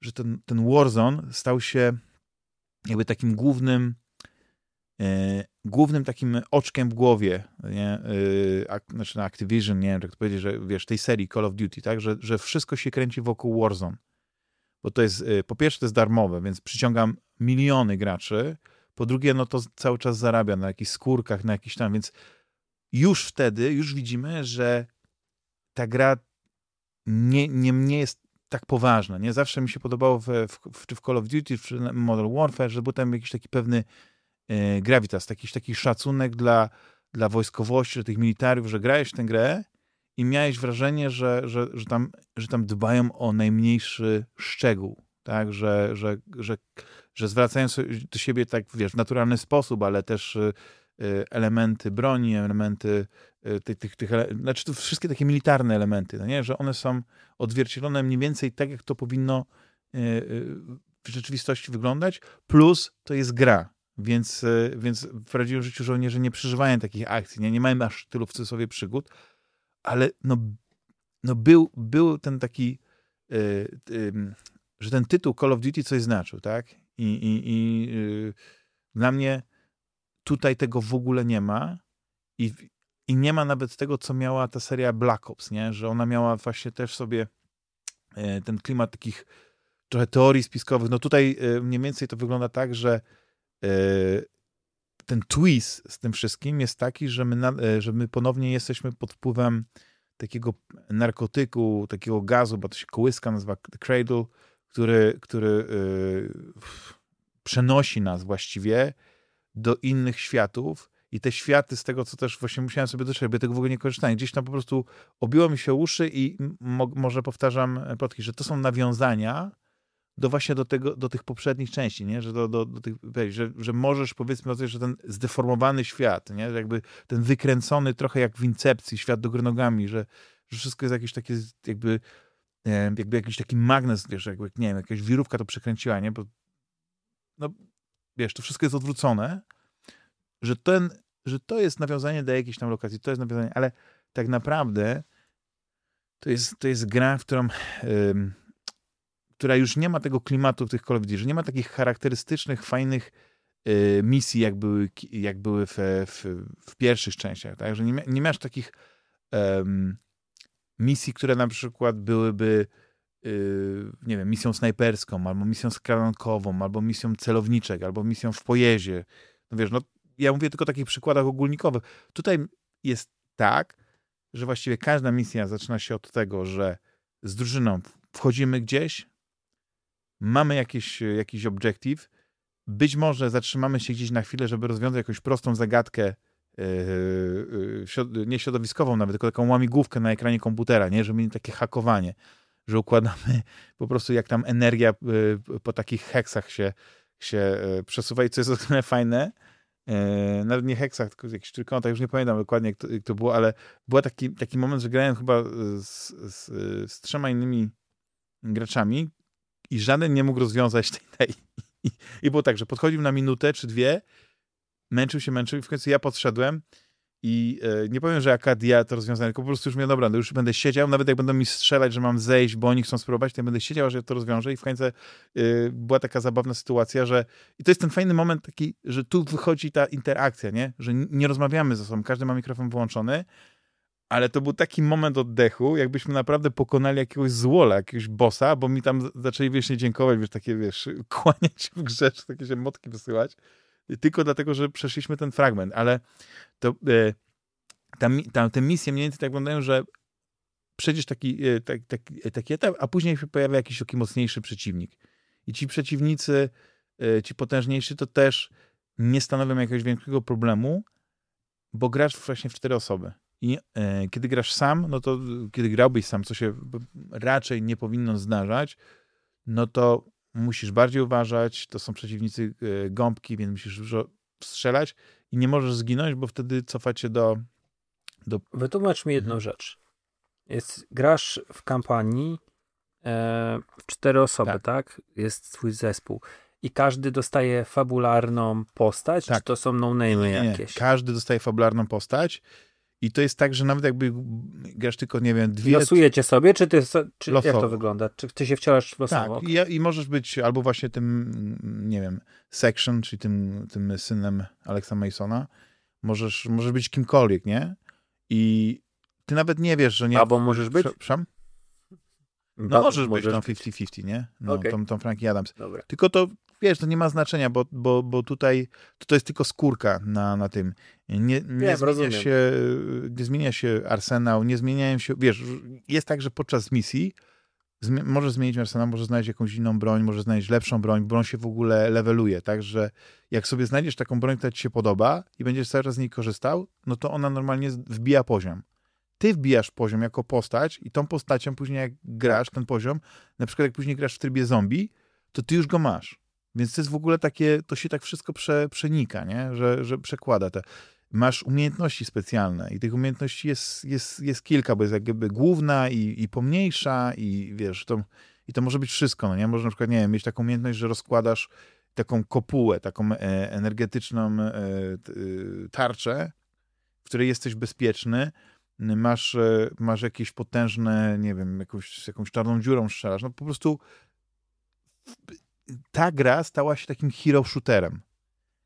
że ten, ten Warzone stał się jakby takim głównym e, głównym takim oczkiem w głowie, nie? znaczy na Activision, nie wiem, jak to powiedzieć, że wiesz, tej serii Call of Duty, tak, że, że wszystko się kręci wokół Warzone bo to jest, y, po pierwsze to jest darmowe, więc przyciągam miliony graczy, Po drugie, no to cały czas zarabia na jakichś skórkach, na jakichś tam, więc już wtedy, już widzimy, że ta gra nie, nie, nie jest tak poważna. Nie zawsze mi się podobało w, w, czy w Call of Duty, czy Modern Warfare, że był tam jakiś taki pewny e, gravitas, jakiś taki szacunek dla, dla wojskowości, dla tych militariów, że grałeś w tę grę i miałeś wrażenie, że, że, że, tam, że tam dbają o najmniejszy szczegół, tak, że, że, że, że zwracają do siebie tak, wiesz, w naturalny sposób, ale też e, e, elementy broni, elementy e, tych, tych, tych znaczy to wszystkie takie militarne elementy, no nie? że one są odzwierciedlone mniej więcej tak, jak to powinno w rzeczywistości wyglądać, plus to jest gra, więc, więc w prawdziwym życiu żołnierze nie przeżywają takich akcji, nie, nie mają aż tylu w cudzysłowie przygód, ale no, no był, był ten taki, y, y, że ten tytuł Call of Duty coś znaczył, tak? I, i, i y, dla mnie tutaj tego w ogóle nie ma i, i nie ma nawet tego, co miała ta seria Black Ops, nie? Że ona miała właśnie też sobie e, ten klimat takich trochę teorii spiskowych. No tutaj mniej więcej to wygląda tak, że ten twist z tym wszystkim jest taki, że my, e, że my ponownie jesteśmy pod wpływem takiego narkotyku, takiego gazu, bo to się kołyska nazywa Cradle, który, który yy, przenosi nas właściwie do innych światów. I te światy, z tego co też właśnie musiałem sobie dotrzeć, by tego w ogóle nie korzystałem, gdzieś tam po prostu obiło mi się uszy i mo może powtarzam plotki, że to są nawiązania do właśnie do, tego, do tych poprzednich części, nie? Że, do, do, do tych, że, że możesz powiedzmy, że ten zdeformowany świat, nie? Jakby ten wykręcony trochę jak w Incepcji, świat do gry nogami, że, że wszystko jest jakieś takie jakby, jakby jakiś taki magnes, wiesz, jakby, nie wiem, jakaś wirówka to przekręciła, nie? Bo, no, wiesz, to wszystko jest odwrócone, że ten, że to jest nawiązanie do jakiejś tam lokacji, to jest nawiązanie, ale tak naprawdę to jest, to jest gra, w którą yy, która już nie ma tego klimatu tych Call of Duty, że nie ma takich charakterystycznych, fajnych y, misji, jak były, jak były w, w, w pierwszych częściach, tak? Że nie, nie masz takich um, misji, które na przykład byłyby y, nie wiem, misją snajperską, albo misją skradankową, albo misją celowniczek, albo misją w pojeździe. No wiesz, no ja mówię tylko o takich przykładach ogólnikowych. Tutaj jest tak, że właściwie każda misja zaczyna się od tego, że z drużyną wchodzimy gdzieś, mamy jakiś, jakiś obiektyw, być może zatrzymamy się gdzieś na chwilę, żeby rozwiązać jakąś prostą zagadkę, yy, nie środowiskową nawet, tylko taką łamigłówkę na ekranie komputera, nie? Żeby nie takie hakowanie, że układamy po prostu jak tam energia yy, po takich heksach się, się yy, przesuwa i co jest o tyle fajne, nawet nie heksach, tylko jakichś trójkątach, już nie pamiętam dokładnie jak to, jak to było, ale był taki, taki moment, że grałem chyba z, z, z trzema innymi graczami, i żaden nie mógł rozwiązać tej, tej. I, było tak, że podchodził na minutę czy dwie, męczył się, męczył i w końcu ja podszedłem i e, nie powiem, że Akadia to rozwiązanie, tylko po prostu już mnie, dobra, no już będę siedział, nawet jak będą mi strzelać, że mam zejść, bo oni chcą spróbować, to ja będę siedział, że ja to rozwiążę i w końcu e, była taka zabawna sytuacja, że i to jest ten fajny moment taki, że tu wychodzi ta interakcja, nie? Że nie rozmawiamy ze sobą, każdy ma mikrofon włączony, ale to był taki moment oddechu, jakbyśmy naprawdę pokonali jakiegoś złola, jakiegoś bossa, bo mi tam zaczęli wiecznie dziękować, wiesz, takie, wiesz, kłaniać się w grze, czy takie się motki wysyłać, tylko dlatego, że przeszliśmy ten fragment, ale to e, tam, tam, te misje mniej więcej tak wyglądają, że przejdziesz taki, e, tak, tak, taki etap, a później się pojawia jakiś taki mocniejszy przeciwnik. I ci przeciwnicy, e, ci potężniejsi, to też nie stanowią jakiegoś większego problemu, bo grasz właśnie w cztery osoby. I e, kiedy grasz sam, no to kiedy grałbyś sam, co się raczej nie powinno zdarzać, no to musisz bardziej uważać, to są przeciwnicy e, gąbki, więc musisz dużo strzelać i nie możesz zginąć, bo wtedy cofać się do... do... Wytłumacz mi jedną mhm. rzecz. Jest, grasz w kampanii e, w cztery osoby, tak. tak? Jest twój zespół. I każdy dostaje fabularną postać, tak. czy to są no-name jakieś? Nie, każdy dostaje fabularną postać i to jest tak, że nawet jakby grasz tylko, nie wiem, dwie... Losujecie sobie, czy ty, czy jak to wygląda? Czy ty się wcielasz losowo? Tak, i, i możesz być albo właśnie tym, nie wiem, Section, czyli tym, tym synem Alexa Masona, możesz, możesz być kimkolwiek, nie? I ty nawet nie wiesz, że nie... Albo możesz być? Przepraszam? No możesz, możesz być tą 50-50, nie? No, okay. tą, tą Frankie Adams. Dobra. Tylko to, wiesz, to nie ma znaczenia, bo, bo, bo tutaj to, to jest tylko skórka na, na tym. Nie, nie, Wiem, zmienia się, nie zmienia się arsenał, nie zmieniają się, wiesz, jest tak, że podczas misji zmi może zmienić arsenał, może znaleźć jakąś inną broń, może znaleźć lepszą broń, broń się w ogóle leveluje, także jak sobie znajdziesz taką broń, która ci się podoba i będziesz cały czas z niej korzystał, no to ona normalnie wbija poziom ty wbijasz poziom jako postać i tą postacią później jak grasz ten poziom, na przykład jak później grasz w trybie zombie, to ty już go masz. Więc to jest w ogóle takie, to się tak wszystko prze, przenika, nie? Że, że przekłada te. Masz umiejętności specjalne i tych umiejętności jest, jest, jest kilka, bo jest jakby główna i, i pomniejsza i wiesz, to, i to może być wszystko, no nie? Może na przykład, nie wiem, mieć taką umiejętność, że rozkładasz taką kopułę, taką e, energetyczną e, e, tarczę, w której jesteś bezpieczny, masz, e, masz jakieś potężne, nie wiem, jakąś, jakąś czarną dziurą strzelasz. No po prostu ta gra stała się takim hero shooterem,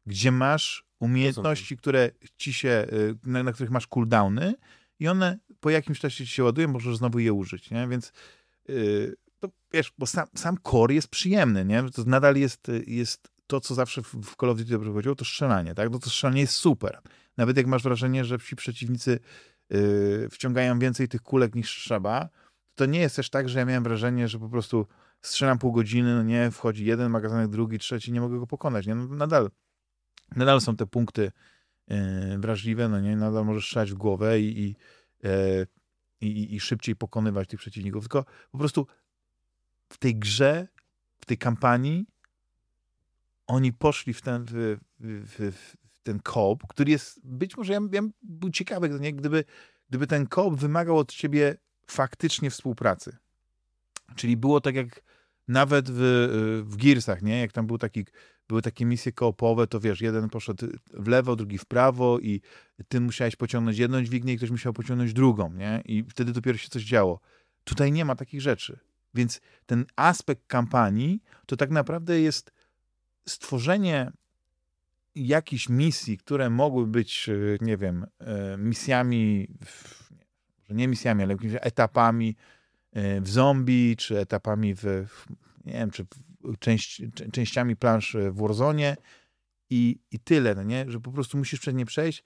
gdzie masz umiejętności, które ci się, e, na, na których masz cooldowny i one po jakimś czasie ci się ładują, możesz znowu je użyć, nie? Więc yy, to wiesz, bo sam, sam core jest przyjemny, nie? To nadal jest, jest to, co zawsze w, w Call of Duty dobrze chodziło, to strzelanie, tak? No to strzelanie jest super. Nawet jak masz wrażenie, że ci przeciwnicy yy, wciągają więcej tych kulek niż trzeba, to nie jest też tak, że ja miałem wrażenie, że po prostu strzelam pół godziny, no nie, wchodzi jeden magazynek, drugi, trzeci, nie mogę go pokonać, nie? No, nadal, nadal są te punkty yy, wrażliwe, no nie, nadal możesz strzelać w głowę i, i, yy, i, i szybciej pokonywać tych przeciwników, tylko po prostu w tej grze, w tej kampanii oni poszli w ten, w, w, w, ten koop, który jest, być może ja, ja był ciekawy, nie? Gdyby, gdyby ten koop wymagał od ciebie faktycznie współpracy. Czyli było tak jak nawet w, w Gearsach, nie? Jak tam był taki, były takie misje koopowe, to wiesz, jeden poszedł w lewo, drugi w prawo i ty musiałeś pociągnąć jedną dźwignię i ktoś musiał pociągnąć drugą, nie? I wtedy dopiero się coś działo. Tutaj nie ma takich rzeczy. Więc ten aspekt kampanii to tak naprawdę jest stworzenie jakichś misji, które mogły być, e, nie wiem, e, misjami, nie misjami, ale jakimiś etapami w zombie, czy etapami w, nie wiem, czy część, częściami plansz w Warzone i, i tyle, no nie? Że po prostu musisz przez nie przejść,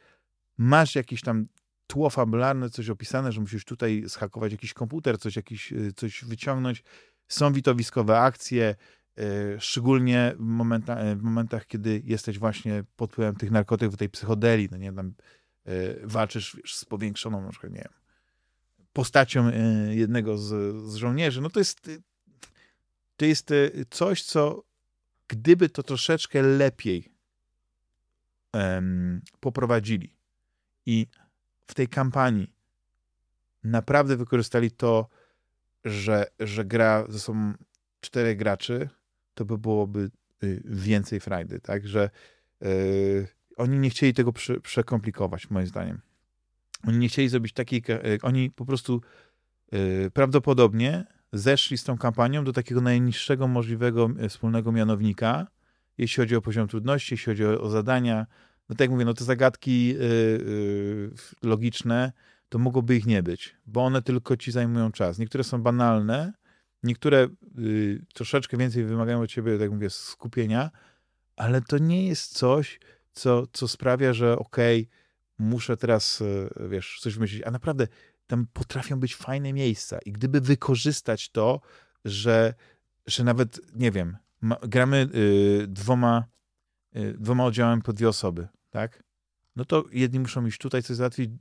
masz jakieś tam tło fabularne, coś opisane, że musisz tutaj schakować jakiś komputer, coś, jakiś, coś wyciągnąć. Są widowiskowe akcje, E, szczególnie w, momenta, w momentach, kiedy jesteś właśnie pod wpływem tych narkotyków, tej psychodeli, no nie tam walczysz wiesz, z powiększoną, na przykład, nie wiem, postacią jednego z, z żołnierzy, no to jest to jest coś, co gdyby to troszeczkę lepiej um, poprowadzili. I w tej kampanii naprawdę wykorzystali to, że, że gra ze sobą czterech graczy, to by byłoby y, więcej frajdy, tak, że yy, oni nie chcieli tego prze, przekomplikować, moim zdaniem. Oni nie chcieli zrobić takiej, y, oni po prostu yy, prawdopodobnie zeszli z tą kampanią do takiego najniższego możliwego y, wspólnego mianownika, jeśli chodzi o poziom trudności, jeśli chodzi o, o zadania. No tak jak mówię, no te zagadki yy, yy, logiczne, to mogłoby ich nie być, bo one tylko ci zajmują czas. Niektóre są banalne, Niektóre y, troszeczkę więcej wymagają od ciebie, tak mówię, skupienia, ale to nie jest coś, co, co sprawia, że okej, okay, muszę teraz, y, wiesz, coś wymyślić. A naprawdę tam potrafią być fajne miejsca i gdyby wykorzystać to, że, że nawet, nie wiem, ma, gramy y, dwoma, y, dwoma oddziałami po dwie osoby, tak? No to jedni muszą iść tutaj coś załatwić,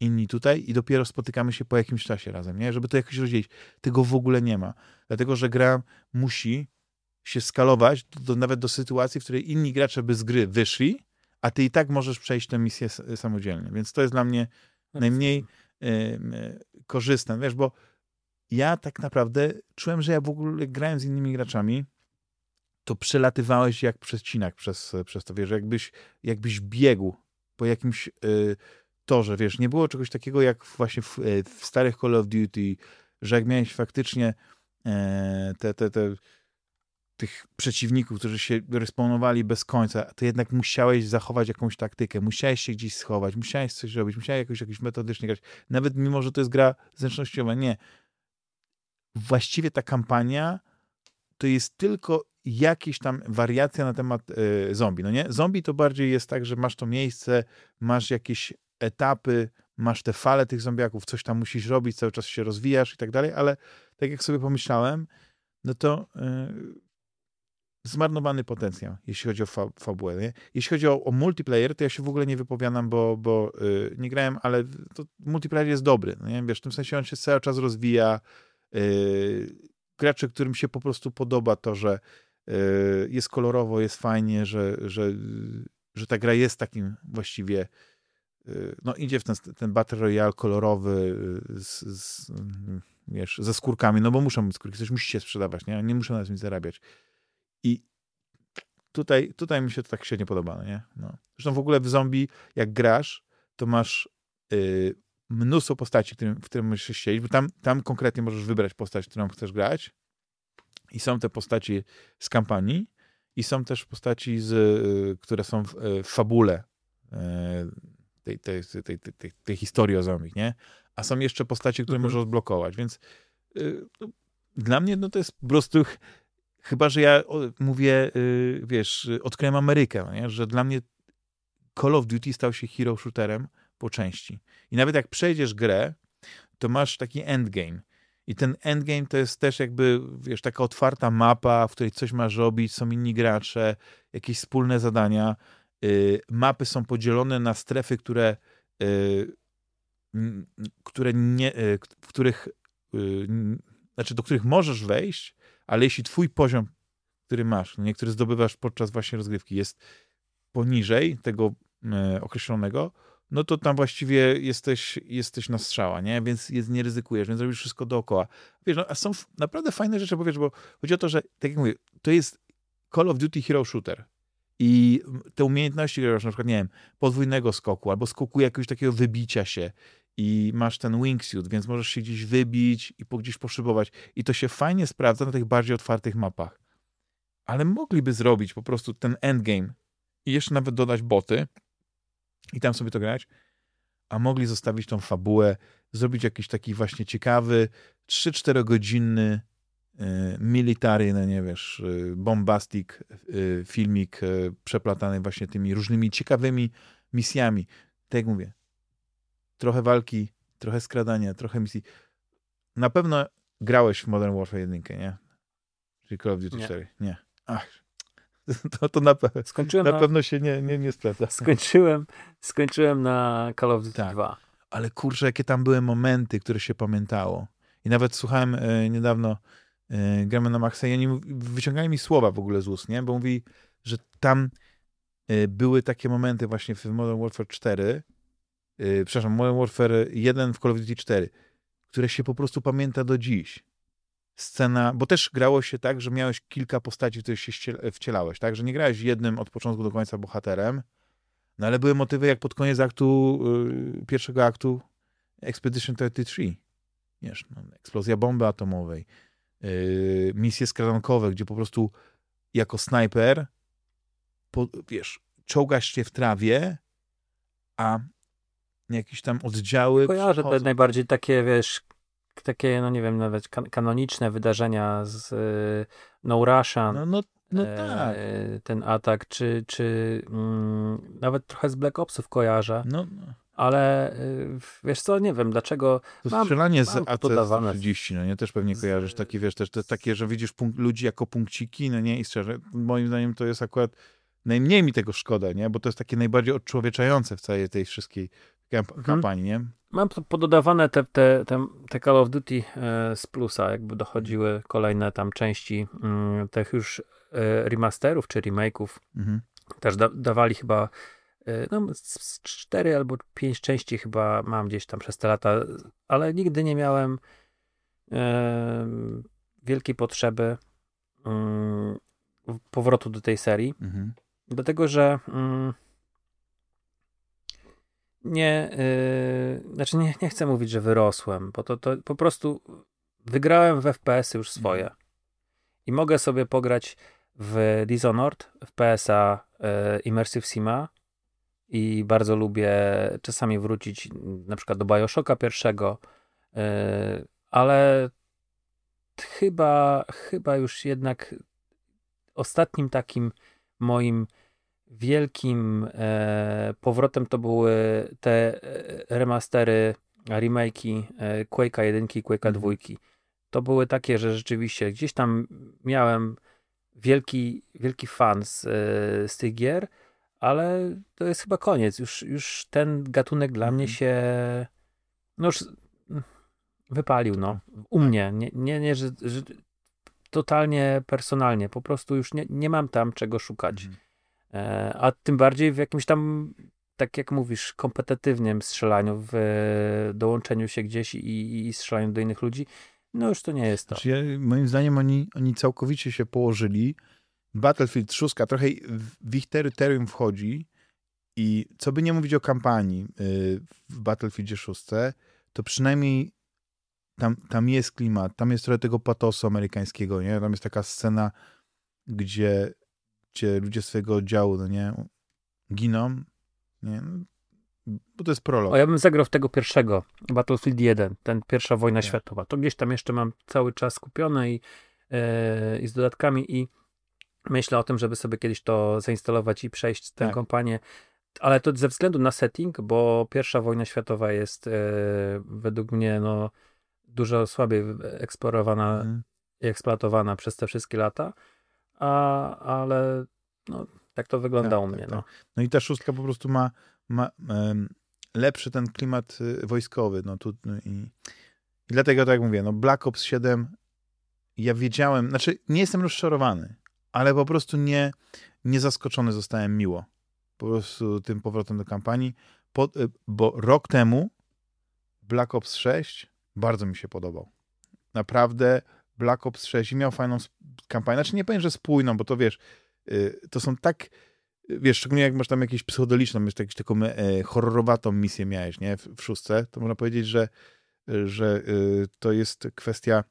inni tutaj i dopiero spotykamy się po jakimś czasie razem, nie? Żeby to jakoś rozdzielić. Tego w ogóle nie ma. Dlatego, że gra musi się skalować do, do, nawet do sytuacji, w której inni gracze by z gry wyszli, a ty i tak możesz przejść tę misję samodzielnie. Więc to jest dla mnie najmniej y, y, korzystne, wiesz, bo ja tak naprawdę czułem, że ja w ogóle grałem z innymi graczami, to przelatywałeś jak przecinak przez, przez to, wiesz, jakbyś, jakbyś biegł po jakimś y, torze, wiesz, nie było czegoś takiego jak właśnie w, e, w starych Call of Duty, że jak miałeś faktycznie e, te, te, te tych przeciwników, którzy się respawnowali bez końca, to jednak musiałeś zachować jakąś taktykę, musiałeś się gdzieś schować, musiałeś coś robić, musiałeś jakoś, jakoś metodycznie grać, nawet mimo, że to jest gra zręcznościowa, nie. Właściwie ta kampania to jest tylko jakaś tam wariacja na temat y, zombie, no nie? Zombie to bardziej jest tak, że masz to miejsce, masz jakieś etapy, masz te fale tych zombiaków, coś tam musisz robić, cały czas się rozwijasz i tak dalej, ale tak jak sobie pomyślałem, no to y, zmarnowany potencjał, jeśli chodzi o fa fabułę. Nie? Jeśli chodzi o, o, multiplayer, to ja się w ogóle nie wypowiadam, bo, bo yy, nie grałem, ale to multiplayer jest dobry. No nie? Wiesz, w tym sensie on się cały czas rozwija. Yy, gracze, którym się po prostu podoba to, że yy, jest kolorowo, jest fajnie, że, że, że ta gra jest takim właściwie y, no idzie w ten, ten Battle Royale kolorowy y, z, z, wiesz, ze skórkami, no bo muszą mieć skórki, coś musi się sprzedawać, nie? Nie muszę na tym zarabiać. I tutaj, tutaj mi się to tak średnio podoba, no nie? No. Zresztą w ogóle w zombie, jak grasz, to masz yy, mnóstwo postaci, którym, w którym możesz siedzieć, bo tam, tam konkretnie możesz wybrać postać, którą chcesz grać i są te postaci z kampanii i są też postaci, z, yy, które są w, yy, w fabule tej, tej, tej, tej, tej historii o zombie, nie? A są jeszcze postacie, które mhm. możesz odblokować, więc no, dla mnie no, to jest po prostu Chyba, że ja mówię, y, wiesz, odkryłem Amerykę, nie? że dla mnie Call of Duty stał się hero shooterem po części. I nawet jak przejdziesz grę, to masz taki endgame. I ten endgame to jest też jakby, wiesz, taka otwarta mapa, w której coś masz robić, są inni gracze, jakieś wspólne zadania. Y, mapy są podzielone na strefy, które, y, które nie, w których, znaczy do których możesz wejść, ale jeśli twój poziom, który masz, no który zdobywasz podczas właśnie rozgrywki jest poniżej tego e, określonego, no to tam właściwie jesteś, jesteś na strzała, nie? Więc nie ryzykujesz, więc robisz wszystko dookoła. Wiesz, no, a są naprawdę fajne rzeczy, bo wiesz, bo chodzi o to, że, tak jak mówię, to jest Call of Duty Hero Shooter. I te umiejętności, na przykład, nie wiem, podwójnego skoku, albo skoku jakiegoś takiego wybicia się, i masz ten wingsuit, więc możesz się gdzieś wybić i po gdzieś poszybować. I to się fajnie sprawdza na tych bardziej otwartych mapach. Ale mogliby zrobić po prostu ten endgame i jeszcze nawet dodać boty i tam sobie to grać, a mogli zostawić tą fabułę, zrobić jakiś taki właśnie ciekawy, 3-4 godzinny y, nie wiesz, y, bombastic y, filmik y, przeplatany właśnie tymi różnymi ciekawymi misjami. Tak jak mówię, trochę walki, trochę skradania, trochę misji. Na pewno grałeś w Modern Warfare 1, nie? Czyli Call of Duty nie. 4. Nie. Ach, to, to na, pe skończyłem na, na pewno się nie, nie, nie sprawdza. Skończyłem, skończyłem na Call of Duty tak. 2. Ale kurczę, jakie tam były momenty, które się pamiętało. I nawet słuchałem e, niedawno e, gramy na Maxa i oni wyciągali mi słowa w ogóle z ust, nie? Bo mówi, że tam e, były takie momenty właśnie w Modern Warfare 4, yy, przepraszam, Modern Warfare 1 w Call of Duty 4, które się po prostu pamięta do dziś. Scena, bo też grało się tak, że miałeś kilka postaci, w których się wcielałeś, tak? Że nie grałeś jednym od początku do końca bohaterem, no ale były motywy jak pod koniec aktu, yy, pierwszego aktu Expedition 33. Wiesz, no, eksplozja bomby atomowej, yy, misje skradankowe, gdzie po prostu jako snajper po, wiesz, czołgasz się w trawie, a jakieś tam oddziały. Kojarzę te najbardziej takie, wiesz, takie, no nie wiem, nawet kan kanoniczne wydarzenia z y, No Russian. No, no, no e, tak. Ten atak, czy, czy mm, nawet trochę z Black Opsów kojarzę. No, no. Ale y, wiesz co, nie wiem dlaczego. To mam, strzelanie z AC-30, no nie? Też pewnie kojarzysz takie, wiesz, też te, takie, że widzisz ludzi jako punkciki, no nie? I szczerze, moim zdaniem to jest akurat najmniej mi tego szkoda, nie? Bo to jest takie najbardziej odczłowieczające w całej tej wszystkiej Mhm. kampanii, nie? Mam pododawane te, te, te, te Call of Duty e, z plusa, jakby dochodziły kolejne tam części mm, tych już e, remasterów czy remake'ów. Mhm. Też da, dawali chyba e, no, z cztery albo pięć części chyba mam gdzieś tam przez te lata, ale nigdy nie miałem wielkiej potrzeby mm, powrotu do tej serii. Mhm. Dlatego, że mm, nie, yy, znaczy nie, nie chcę mówić, że wyrosłem, bo to, to po prostu wygrałem w FPS już swoje. Mhm. I mogę sobie pograć w Dishonored, w PSA yy, Immersive Sima i bardzo lubię czasami wrócić na przykład do Bioshocka pierwszego, yy, ale chyba, chyba już jednak ostatnim takim moim wielkim e, powrotem to były te e, remastery, remake'i e, Quake'a 1 i Quake'a 2. Mhm. To były takie, że rzeczywiście gdzieś tam miałem wielki, wielki fan z, z tych gier, ale to jest chyba koniec. Już, już ten gatunek dla mnie mhm. się no już wypalił, no. U mnie. Nie, nie, nie że, że totalnie personalnie. Po prostu już nie, nie mam tam czego szukać. Mhm. E, a tym bardziej w jakimś tam, tak jak mówisz, kompetytywnym strzelaniu, w dołączeniu się gdzieś i, i strzelaniu do innych ludzi, no już to nie jest to. Znaczy ja, moim zdaniem oni, oni całkowicie się położyli. Battlefield 6 trochę w ich terytorium wchodzi i co by nie mówić o kampanii y, w Battlefieldzie 6, to przynajmniej tam, tam jest klimat, tam jest trochę tego patosu amerykańskiego, nie? Tam jest taka scena, gdzie, gdzie ludzie swojego oddziału, no nie, giną, nie? Bo to jest prolog. O, ja bym zagrał w tego pierwszego, Battlefield 1, ten pierwsza wojna tak. światowa. To gdzieś tam jeszcze mam cały czas kupione i, yy, i z dodatkami i myślę o tym, żeby sobie kiedyś to zainstalować i przejść tę tak. kampanię. Ale to ze względu na setting, bo pierwsza wojna światowa jest yy, według mnie no, dużo słabiej eksplorowana mhm. i eksploatowana przez te wszystkie lata, a, ale no, tak to wyglądało tak, u mnie. Tak, no. Tak. no i ta szóstka po prostu ma, ma um, lepszy ten klimat y, wojskowy. No, tu, no i, i dlatego, tak jak mówię, no Black Ops 7 ja wiedziałem, znaczy nie jestem rozczarowany, ale po prostu nie, nie zaskoczony zostałem miło. Po prostu tym powrotem do kampanii, po, y, bo rok temu Black Ops 6 bardzo mi się podobał. Naprawdę Black Ops 6 miał fajną kampanię. Znaczy nie powiem, że spójną, bo to wiesz, y, to są tak, wiesz, szczególnie jak masz tam jakieś psychodeliczną, jeszcze jakąś taką e, horrorowatą misję miałeś, nie, w, w szóstce, to można powiedzieć, że, że y, to jest kwestia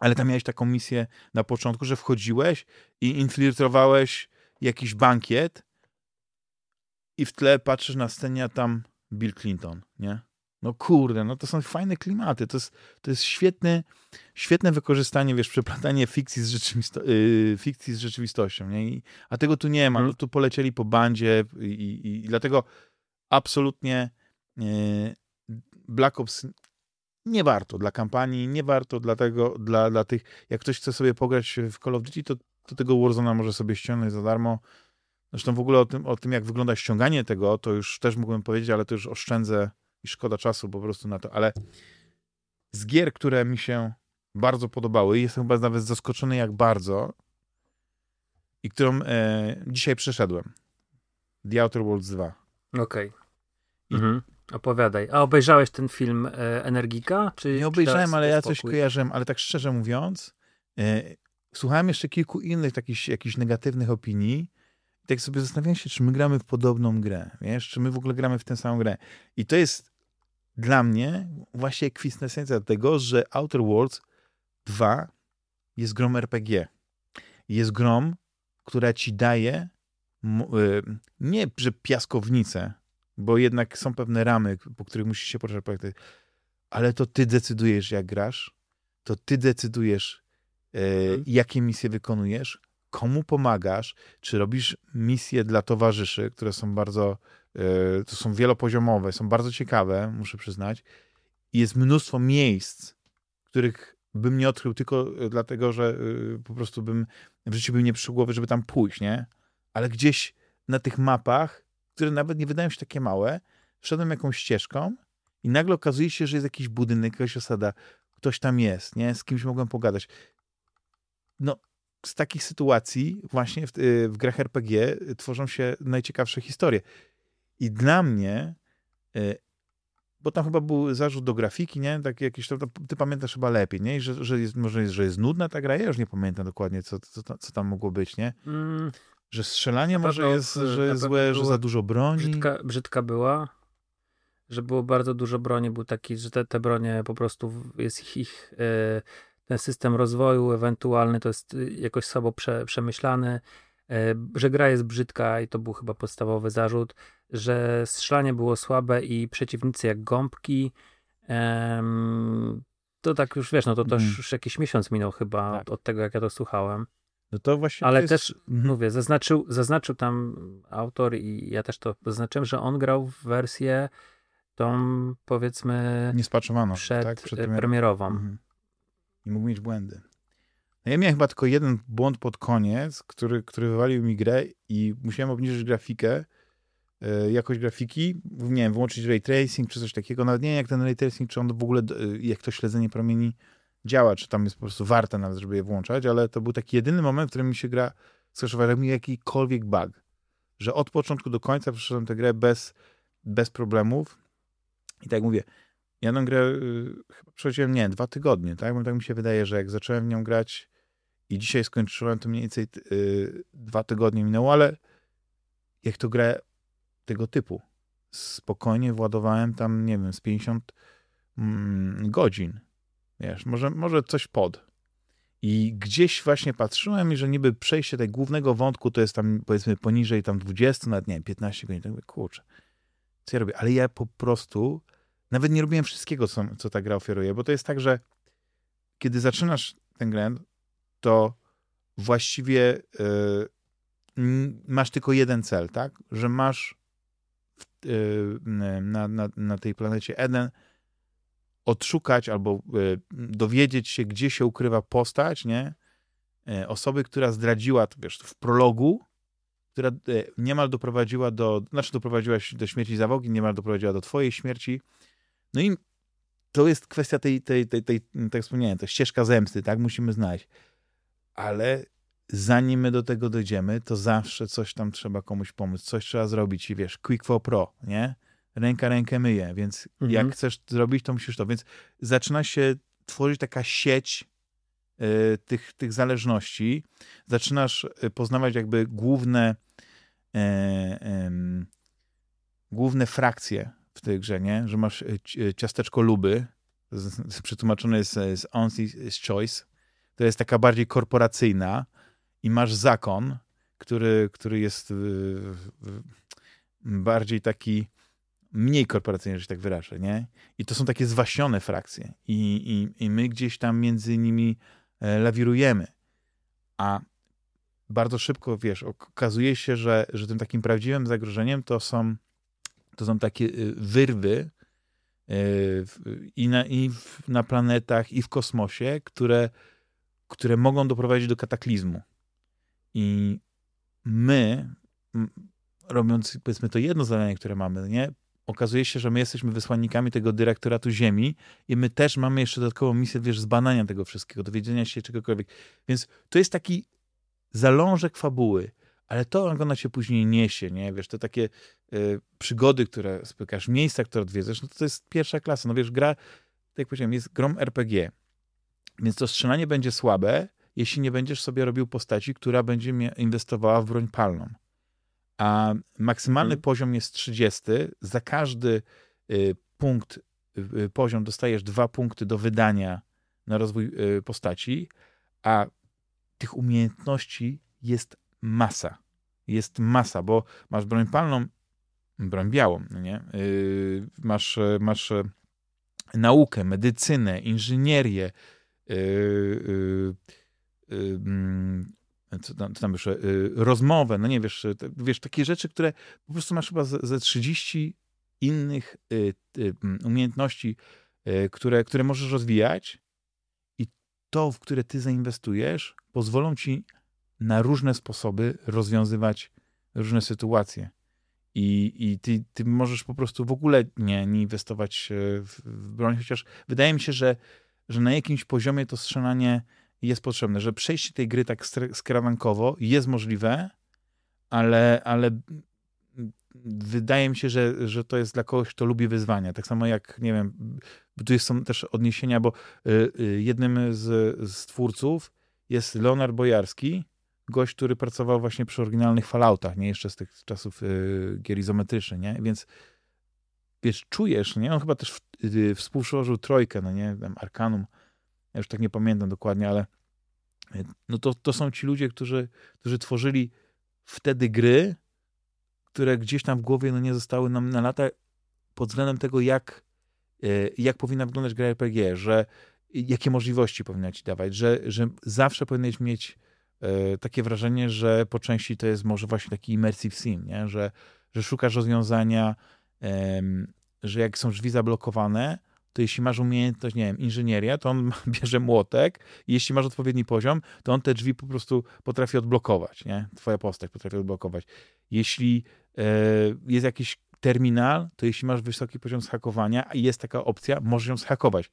ale tam miałeś taką misję na początku, że wchodziłeś i infiltrowałeś jakiś bankiet i w tle patrzysz na scenie, a tam Bill Clinton, nie? No kurde, no to są fajne klimaty. To jest, to jest świetne, świetne wykorzystanie, wiesz, przeplatanie fikcji z, rzeczywisto yy, fikcji z rzeczywistością. Nie? I, a tego tu nie ma. No, tu polecieli po bandzie i, i, i dlatego absolutnie yy, Black Ops nie warto dla kampanii, nie warto dlatego, dla, dla tych, jak ktoś chce sobie pograć w Call of Duty, to, to tego Warzona może sobie ściągnąć za darmo. Zresztą w ogóle o tym, o tym, jak wygląda ściąganie tego, to już też mógłbym powiedzieć, ale to już oszczędzę i szkoda czasu po prostu na to, ale z gier, które mi się bardzo podobały, jestem chyba nawet zaskoczony jak bardzo i którą e, dzisiaj przeszedłem. The Outer Worlds 2. Okej. Okay. Mhm. Opowiadaj. A obejrzałeś ten film e, Energika? Czy, Nie obejrzałem, ale ja coś kojarzyłem, ale tak szczerze mówiąc, e, słuchałem jeszcze kilku innych takich jakichś negatywnych opinii i tak sobie zastanawiałem się, czy my gramy w podobną grę, wiesz, czy my w ogóle gramy w tę samą grę. I to jest dla mnie właśnie kwintesencja tego, że Outer Worlds 2 jest grom RPG. Jest grom, która ci daje y, nie, że piaskownicę, bo jednak są pewne ramy, po których musisz się poruszać, ale to ty decydujesz, jak grasz, to ty decydujesz, e, mhm. jakie misje wykonujesz, komu pomagasz, czy robisz misje dla towarzyszy, które są bardzo to są wielopoziomowe, są bardzo ciekawe, muszę przyznać. Jest mnóstwo miejsc, których bym nie odkrył tylko e, dlatego, że e, po prostu bym w życiu bym nie przyszło głowy, żeby tam pójść, nie? Ale gdzieś na tych mapach, które nawet nie wydają się takie małe, wszedłem jakąś ścieżką i nagle okazuje się, że jest jakiś budynek, jakaś osada, ktoś tam jest, nie? Z kimś mogłem pogadać. No, z takich sytuacji właśnie w, w grach RPG tworzą się najciekawsze historie. I dla mnie, e, bo tam chyba był zarzut do grafiki, nie? Tak jakiś, to, ty pamiętasz chyba lepiej, nie? że, że jest, może jest, że jest nudna ta gra, ja już nie pamiętam dokładnie, co, co, co tam mogło być, nie? Mm. Że strzelanie może jest, że jest złe, że za dużo broni. Brzydka, brzydka była, że było bardzo dużo broni, był taki, że te, te bronie po prostu jest ich, ich e, ten system rozwoju ewentualny to jest jakoś słabo prze, przemyślany, e, że gra jest brzydka i to był chyba podstawowy zarzut, że strzelanie było słabe i przeciwnicy jak gąbki. To tak już wiesz, no to, to mm. już jakiś miesiąc minął chyba tak. od tego, jak ja to słuchałem. No to właśnie. Ale jest... też, mhm. mówię, zaznaczył, zaznaczył tam autor i ja też to zaznaczyłem, że on grał w wersję tą, powiedzmy, niespaczowaną, przed, tak? przed premierową. Mhm. Nie mógł mieć błędy. No ja miałem chyba tylko jeden błąd pod koniec, który, który wywalił mi grę i musiałem obniżyć grafikę, yy, jakość grafiki, nie wiem, wyłączyć ray tracing czy coś takiego. Nawet nie wiem, jak ten ray tracing, czy on w ogóle, yy, jak to śledzenie promieni działa, czy tam jest po prostu warte nawet, żeby je włączać, ale to był taki jedyny moment, w którym mi się gra skraszowała mi jakikolwiek bug, że od początku do końca przeszedłem tę grę bez, bez problemów i tak mówię, ja tę grę y, chyba przechodziłem, nie, dwa tygodnie, tak? Bo tak mi się wydaje, że jak zacząłem w nią grać i dzisiaj skończyłem, to mniej więcej y, dwa tygodnie minęło, ale jak to grę tego typu, spokojnie władowałem tam, nie wiem, z 50 mm, godzin. Wiesz, może, może coś pod. I gdzieś właśnie patrzyłem i że niby przejście tego głównego wątku to jest tam powiedzmy poniżej tam 20, nawet nie 15 godzin. Tak mówię, kurczę, co ja robię? Ale ja po prostu nawet nie robiłem wszystkiego, co, co ta gra oferuje, bo to jest tak, że kiedy zaczynasz ten grę, to właściwie yy, masz tylko jeden cel, tak? Że masz yy, na, na, na tej planecie Eden odszukać albo yy, dowiedzieć się, gdzie się ukrywa postać, nie? Osoby, która zdradziła, to wiesz, w prologu, która niemal doprowadziła do, znaczy doprowadziła do śmierci zawogi, niemal doprowadziła do twojej śmierci. No i to jest kwestia tej, tej, tej, tej tak jak wspomniałem, ta ścieżka zemsty, tak? Musimy znaleźć ale zanim my do tego dojdziemy, to zawsze coś tam trzeba komuś pomóc, coś trzeba zrobić i wiesz, quick for pro, nie? Ręka rękę myje, więc mhm. jak chcesz zrobić, to musisz to. Więc zaczyna się tworzyć taka sieć y, tych, tych zależności. Zaczynasz y, poznawać jakby główne y, główne frakcje w tej grze, nie? Że masz ciasteczko luby, przetłumaczone jest z Only's Choice, to jest taka bardziej korporacyjna i masz zakon, który, który jest y, bardziej taki mniej korporacyjny, że tak wyrażę, nie? I to są takie zwaśnione frakcje i, i, i my gdzieś tam między nimi e, lawirujemy. A bardzo szybko, wiesz, okazuje się, że, że tym takim prawdziwym zagrożeniem to są, to są takie y, wyrwy y, i na, i na planetach, i w kosmosie, które które mogą doprowadzić do kataklizmu. I my, robiąc powiedzmy to jedno zadanie, które mamy, nie? okazuje się, że my jesteśmy wysłannikami tego dyrektoratu Ziemi i my też mamy jeszcze dodatkową misję, wiesz, zbadania tego wszystkiego, dowiedzenia się czegokolwiek. Więc to jest taki zalążek fabuły, ale to, ona się później niesie, nie? Wiesz, te takie y, przygody, które spykasz, miejsca, które odwiedzasz, no to, to jest pierwsza klasa. No wiesz, gra, tak jak powiedziałem, jest grom RPG. Więc to strzelanie będzie słabe, jeśli nie będziesz sobie robił postaci, która będzie inwestowała w broń palną. A maksymalny hmm. poziom jest 30. Za każdy y, punkt, y, poziom dostajesz dwa punkty do wydania na rozwój y, postaci, a tych umiejętności jest masa. Jest masa, bo masz broń palną, broń białą, no nie? Y, masz, masz naukę, medycynę, inżynierię, co tam, co tam jeszcze, rozmowę, no nie wiesz, wiesz, takie rzeczy, które po prostu masz chyba ze, ze 30 innych mm, umiejętności, które, które możesz rozwijać i to, w które ty zainwestujesz, pozwolą ci na różne sposoby rozwiązywać różne sytuacje. I, i ty, ty możesz po prostu w ogóle nie, nie inwestować w, w broń, chociaż wydaje mi się, że że na jakimś poziomie to strzelanie jest potrzebne, że przejście tej gry tak skrawankowo jest możliwe, ale, ale wydaje mi się, że, że to jest dla kogoś, kto lubi wyzwania. Tak samo jak, nie wiem, tu są też odniesienia, bo y, y, jednym z, z twórców jest Leonard Bojarski, gość, który pracował właśnie przy oryginalnych Falloutach, nie jeszcze z tych czasów y, gier izometrycznych, nie? Więc wiesz, czujesz, nie? On chyba też w, y, trójkę, no nie? Tam Arkanum, ja już tak nie pamiętam dokładnie, ale y, no to, to są ci ludzie, którzy, którzy tworzyli wtedy gry, które gdzieś tam w głowie no nie zostały nam na lata pod względem tego, jak, y, jak powinna wyglądać gra RPG, że jakie możliwości powinna ci dawać, że, że zawsze powinieneś mieć e, takie wrażenie, że po części to jest może właśnie taki immersive sim, nie? Że, że szukasz rozwiązania, że jak są drzwi zablokowane, to jeśli masz umiejętność, nie wiem, inżynieria, to on bierze młotek i jeśli masz odpowiedni poziom, to on te drzwi po prostu potrafi odblokować, nie? Twoja postać potrafi odblokować. Jeśli e, jest jakiś terminal, to jeśli masz wysoki poziom zhakowania i jest taka opcja, możesz ją zhakować.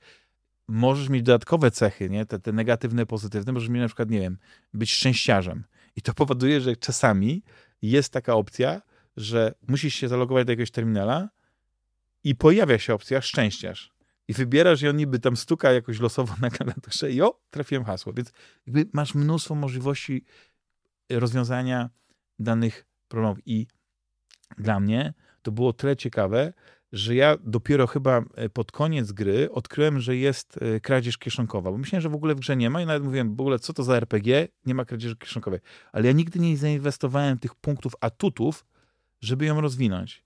Możesz mieć dodatkowe cechy, nie? Te, te negatywne, pozytywne. Możesz mieć na przykład, nie wiem, być szczęściarzem. I to powoduje, że czasami jest taka opcja, że musisz się zalogować do jakiegoś terminala i pojawia się opcja szczęściarz i wybierasz i on niby tam stuka jakoś losowo na klawiaturze i o, trafiłem hasło. Więc jakby masz mnóstwo możliwości rozwiązania danych problemów. I dla mnie to było tyle ciekawe, że ja dopiero chyba e, pod koniec gry odkryłem, że jest e, kradzież kieszonkowa, bo myślałem, że w ogóle w grze nie ma i nawet mówiłem, w ogóle co to za RPG, nie ma kradzieży kieszonkowej. Ale ja nigdy nie zainwestowałem tych punktów atutów, żeby ją rozwinąć.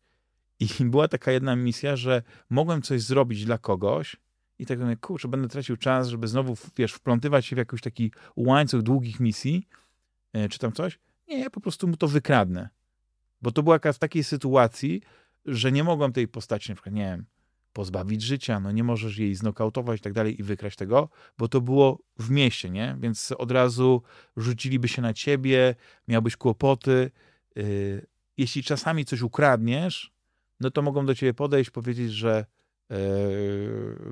I była taka jedna misja, że mogłem coś zrobić dla kogoś i tak mówię, kurczę, będę tracił czas, żeby znowu, wiesz, wplątywać się w jakiś taki łańcuch długich misji, e, czy tam coś. Nie, ja po prostu mu to wykradnę. Bo to była w takiej sytuacji, że nie mogłem tej postaci, na przykład, nie wiem, pozbawić życia, no nie możesz jej znokautować i tak dalej i wykraść tego, bo to było w mieście, nie? Więc od razu rzuciliby się na ciebie, miałbyś kłopoty. Yy, jeśli czasami coś ukradniesz, no to mogą do ciebie podejść, powiedzieć, że yy,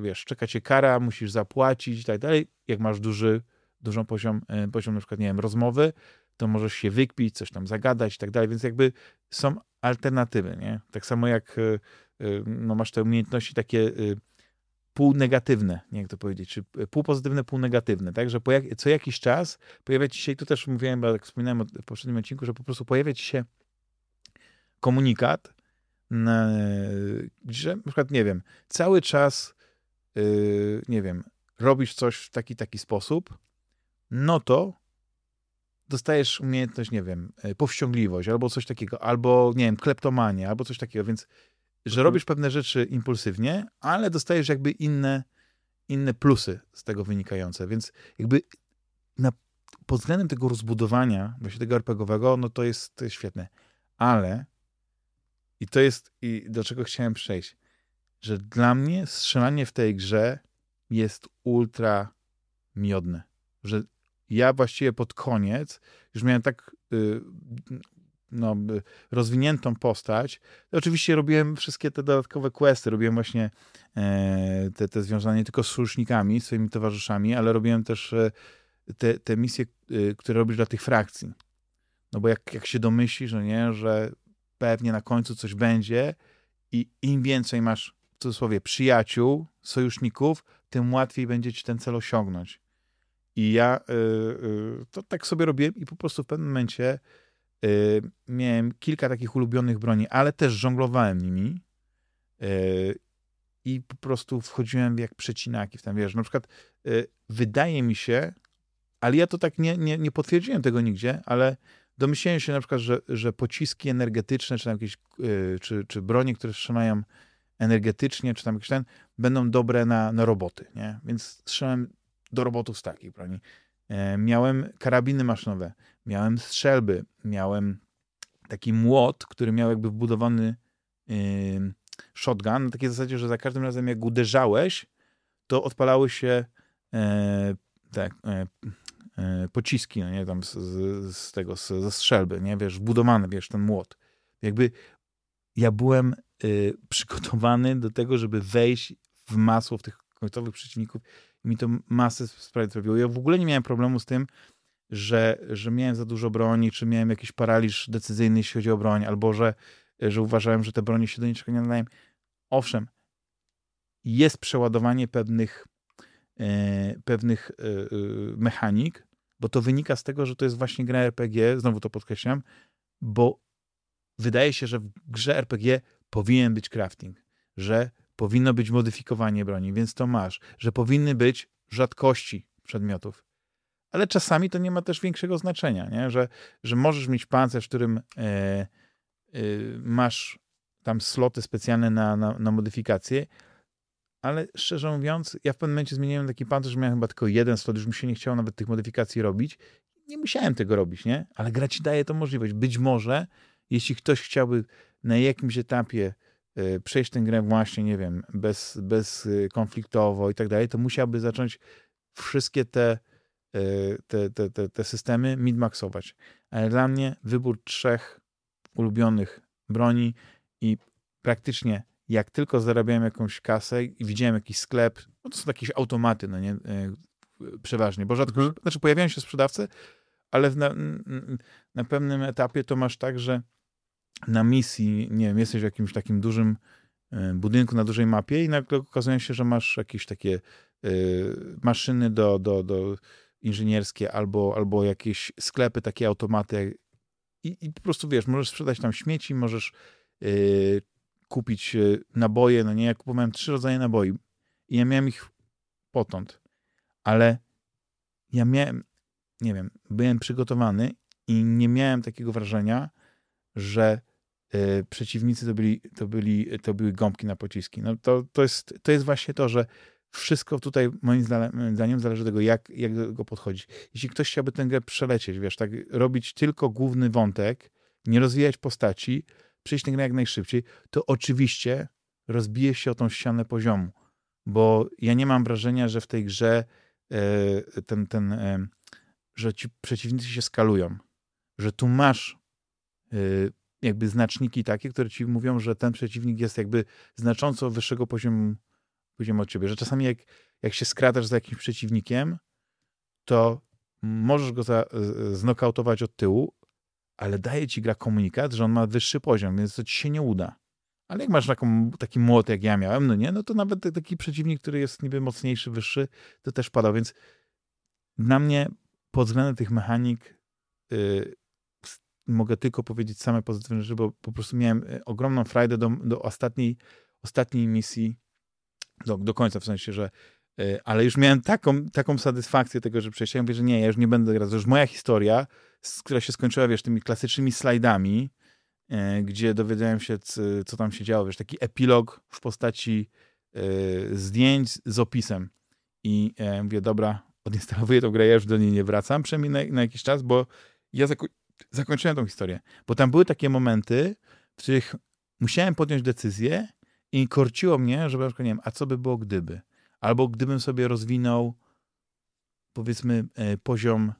wiesz, czeka cię kara, musisz zapłacić i tak dalej. Jak masz duży, dużą poziom, yy, poziom na przykład, nie wiem, rozmowy, to możesz się wykpić, coś tam zagadać i tak dalej, więc jakby są alternatywy, nie? Tak samo jak yy, no masz te umiejętności takie półnegatywne, nie jak to powiedzieć, czy półpozytywne, półnegatywne, tak, że jak, co jakiś czas pojawia ci się, i tu też mówiłem, bo jak wspominałem w poprzednim odcinku, że po prostu pojawia ci się komunikat, że na przykład, nie wiem, cały czas, yy, nie wiem, robisz coś w taki, taki sposób, no to dostajesz umiejętność, nie wiem, e, powściągliwość albo coś takiego, albo, nie wiem, kleptomanie, albo coś takiego, więc że mhm. robisz pewne rzeczy impulsywnie, ale dostajesz jakby inne, inne plusy z tego wynikające, więc jakby na, pod względem tego rozbudowania właśnie tego RPGowego, no to jest, to jest świetne, ale i to jest, i do czego chciałem przejść, że dla mnie strzelanie w tej grze jest ultra miodne. Że ja właściwie pod koniec już miałem tak y, no, rozwiniętą postać. Oczywiście robiłem wszystkie te dodatkowe questy, robiłem właśnie e, te, te związane nie tylko z sojusznikami, swoimi towarzyszami, ale robiłem też e, te, te misje, e, które robisz dla tych frakcji. No bo jak, jak się domyślisz, że nie, że pewnie na końcu coś będzie i im więcej masz, w cudzysłowie, przyjaciół, sojuszników, tym łatwiej będzie ci ten cel osiągnąć. I ja y, y, to tak sobie robiłem i po prostu w pewnym momencie y, miałem kilka takich ulubionych broni, ale też żonglowałem nimi i po prostu wchodziłem jak przecinaki w tam, wiesz, na przykład wydaje mi się, ale ja to tak nie, nie, nie potwierdziłem tego nigdzie, ale domyśliłem się na przykład, że, że pociski energetyczne, czy tam jakieś, czy, czy bronie, które strzelają energetycznie, czy tam jakieś ten, będą dobre na, na roboty, nie? Więc strzelałem do robotów z takich broni. E, miałem karabiny maszynowe, miałem strzelby, miałem taki młot, który miał jakby wbudowany yy, shotgun, na takiej zasadzie, że za każdym razem jak uderzałeś, to odpalały się e, e, e, pociski, no nie, tam z, z, tego, z, ze strzelby, nie, wiesz, wbudowany, wiesz, ten młot. Jakby ja byłem y, przygotowany do tego, żeby wejść w masło w tych końcowych przeciwników mi to masę sprawiedliwiło. Ja w ogóle nie miałem problemu z tym, że, że miałem za dużo broni, czy miałem jakiś paraliż decyzyjny, jeśli chodzi o broń, albo że, że uważałem, że te broni się do niczego nie nadają. Owszem, jest przeładowanie pewnych, e, pewnych e, e, mechanik, bo to wynika z tego, że to jest właśnie gra RPG, znowu to podkreślam, bo wydaje się, że w grze RPG powinien być crafting, że powinno być modyfikowanie broni, więc to masz, że powinny być rzadkości przedmiotów. Ale czasami to nie ma też większego znaczenia, nie? Że, że możesz mieć pancerz, w którym e, e, masz tam sloty specjalne na, na, na modyfikację, ale szczerze mówiąc, ja w pewnym momencie zmieniłem taki pancerz, że miałem chyba tylko jeden slot, już mi się nie chciało nawet tych modyfikacji robić. Nie musiałem tego robić, nie? Ale gra ci daje to możliwość. Być może, jeśli ktoś chciałby na jakimś etapie y, przejść tę grę właśnie, nie wiem, bez, bez y, konfliktowo i tak dalej, to musiałby zacząć wszystkie te, y, te, te, te, te systemy mid-maxować. Ale dla mnie wybór trzech ulubionych broni i praktycznie jak tylko zarabiałem jakąś kasę i widziałem jakiś sklep, no to są jakieś automaty, no nie, e, przeważnie, bo rzadko, mhm. znaczy pojawiają się sprzedawcy, ale na, na pewnym etapie to masz tak, że na misji, nie wiem, jesteś w jakimś takim dużym e, budynku na dużej mapie i nagle okazuje się, że masz jakieś takie y, maszyny do, do, do inżynierskie albo, albo jakieś sklepy, takie automaty i, i po prostu wiesz, możesz sprzedać tam śmieci, możesz y, kupić e, naboje, no nie, ja kupowałem trzy rodzaje naboi i ja miałem ich potąd, ale ja miałem, nie wiem, byłem przygotowany i nie miałem takiego wrażenia, że y, przeciwnicy to byli, to byli, to były gąbki na pociski. No to, to, jest, to jest właśnie to, że wszystko tutaj moim zdaniem zależy od tego, jak, jak do go podchodzić. Jeśli ktoś chciałby tę grę przelecieć, wiesz, tak robić tylko główny wątek, nie rozwijać postaci, grę jak najszybciej, to oczywiście rozbije się o tą ścianę poziomu, bo ja nie mam wrażenia, że w tej grze e, ten, ten, e, że ci przeciwnicy się skalują, że tu masz e, jakby znaczniki takie, które ci mówią, że ten przeciwnik jest jakby znacząco wyższego poziomu, poziomu od ciebie, że czasami jak, jak się skradasz za jakimś przeciwnikiem, to możesz go za, znokautować od tyłu, ale daje ci gra komunikat, że on ma wyższy poziom, więc to ci się nie uda. Ale jak masz taką, taki młot, jak ja miałem, no nie, no to nawet taki przeciwnik, który jest niby mocniejszy, wyższy, to też padał, więc na mnie pod względem tych mechanik yy, mogę tylko powiedzieć same pozytywne rzeczy, bo po prostu miałem y, ogromną frajdę do, do ostatniej, ostatniej misji, do, do końca, w sensie, że ale już miałem taką, taką satysfakcję tego, że przejść. Ja mówię, że nie, ja już nie będę grać, to już moja historia, która się skończyła, wiesz, tymi klasycznymi slajdami, e, gdzie dowiedziałem się, co tam się działo, wiesz, taki epilog w postaci e, zdjęć z opisem. I e, mówię, dobra, odinstalowuję tą grę, ja już do niej nie wracam, przynajmniej na, na jakiś czas, bo ja zako zakończyłem tą historię. Bo tam były takie momenty, w których musiałem podjąć decyzję i korciło mnie, żeby na przykład, nie wiem, a co by było gdyby? Albo gdybym sobie rozwinął, powiedzmy, poziom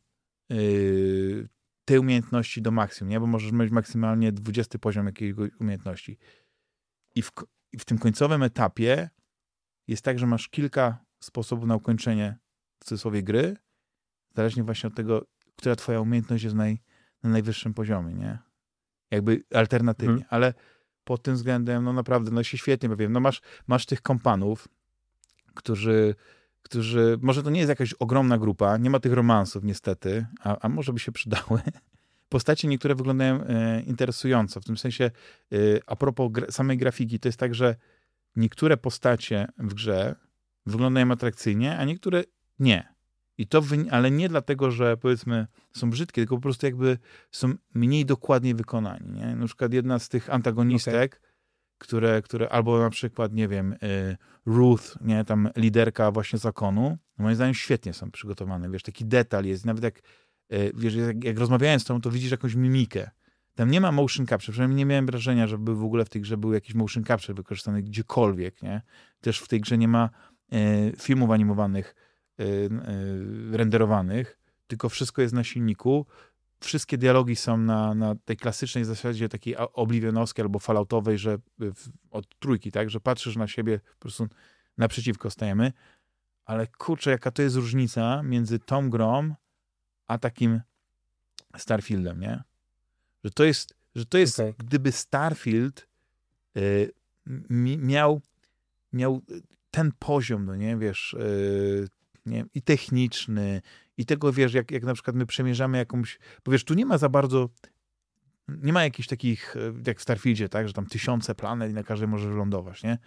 yy, tej umiejętności do maksimum, nie? bo możesz mieć maksymalnie 20 poziom jakiejś umiejętności. I w, I w tym końcowym etapie jest tak, że masz kilka sposobów na ukończenie w cudzysłowie gry, zależnie właśnie od tego, która twoja umiejętność jest naj, na najwyższym poziomie, nie? Jakby alternatywnie, hmm. ale pod tym względem, no naprawdę, no się świetnie bawiłem. No masz, masz tych kompanów, którzy którzy, może to nie jest jakaś ogromna grupa, nie ma tych romansów niestety, a, a może by się przydały. Postacie niektóre wyglądają e, interesująco, w tym sensie e, a propos gra, samej grafiki, to jest tak, że niektóre postacie w grze wyglądają atrakcyjnie, a niektóre nie. I to, ale nie dlatego, że powiedzmy są brzydkie, tylko po prostu jakby są mniej dokładnie wykonani. Nie? Na przykład jedna z tych antagonistek, okay które, które albo na przykład, nie wiem, y, Ruth, nie, tam liderka właśnie zakonu, moim zdaniem świetnie są przygotowane, wiesz, taki detal jest, nawet jak, y, wiesz, jak, jak rozmawiałem z tą, to widzisz jakąś mimikę. Tam nie ma motion capture, przynajmniej nie miałem wrażenia, żeby w ogóle w tej grze był jakiś motion capture wykorzystany gdziekolwiek, nie. Też w tej grze nie ma y, filmów animowanych, renderowanych, tylko wszystko jest na silniku, wszystkie dialogi są na, na tej klasycznej zasadzie takiej oblivionowskiej albo falloutowej, że w, od trójki, tak, że patrzysz na siebie, po prostu naprzeciwko stajemy, ale kurczę, jaka to jest różnica między tą grą, a takim Starfieldem, nie? Że to jest, że to jest okay. gdyby Starfield y, miał, miał ten poziom, no nie, wiesz, y, nie, i techniczny, i tego, wiesz, jak, jak na przykład my przemierzamy jakąś, bo wiesz, tu nie ma za bardzo, nie ma jakichś takich, e, jak w Starfieldzie, tak, że tam tysiące planet i na każdej możesz lądować, nie?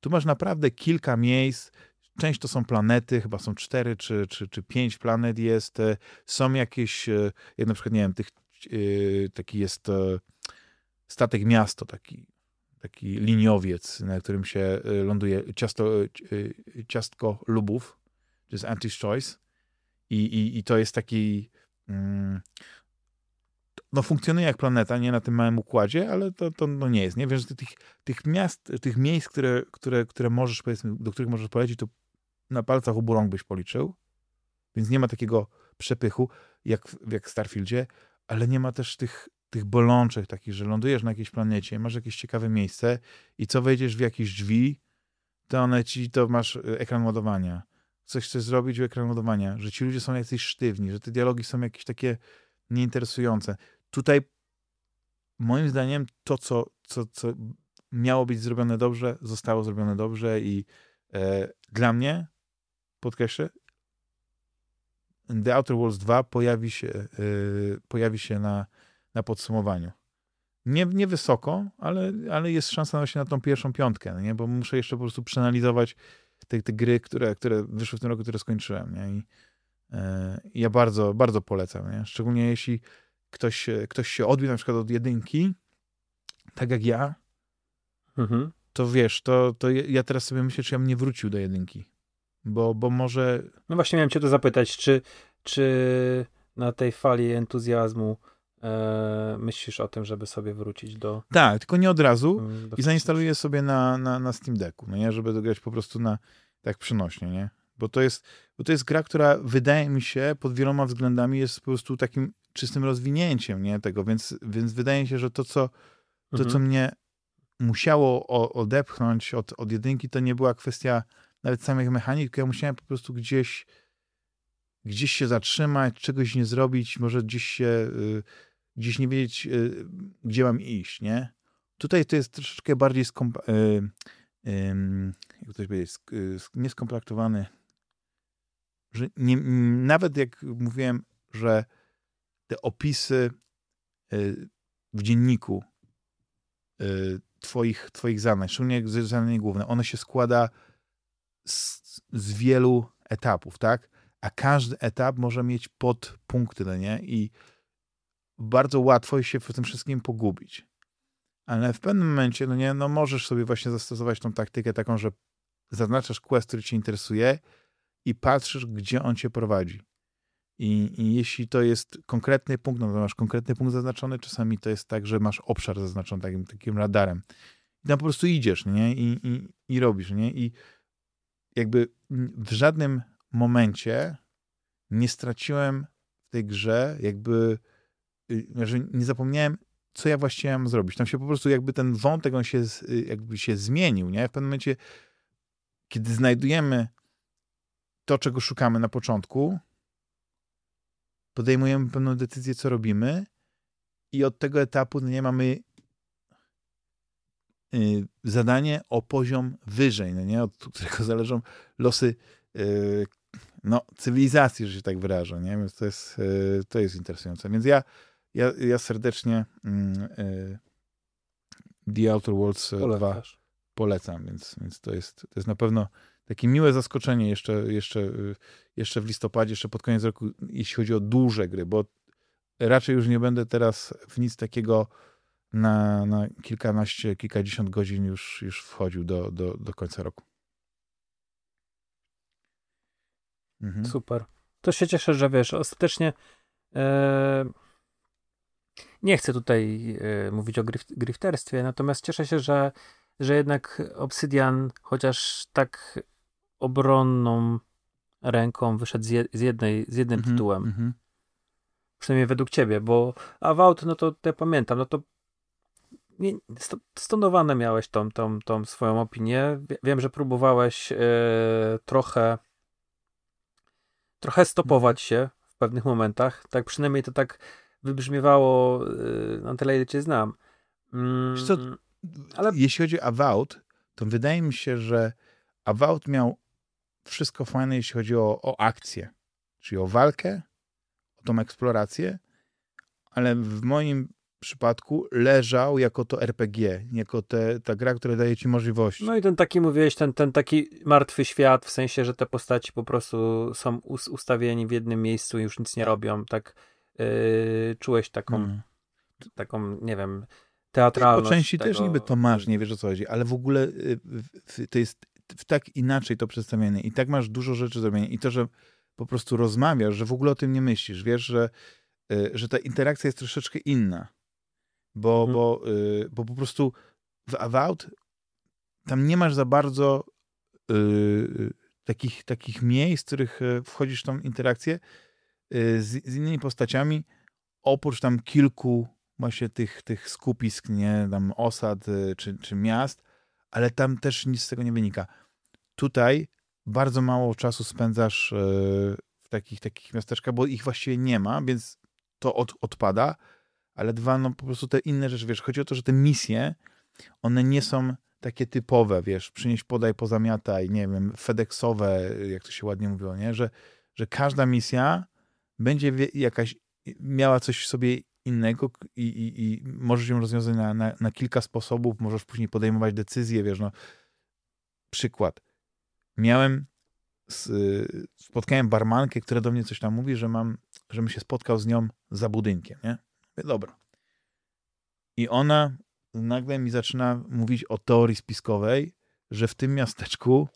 Tu masz naprawdę kilka miejsc, część to są planety, chyba są cztery czy, czy, czy pięć planet jest, e, są jakieś, e, jak na przykład, nie wiem, tych, taki jest statek miasto, taki taki liniowiec, na którym się ląduje ciasto, ciastko lubów, to jest Anti's Choice i, i, i to jest taki mm, no funkcjonuje jak planeta, nie na tym małym układzie, ale to, to no nie jest, nie? Wiesz, tych, tych miast, tych miejsc, które, które, które możesz, powiedzmy, do których możesz polecić, to na palcach obu byś policzył, więc nie ma takiego przepychu, jak, jak w Starfieldzie, ale nie ma też tych, tych bolączek takich, że lądujesz na jakiejś planecie, masz jakieś ciekawe miejsce i co wejdziesz w jakieś drzwi, to one ci, to masz e, ekran ładowania. Coś chcesz zrobić, ekran ładowania. Że ci ludzie są jacyś sztywni, że te dialogi są jakieś takie nieinteresujące. Tutaj moim zdaniem to, co, co, co miało być zrobione dobrze, zostało zrobione dobrze i e, dla mnie, podkreślę, The Outer Worlds 2 pojawi się, e, pojawi się na, na podsumowaniu. Nie, nie wysoko, ale, ale jest szansa na tą pierwszą piątkę, nie? bo muszę jeszcze po prostu przeanalizować te, te gry, które, które wyszły w tym roku, które skończyłem. Nie? I, e, ja bardzo, bardzo polecam. Nie? Szczególnie jeśli ktoś, ktoś się odbił na przykład od jedynki, tak jak ja, mhm. to wiesz, to, to ja teraz sobie myślę, czy ja bym nie wrócił do jedynki. Bo, bo może... No właśnie miałem cię to zapytać, czy, czy na tej fali entuzjazmu myślisz o tym, żeby sobie wrócić do... Tak, tylko nie od razu mm, i zainstaluję sobie na, na, na Steam Decku, no nie? Żeby grać po prostu na tak przynośnie, nie? Bo to jest, bo to jest gra, która wydaje mi się pod wieloma względami jest po prostu takim czystym rozwinięciem nie, tego, więc, więc wydaje mi się, że to, co, to, mhm. co mnie musiało odepchnąć od, od jedynki, to nie była kwestia nawet samych mechanik, tylko ja musiałem po prostu gdzieś gdzieś się zatrzymać, czegoś nie zrobić, może gdzieś się, y, gdzieś nie wiedzieć, y, gdzie mam iść, nie? Tutaj to jest troszeczkę bardziej skomp y, jak to powiedzieć, nieskomplektowany, że nie, nawet jak mówiłem, że te opisy y, w dzienniku y, twoich, twoich zadań, szczególnie zadanie główne, one się składa z, z wielu etapów, tak? A każdy etap może mieć podpunkty, no nie? I bardzo łatwo się w tym wszystkim pogubić. Ale w pewnym momencie, no nie, no możesz sobie właśnie zastosować tą taktykę taką, że zaznaczasz quest, który cię interesuje i patrzysz, gdzie on cię prowadzi. I, I, jeśli to jest konkretny punkt, no to masz konkretny punkt zaznaczony, czasami to jest tak, że masz obszar zaznaczony takim, takim radarem. I tam po prostu idziesz, nie? I, i, i robisz, nie? I jakby w żadnym momencie nie straciłem w tej grze, jakby, że nie zapomniałem, co ja właściwie mam zrobić. Tam się po prostu jakby ten wątek, on się, y, jakby się zmienił, nie? W pewnym momencie, kiedy znajdujemy to, czego szukamy na początku, podejmujemy pewną decyzję, co robimy i od tego etapu no nie mamy y, zadanie o poziom wyżej, no nie? od którego zależą losy y, no, cywilizacji, że się tak wyrażę, nie? Więc to jest, y, to jest interesujące. Więc ja, ja, ja serdecznie mm, The Outer Worlds 2 polecam, więc, więc to, jest, to jest na pewno takie miłe zaskoczenie jeszcze, jeszcze, y, jeszcze w listopadzie, jeszcze pod koniec roku, jeśli chodzi o duże gry, bo raczej już nie będę teraz w nic takiego na, na kilkanaście, kilkadziesiąt godzin już, już wchodził do, do, do końca roku. Mhm. Super. To się cieszę, że wiesz, ostatecznie e, nie chcę tutaj e, mówić o grifterstwie, natomiast cieszę się, że, że jednak Obsydian, chociaż tak obronną ręką wyszedł z, je, z, jednej, z jednym mm -hmm, tytułem. Mm -hmm. Przynajmniej według ciebie, bo Avowed, no to ja pamiętam, no to nie, stonowane miałeś tą, tą, tą swoją opinię. Wiem, że próbowałeś e, trochę trochę stopować się w pewnych momentach. Tak przynajmniej to tak wybrzmiewało e, na tyle, ile cię znam. Mm, co, ale... Jeśli chodzi o Avowed, to wydaje mi się, że Avowed miał wszystko fajne, jeśli chodzi o, o akcję, czyli o walkę, o tą eksplorację, ale w moim przypadku leżał jako to RPG, jako te, ta gra, która daje ci możliwości. No i ten taki, mówiłeś, ten, ten taki martwy świat, w sensie, że te postaci po prostu są us ustawieni w jednym miejscu i już nic nie robią, tak yy, czułeś taką, hmm. taką, nie wiem, teatralność. Po części tego... też niby to masz, nie wiesz o co chodzi, ale w ogóle y, to jest w tak inaczej to przedstawione i tak masz dużo rzeczy zrobione i to, że po prostu rozmawiasz, że w ogóle o tym nie myślisz, wiesz, że, y, że ta interakcja jest troszeczkę inna, bo, mhm. bo, y, bo po prostu w Avowed tam nie masz za bardzo takich, takich miejsc, w których wchodzisz w tą interakcję z, z innymi postaciami, oprócz tam kilku właśnie tych, tych skupisk, nie, tam osad y, czy, czy miast, ale tam też nic z tego nie wynika. Tutaj bardzo mało czasu spędzasz y, w takich, takich miasteczkach, bo ich właściwie nie ma, więc to od, odpada, ale dwa, no po prostu te inne rzeczy, wiesz, chodzi o to, że te misje, one nie są takie typowe, wiesz, przynieść, podaj, pozamiataj, nie wiem, FedExowe, jak to się ładnie mówiło, nie, że, że każda misja będzie jakaś, miała coś w sobie innego i, i, i możesz ją rozwiązać na, na, na, kilka sposobów, możesz później podejmować decyzje, wiesz, no. Przykład. Miałem, spotkałem barmankę, która do mnie coś tam mówi, że mam, żebym się spotkał z nią za budynkiem, nie? Mówię, dobra. I ona nagle mi zaczyna mówić o teorii spiskowej, że w tym miasteczku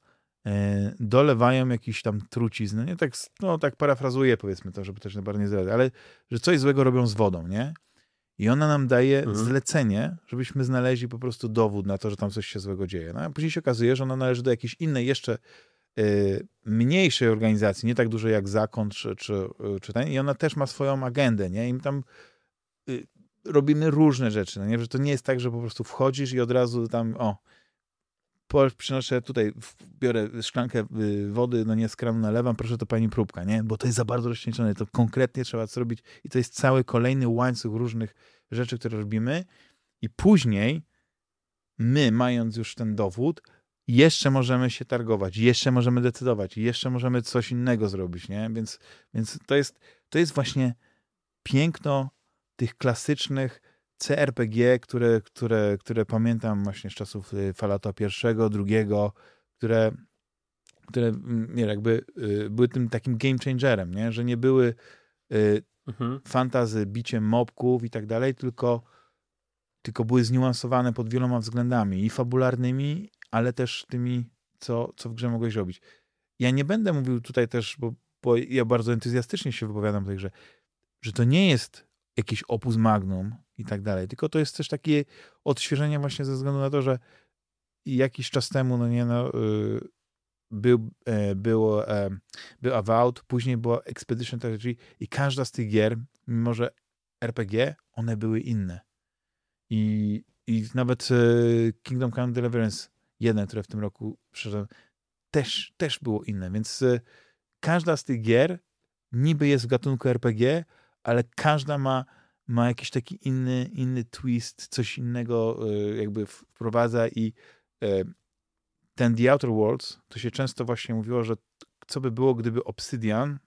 dolewają jakiś tam trucizny, nie? Tak, no tak parafrazuję powiedzmy to, żeby też bardzo nie zdradzać, ale że coś złego robią z wodą, nie? I ona nam daje mhm. zlecenie, żebyśmy znaleźli po prostu dowód na to, że tam coś się złego dzieje. No, a później się okazuje, że ona należy do jakiejś innej, jeszcze y, mniejszej organizacji, nie tak dużej jak zakon czy, czy, czy ten, i ona też ma swoją agendę, nie? I my tam y, robimy różne rzeczy, no nie? Że to nie jest tak, że po prostu wchodzisz i od razu tam, o, przynoszę tutaj, biorę szklankę y, wody, no nie z kranu nalewam, proszę to pani próbka, nie? Bo to jest za bardzo rozcieńczone, to konkretnie trzeba zrobić i to jest cały kolejny łańcuch różnych rzeczy, które robimy i później my, mając już ten dowód, jeszcze możemy się targować, jeszcze możemy decydować, jeszcze możemy coś innego zrobić, nie? Więc, więc to, jest, to jest właśnie piękno tych klasycznych CRPG, które, które, które pamiętam właśnie z czasów y, Fallouta pierwszego, drugiego, które, które mm, nie, jakby y, były tym takim game changerem, nie? że nie były y, mhm. fantazy biciem mobków i tak dalej, tylko, tylko były zniuansowane pod wieloma względami i fabularnymi, ale też tymi, co, co w grze mogłeś robić. Ja nie będę mówił tutaj też, bo, bo ja bardzo entuzjastycznie się wypowiadam w tej grze, że to nie jest jakiś opus magnum, i tak dalej. Tylko to jest też takie odświeżenie właśnie ze względu na to, że jakiś czas temu, no nie no, y, był, e, było, e, był Avowed, później była Expedition Strategy i każda z tych gier, mimo że RPG, one były inne. I, i nawet e, Kingdom Come Deliverance 1, które w tym roku przeszedłem, też, też było inne, więc każda z tych gier niby jest w gatunku RPG, ale każda ma ma jakiś taki inny, inny twist, coś innego e, jakby wprowadza i e, ten The Outer Worlds, to się często właśnie mówiło, że co by było, gdyby Obsidian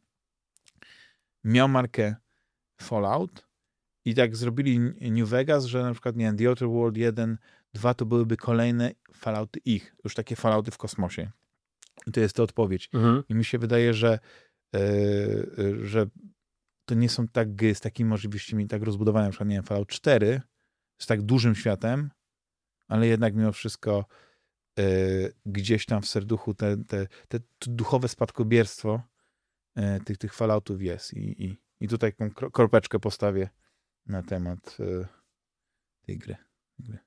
miał markę Fallout i tak zrobili New Vegas, że na przykład, nie wiem, The Outer World 1, 2 to byłyby kolejne Fallouty ich, już takie Fallouty w kosmosie. I to jest to odpowiedź. Mhm. I mi się wydaje, że, yy, że to nie są tak gry z takimi możliwościami, tak rozbudowane, na przykład, nie wiem, Fallout 4 z tak dużym światem, ale jednak mimo wszystko y, gdzieś tam w serduchu te, te, te, duchowe spadkobierstwo y, tych, tych Falloutów jest i, i, i tutaj kropeczkę postawię na temat y, tej gry. gry.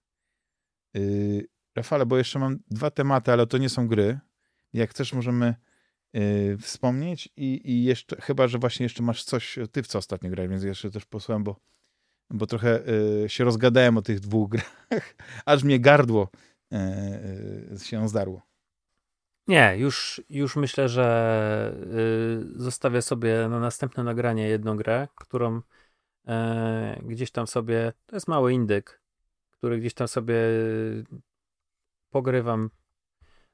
Rafale, bo jeszcze mam dwa tematy, ale to nie są gry. Jak chcesz, możemy yy, wspomnieć i, i jeszcze, chyba, że właśnie jeszcze masz coś, ty w co ostatnio grałeś, więc jeszcze też posłucham, bo, bo trochę yy, się rozgadałem o tych dwóch grach, aż mnie gardło yy, się zdarło. Nie, już, już myślę, że y, zostawię sobie na następne nagranie jedną grę, którą e, gdzieś tam sobie, to jest mały indyk, który gdzieś tam sobie pogrywam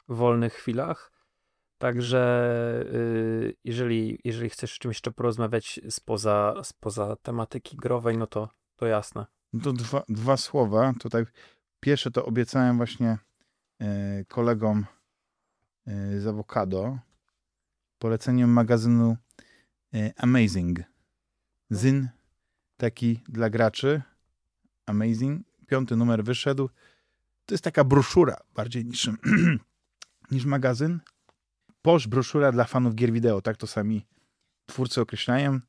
w wolnych chwilach. Także yy, jeżeli, jeżeli chcesz czymś jeszcze porozmawiać spoza, spoza tematyki growej, no to, to jasne. To dwa, dwa słowa. Tutaj pierwsze to obiecałem właśnie yy, kolegom yy, z Awokado poleceniem magazynu yy, Amazing. Zyn taki dla graczy. Amazing. piąty numer wyszedł. To jest taka broszura bardziej niż, niż magazyn. Posz broszura dla fanów gier wideo, tak to sami twórcy określają.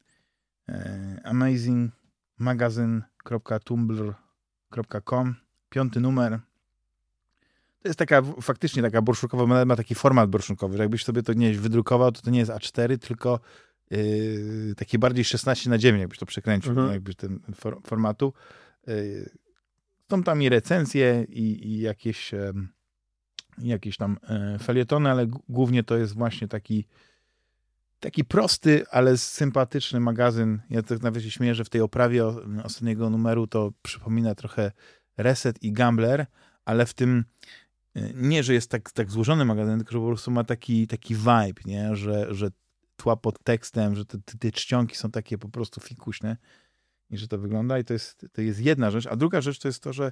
E, amazingmagazyn.tumblr.com Piąty numer. To jest taka faktycznie taka broszurkowa, ma taki format broszurkowy, że jakbyś sobie to nie wydrukował, to to nie jest A4, tylko yy, takie bardziej 16 na 9, jakbyś to przekręcił, mhm. jakbyś ten for, formatu. Yy, są tam i recenzje, i, i jakieś, yy, jakieś tam e, felietony, ale głównie to jest właśnie taki taki prosty, ale sympatyczny magazyn. Ja tak nawet się śmieję, że w tej oprawie ostatniego numeru to przypomina trochę Reset i Gambler, ale w tym e, nie, że jest tak, tak złożony magazyn, tylko że po prostu ma taki, taki vibe, nie? Że, że tła pod tekstem, że te, te, czcionki są takie po prostu fikuśne i że to wygląda i to jest, to jest jedna rzecz. A druga rzecz to jest to, że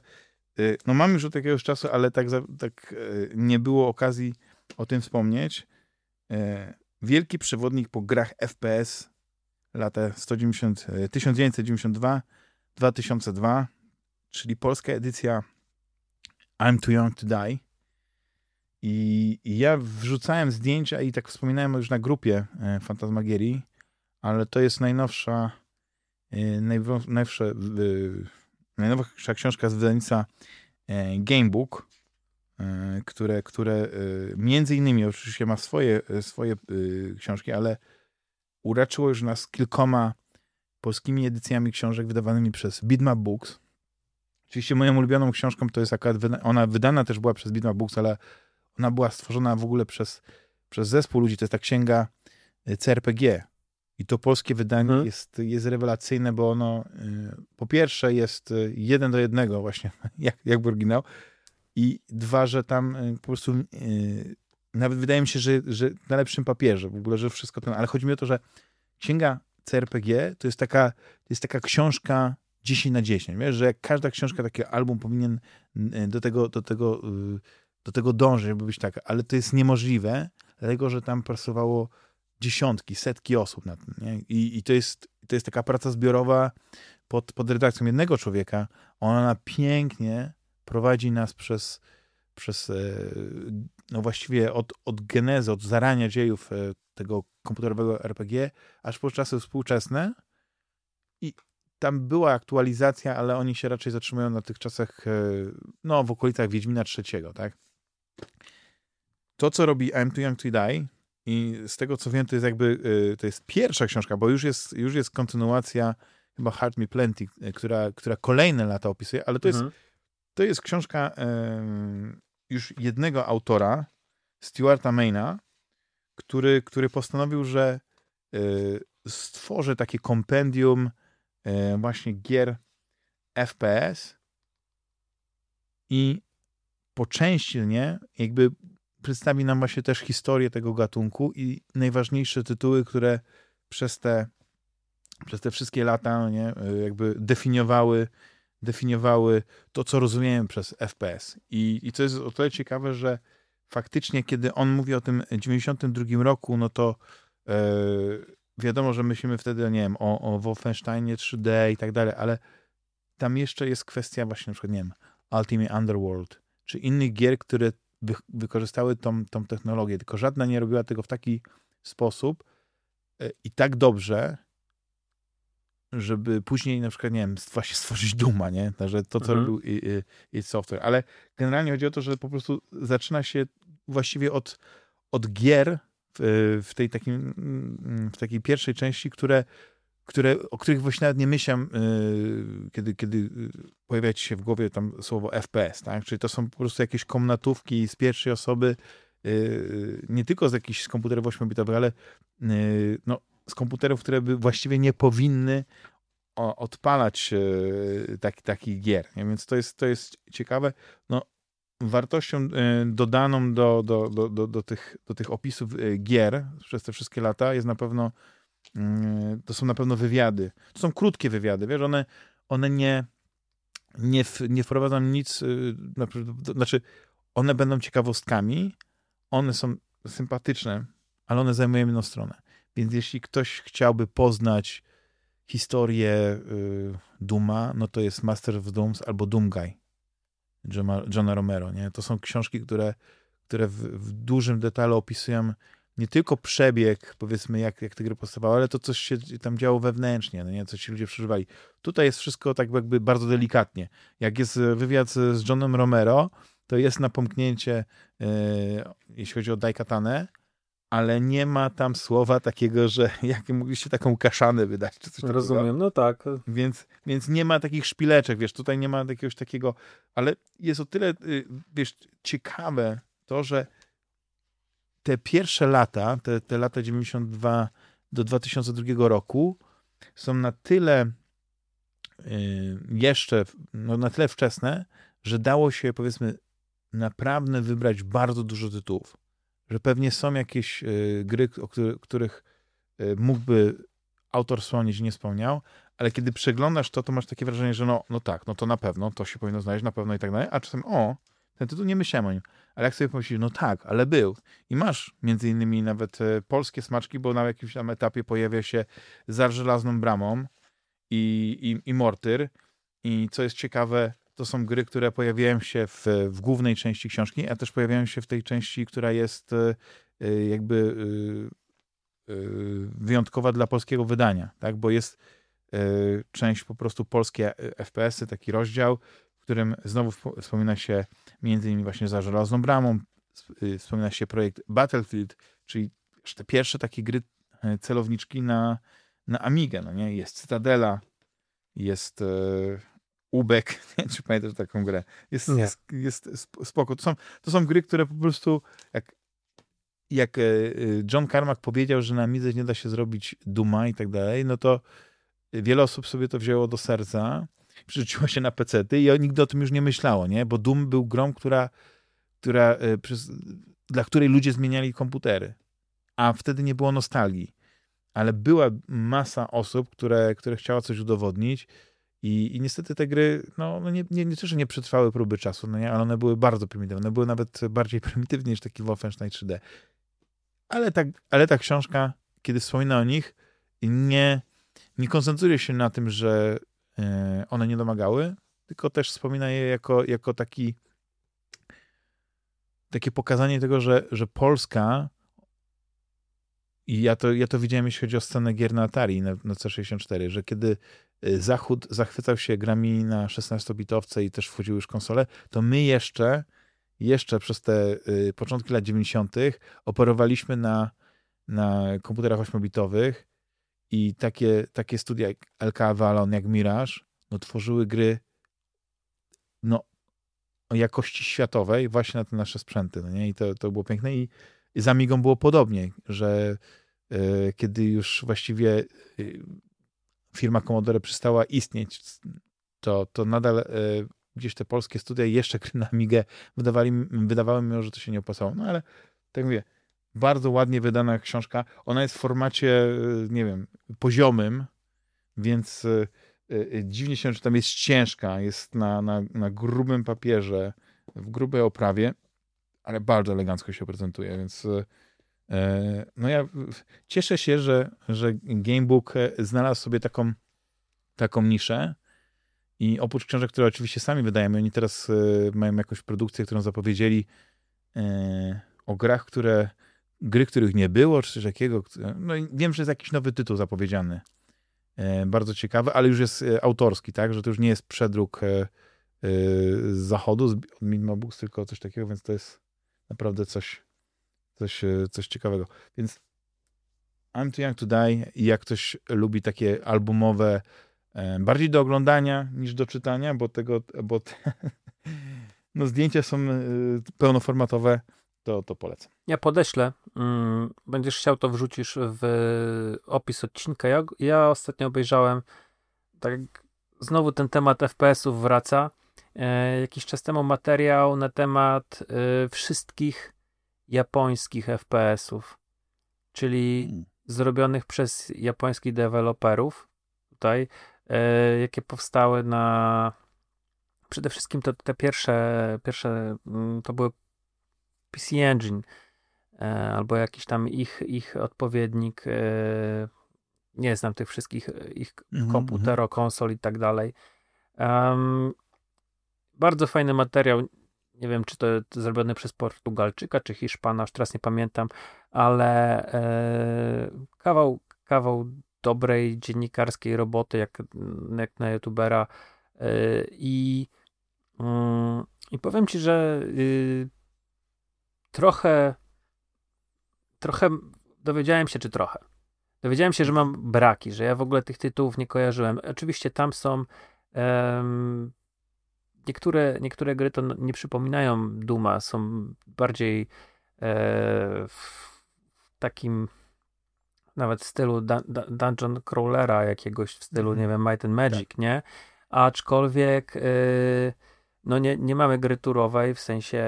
no mam już od jakiegoś czasu, ale tak, tak e, nie było okazji o tym wspomnieć. Wielki przewodnik po grach FPS lata 190, 1992-2002, czyli polska edycja I'm Too Young to Die. I, I, ja wrzucałem zdjęcia i tak wspominałem już na grupie Fantasmagierii, ale to jest najnowsza, e, najnowsza, e, książka z wydawnictwa Gamebook, które, które między innymi oczywiście ma swoje, swoje książki, ale uraczyło już nas kilkoma polskimi edycjami książek wydawanymi przez Bitmap Books. Oczywiście moją ulubioną książką to jest akurat, ona wydana też była przez Bitmap Books, ale ona była stworzona w ogóle przez, przez zespół ludzi. To jest ta księga CRPG. I to polskie wydanie hmm. jest, jest rewelacyjne, bo ono y, po pierwsze jest y, jeden do jednego właśnie, jak, jak oryginał. I dwa, że tam po prostu nawet wydaje mi się, że, że na lepszym papierze w ogóle, że wszystko to, ale chodzi mi o to, że księga CRPG to jest taka, to jest taka książka 10 na 10, wiesz, że każda książka, taki album powinien do tego, do tego, do tego dążyć, żeby być tak, ale to jest niemożliwe, dlatego, że tam pracowało dziesiątki, setki osób na tym, nie? I, i to, jest, to jest taka praca zbiorowa pod, pod redakcją jednego człowieka, ona pięknie prowadzi nas przez, przez e, no właściwie od, od genezy, od zarania dziejów e, tego komputerowego RPG, aż po czasy współczesne i tam była aktualizacja, ale oni się raczej zatrzymują na tych czasach, e, no w okolicach Wiedźmina III, tak? To, co robi I'm Too Young to Die i z tego, co wiem, to jest jakby, to jest pierwsza książka, bo już jest, już jest kontynuacja chyba Heart Me Plenty, która, która kolejne lata opisuje, ale to mhm. jest to jest książka już jednego autora, Stuarta Maina, który, który postanowił, że e, stworzy takie kompendium e, właśnie gier FPS i po części, nie, jakby przedstawi nam właśnie też historię tego gatunku i najważniejsze tytuły, które przez te, przez te wszystkie lata, nie, jakby definiowały definiowały to, co rozumiemy przez FPS. I, i co jest o tyle ciekawe, że faktycznie, kiedy on mówi o tym 92 roku, no to e, wiadomo, że myślimy wtedy, nie wiem, o, o Wolfensteinie 3D i tak dalej, ale tam jeszcze jest kwestia właśnie na przykład, nie wiem, Ultimate Underworld, czy innych gier, które wy, wykorzystały tą, tą technologię, tylko żadna nie robiła tego w taki sposób e, i tak dobrze, żeby później na przykład, nie wiem, właśnie stworzyć Duma, nie? Także to, co mhm. robił i, Software. Ale generalnie chodzi o to, że po prostu zaczyna się właściwie od, od gier w, w tej takim, w takiej pierwszej części, które, które, o których właśnie nawet nie myślałem, y, kiedy, kiedy pojawia ci się w głowie tam słowo FPS, tak? Czyli to są po prostu jakieś komnatówki z pierwszej osoby, y, nie tylko z jakichś komputerów 8-bitowych, ale no, z komputerów, które by właściwie nie powinny odpalać e, taki, takich gier. Nie? Więc to jest, to jest ciekawe. No, wartością e, dodaną do, do, do, do, do, tych, do tych opisów e, gier przez te wszystkie lata jest na pewno to są na pewno wywiady. To są krótkie wywiady, wiesz, one, one nie, nie, nie wprowadzą nic, znaczy one będą ciekawostkami, one są sympatyczne, ale one zajmują jedną stronę. Więc jeśli ktoś chciałby poznać historię y, Duma, no to jest Master of Dooms albo Doom Guy Johna, Johna Romero, nie? To są książki, które, które w, w, dużym detalu opisują nie tylko przebieg, powiedzmy, jak, jak te gry powstawały, ale to, co się tam działo wewnętrznie, no nie? co ci ludzie przeżywali. Tutaj jest wszystko tak jakby bardzo delikatnie. Jak jest wywiad z, Johnem Romero, to jest napomknięcie, yy, jeśli chodzi o Daikatanę, ale nie ma tam słowa takiego, że jak mogliście taką kaszanę wydać, czy coś Rozumiem, takiego. no tak. Więc, więc nie ma takich szpileczek, wiesz, tutaj nie ma jakiegoś takiego, ale jest o tyle, y, wiesz, ciekawe to, że te pierwsze lata, te, te lata 92 do 2002 roku są na tyle y, jeszcze, no na tyle wczesne, że dało się, powiedzmy, naprawdę wybrać bardzo dużo tytułów. Że pewnie są jakieś y, gry, o który, których y, mógłby autor wspomnieć nie wspomniał, ale kiedy przeglądasz to, to masz takie wrażenie, że no, no tak, no to na pewno, to się powinno znaleźć, na pewno i tak dalej, a czasem o, ten tytuł nie myślałem o nim, ale jak sobie pomyślisz, no tak, ale był. I masz między innymi nawet e, polskie smaczki, bo na jakimś tam etapie pojawia się Za żelazną bramą i, i, i Mortyr i co jest ciekawe, to są gry, które pojawiają się w, w głównej części książki, a też pojawiają się w tej części, która jest e, e, jakby wyjątkowa dla polskiego wydania, tak? bo jest część po prostu polskie FPS-y, taki rozdział, w którym znowu wspomina się między innymi właśnie za Żelazną Bramą, wspomina się projekt Battlefield, czyli te pierwsze takie gry celowniczki na, na Amigę, no nie? Jest Cytadela, jest Ubek, nie czy pamiętasz taką grę. Jest, nie. jest spoko. To są, to są gry, które po prostu jak, jak e, e, John Carmack powiedział, że na Midze nie da się zrobić Duma i tak dalej, no to wiele osób sobie to wzięło do serca, przerzuciło się na pecety i nigdy o tym już nie myślało, nie? Bo Doom był grą, która, która e, przez, dla której ludzie zmieniali komputery. A wtedy nie było nostalgii. Ale była masa osób, które, które chciała coś udowodnić i, I niestety te gry, no, no nie, nie, nie nie przetrwały próby czasu, no nie, ale one były bardzo prymitywne. Były nawet bardziej prymitywne niż taki Wolfenstein 3D. Ale ta, ale ta książka, kiedy wspomina o nich, nie, nie koncentruje się na tym, że one nie domagały, tylko też wspomina je jako, jako taki takie pokazanie tego, że, że Polska i ja to, ja to widziałem, jeśli chodzi o scenę gier na Atari, na, na C64, że kiedy y, Zachód zachwycał się grami na 16-bitowce i też wchodziły już konsole, to my jeszcze, jeszcze przez te y, początki lat 90. operowaliśmy na, na komputerach 8-bitowych i takie, takie studia jak LK Avalon, jak Mirage, no tworzyły gry no, o jakości światowej właśnie na te nasze sprzęty, no nie? I to, to było piękne i i z Amigą było podobnie, że e, kiedy już właściwie e, firma Commodore przestała istnieć, to, to nadal e, gdzieś te polskie studia jeszcze gry na Amigę wydawali, wydawały mi, że to się nie opłacało. No ale tak mówię, bardzo ładnie wydana książka. Ona jest w formacie, nie wiem, poziomym, więc dziwnie się, że tam jest ciężka, jest na, na, na grubym papierze, w grubej oprawie ale bardzo elegancko się prezentuje, więc e, no ja cieszę się, że, że Gamebook e, znalazł sobie taką, taką niszę i oprócz książek, które oczywiście sami wydajemy, oni teraz e, mają jakąś produkcję, którą zapowiedzieli o grach, które gry, których nie było, czy coś takiego. No wiem, że jest jakiś nowy tytuł zapowiedziany. Bardzo ciekawy, ale już jest autorski, tak, że to już nie jest przedruk z zachodu, z Books, tylko coś takiego, więc to jest naprawdę coś, coś, e, coś ciekawego. Więc I'm Too Young to Die i jak ktoś lubi takie albumowe, e, bardziej do oglądania niż do czytania, bo tego, bo te, no zdjęcia są e, pełnoformatowe, to, to polecam. Ja podeślę. Mm, będziesz chciał, to wrzucisz w opis odcinka. Ja, ja ostatnio obejrzałem, tak znowu ten temat FPS-ów wraca e, jakiś czas temu materiał na temat e, wszystkich japońskich FPS-ów, czyli hmm. zrobionych przez japońskich deweloperów tutaj, e, jakie powstały na przede wszystkim to te pierwsze, pierwsze mm, to były PC Engine e, albo jakiś tam ich, ich odpowiednik e, nie znam tych wszystkich ich mm -hmm. komputero, konsol i tak dalej. Um, bardzo fajny materiał. Nie wiem, czy to, to zrobione przez Portugalczyka, czy Hiszpana, już teraz nie pamiętam, ale e, kawał, kawał dobrej dziennikarskiej roboty, jak, jak na youtubera. E, I, mm, I powiem ci, że y, trochę trochę dowiedziałem się, czy trochę. Dowiedziałem się, że mam braki, że ja w ogóle tych tytułów nie kojarzyłem. Oczywiście tam są um, niektóre, niektóre gry to nie przypominają Duma, są bardziej e, w takim nawet w stylu dungeon crawlera jakiegoś, w stylu, mhm. nie wiem, Might and Magic, tak. nie? Aczkolwiek y, no nie, nie mamy gry turowej, w sensie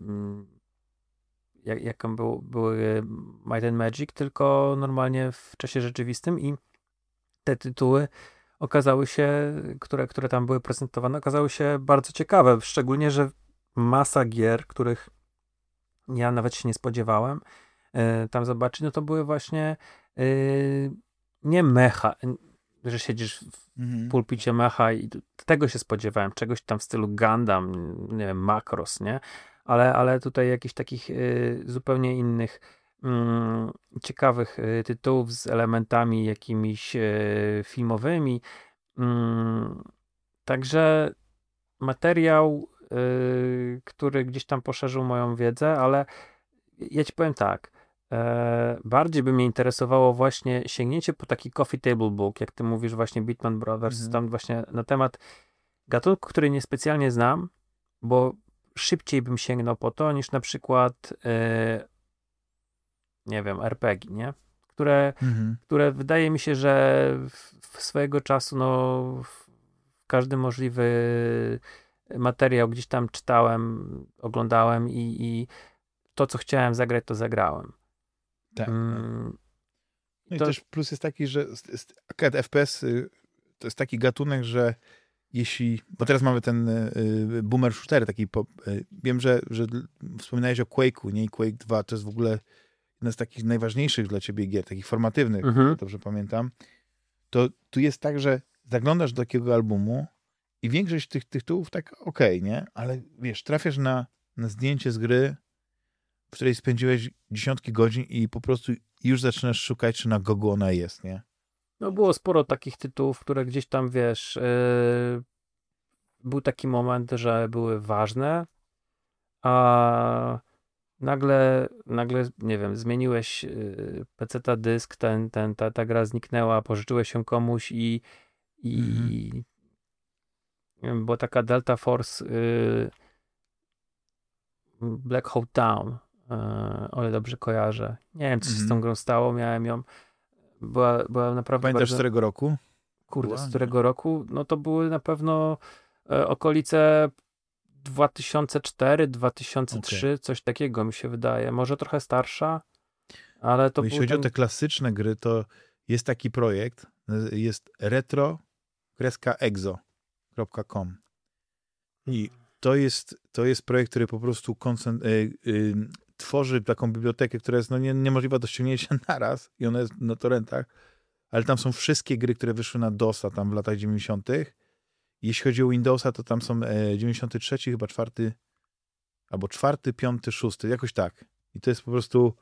mm, jak, jaką był, były Might and Magic, tylko normalnie w czasie rzeczywistym i te tytuły okazały się, które, które tam były prezentowane, okazały się bardzo ciekawe, szczególnie, że masa gier, których ja nawet się nie spodziewałem y, tam zobaczyć, no to były właśnie y, nie mecha, że siedzisz w mhm. pulpicie mecha i tego się spodziewałem, czegoś tam w stylu Gundam, nie wiem, Macross, nie? Ale, ale tutaj jakichś takich y, zupełnie innych mm, ciekawych y, tytułów z elementami jakimiś y, filmowymi. Mm, także materiał, który gdzieś tam poszerzył moją wiedzę, ale ja ci powiem tak. E, bardziej by mnie interesowało właśnie sięgnięcie po taki coffee table book, jak ty mówisz właśnie Bitman Brothers, mhm. tam właśnie na temat gatunku, który niespecjalnie znam, bo szybciej bym sięgnął po to, niż na przykład yy, nie wiem, RPG, nie? Które, mhm. które wydaje mi się, że w, w swojego czasu no, w każdy możliwy materiał gdzieś tam czytałem, oglądałem i, i to, co chciałem zagrać, to zagrałem. Tak. Mm, no to... i też plus jest taki, że akurat FPS y, to jest taki gatunek, że jeśli, bo teraz mamy ten y, boomer shooter taki, po, y, wiem, że, że wspominałeś o Quake'u, nie? I Quake 2 to jest w ogóle jedna z takich najważniejszych dla ciebie gier, takich formatywnych, mhm. dobrze pamiętam, to tu jest tak, że zaglądasz do takiego albumu i większość tych tytułów tak okej, okay, nie? Ale wiesz, trafiasz na, na zdjęcie z gry, w której spędziłeś dziesiątki godzin i po prostu już zaczynasz szukać, czy na Gogu ona jest, nie? No było sporo takich tytułów, które gdzieś tam, wiesz, yy, był taki moment, że były ważne, a nagle, nagle, nie wiem, zmieniłeś yy, PC-ta dysk, ten, ten, ta, ta gra zniknęła, pożyczyłeś ją komuś i, i mhm. była taka Delta Force yy, Black Hole Town, o ile dobrze kojarzę. Nie wiem, co się z tą mhm. grą stało, miałem ją była, była naprawdę Pamiętasz bardzo... z którego roku? Kurde, z którego roku? No to były na pewno e, okolice 2004, 2003, okay. coś takiego mi się wydaje. Może trochę starsza, ale to Jeśli chodzi ten... o te klasyczne gry, to jest taki projekt, jest retro-exo.com i to jest, to jest projekt, który po prostu koncent- y, y, tworzy taką bibliotekę, która jest no, nie, niemożliwa do ściągnięcia naraz i ona jest na torrentach, ale tam są wszystkie gry, które wyszły na DOSa tam w latach 90. Jeśli chodzi o Windowsa, to tam są e, 93, chyba czwarty, albo czwarty, piąty, szósty, jakoś tak. I to jest po prostu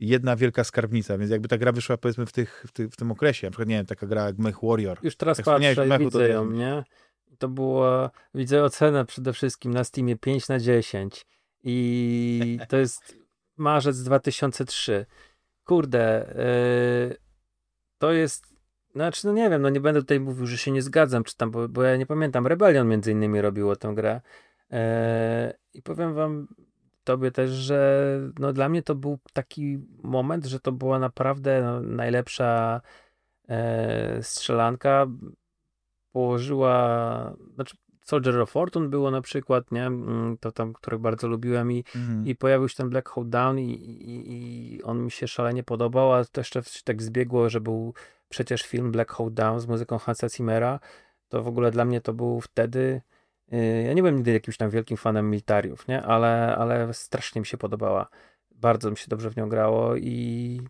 jedna wielka skarbnica, więc jakby ta gra wyszła powiedzmy w, tych, w, w tym okresie, na przykład nie wiem, taka gra jak Mech Warrior. Już teraz jak patrzę, Mechu, widzę to... ją, nie? To było, widzę ocenę przede wszystkim na Steamie 5 na 10 i to jest marzec 2003. Kurde, yy, to jest. Znaczy, no nie wiem, no nie będę tutaj mówił, że się nie zgadzam, czy tam, bo, bo ja nie pamiętam. Rebellion między innymi robiło tę grę. Yy, I powiem wam tobie też, że no dla mnie to był taki moment, że to była naprawdę no, najlepsza yy, strzelanka. Położyła, znaczy Soldier of Fortune było na przykład, nie? Mm, to tam, które bardzo lubiłem i, mhm. i pojawił się ten Black Hole Down i, i, i, on mi się szalenie podobał, a to jeszcze tak zbiegło, że był przecież film Black Hole Down z muzyką Hansa Zimmera. To w ogóle dla mnie to był wtedy y, ja nie byłem nigdy jakimś tam wielkim fanem militariów, nie? Ale, ale strasznie mi się podobała. Bardzo mi się dobrze w nią grało i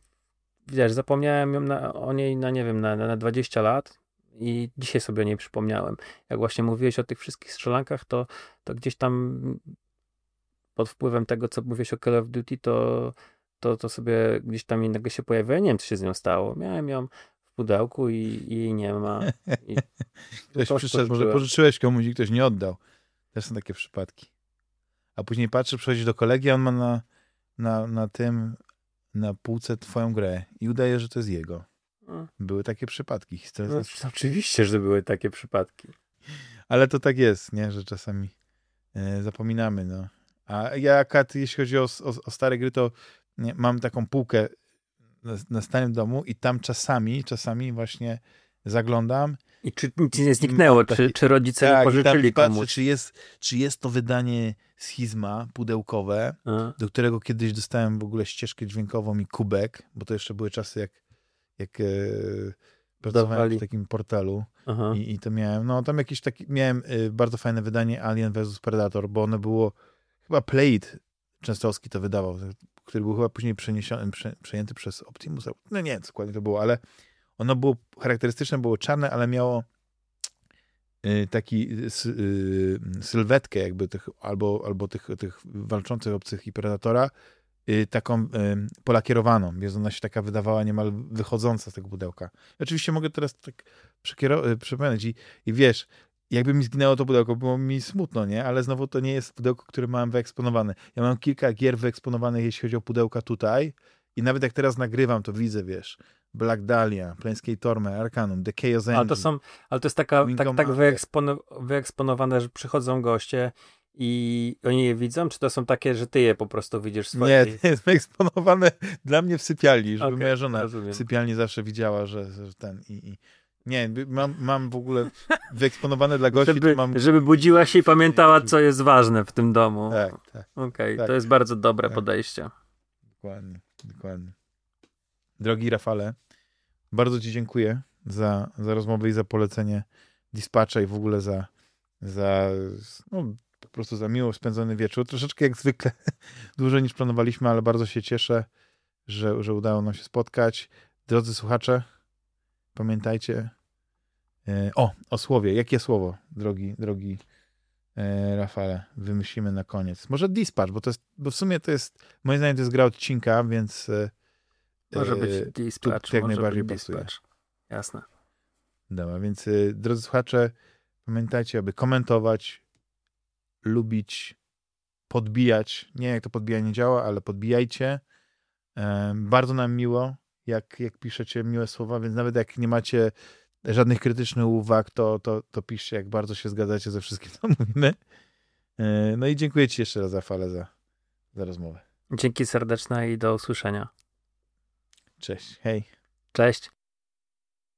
wiesz, zapomniałem ją na, o niej na, nie wiem, na, na 20 lat i dzisiaj sobie o niej przypomniałem. Jak właśnie mówiłeś o tych wszystkich strzelankach, to, to gdzieś tam pod wpływem tego, co mówiłeś o Call of Duty, to, to, to sobie gdzieś tam innego się pojawiło. Ja nie wiem, co się z nią stało. Miałem ją w pudełku i, i jej nie ma. I ktoś przyszedł, może pożyczyłeś komuś i ktoś nie oddał. Też są takie przypadki. A później patrzy, przychodzi do kolegi, a on ma na, na, na tym, na półce twoją grę i udaje, że to jest jego. Były takie przypadki. No, oczywiście, że były takie przypadki. Ale to tak jest, nie? Że czasami e, zapominamy, no. A ja akurat, jeśli chodzi o, o, o stare gry, to nie, mam taką półkę na, na starym domu i tam czasami, czasami właśnie zaglądam. I czy nic nie zniknęło? Czy, czy rodzice tak, pożyczyli komuś? Patrzę, czy jest, czy jest to wydanie schizma pudełkowe, A. do którego kiedyś dostałem w ogóle ścieżkę dźwiękową i kubek, bo to jeszcze były czasy, jak, jak e, pracowałem w takim portalu i, i, to miałem, no tam jakieś taki, miałem e, bardzo fajne wydanie Alien vs Predator, bo ono było, chyba Played Częstochowski to wydawał, który był chyba później przeniesiony, prze, przejęty przez Optimus, no nie wiem, dokładnie to było, ale ono było charakterystyczne, było czarne, ale miało y, taki y, sylwetkę jakby tych, albo, albo tych, tych walczących obcych i Predatora, taką polakierowaną, więc ona się taka wydawała niemal wychodząca z tego pudełka. Oczywiście mogę teraz tak przypomnieć i, i wiesz, jakby mi zginęło to pudełko, było mi smutno, nie? Ale znowu to nie jest pudełko, które mam wyeksponowane. Ja mam kilka gier wyeksponowanych, jeśli chodzi o pudełka tutaj i nawet jak teraz nagrywam, to widzę, wiesz, Black Dahlia, Planescape Torment, Arcanum, The Chaos Engine. Ale to są, ale to jest taka, tak, tak wyekspono, wyeksponowane, że przychodzą goście i oni je widzą, czy to są takie, że ty je po prostu widzisz swoje? Nie, to jest wyeksponowane dla mnie w sypialni, żeby okay, moja żona rozumiem. w sypialni zawsze widziała, że, że ten i, i nie, mam, mam w ogóle wyeksponowane dla gości. Żeby, mam... żeby budziła się i pamiętała, co jest ważne w tym domu. Tak, tak. Okej, okay, tak, to jest bardzo dobre tak. podejście. Dokładnie, dokładnie. Drogi Rafale, bardzo Ci dziękuję za, za rozmowę i za polecenie dispatcha i w ogóle za, za no, po prostu za miło spędzony wieczór. Troszeczkę jak zwykle dłużej niż planowaliśmy, ale bardzo się cieszę, że, że udało nam się spotkać. Drodzy słuchacze, pamiętajcie e, o, o słowie. Jakie słowo, drogi, drogi e, Rafale, wymyślimy na koniec? Może dispatch, bo to jest, bo w sumie to jest, moim zdaniem to jest gra odcinka, więc e, może być dispatch, jak najbardziej pasuje. Jasne. Dobra, więc drodzy słuchacze, pamiętajcie, aby komentować, lubić, podbijać. Nie jak to podbijanie działa, ale podbijajcie. Bardzo nam miło, jak, jak piszecie miłe słowa, więc nawet jak nie macie żadnych krytycznych uwag, to, to, to piszcie, jak bardzo się zgadzacie ze wszystkim, co mówimy. E, no i dziękuję Ci jeszcze raz, Rafale, za, za rozmowę. Dzięki serdeczne i do usłyszenia. Cześć, hej. Cześć.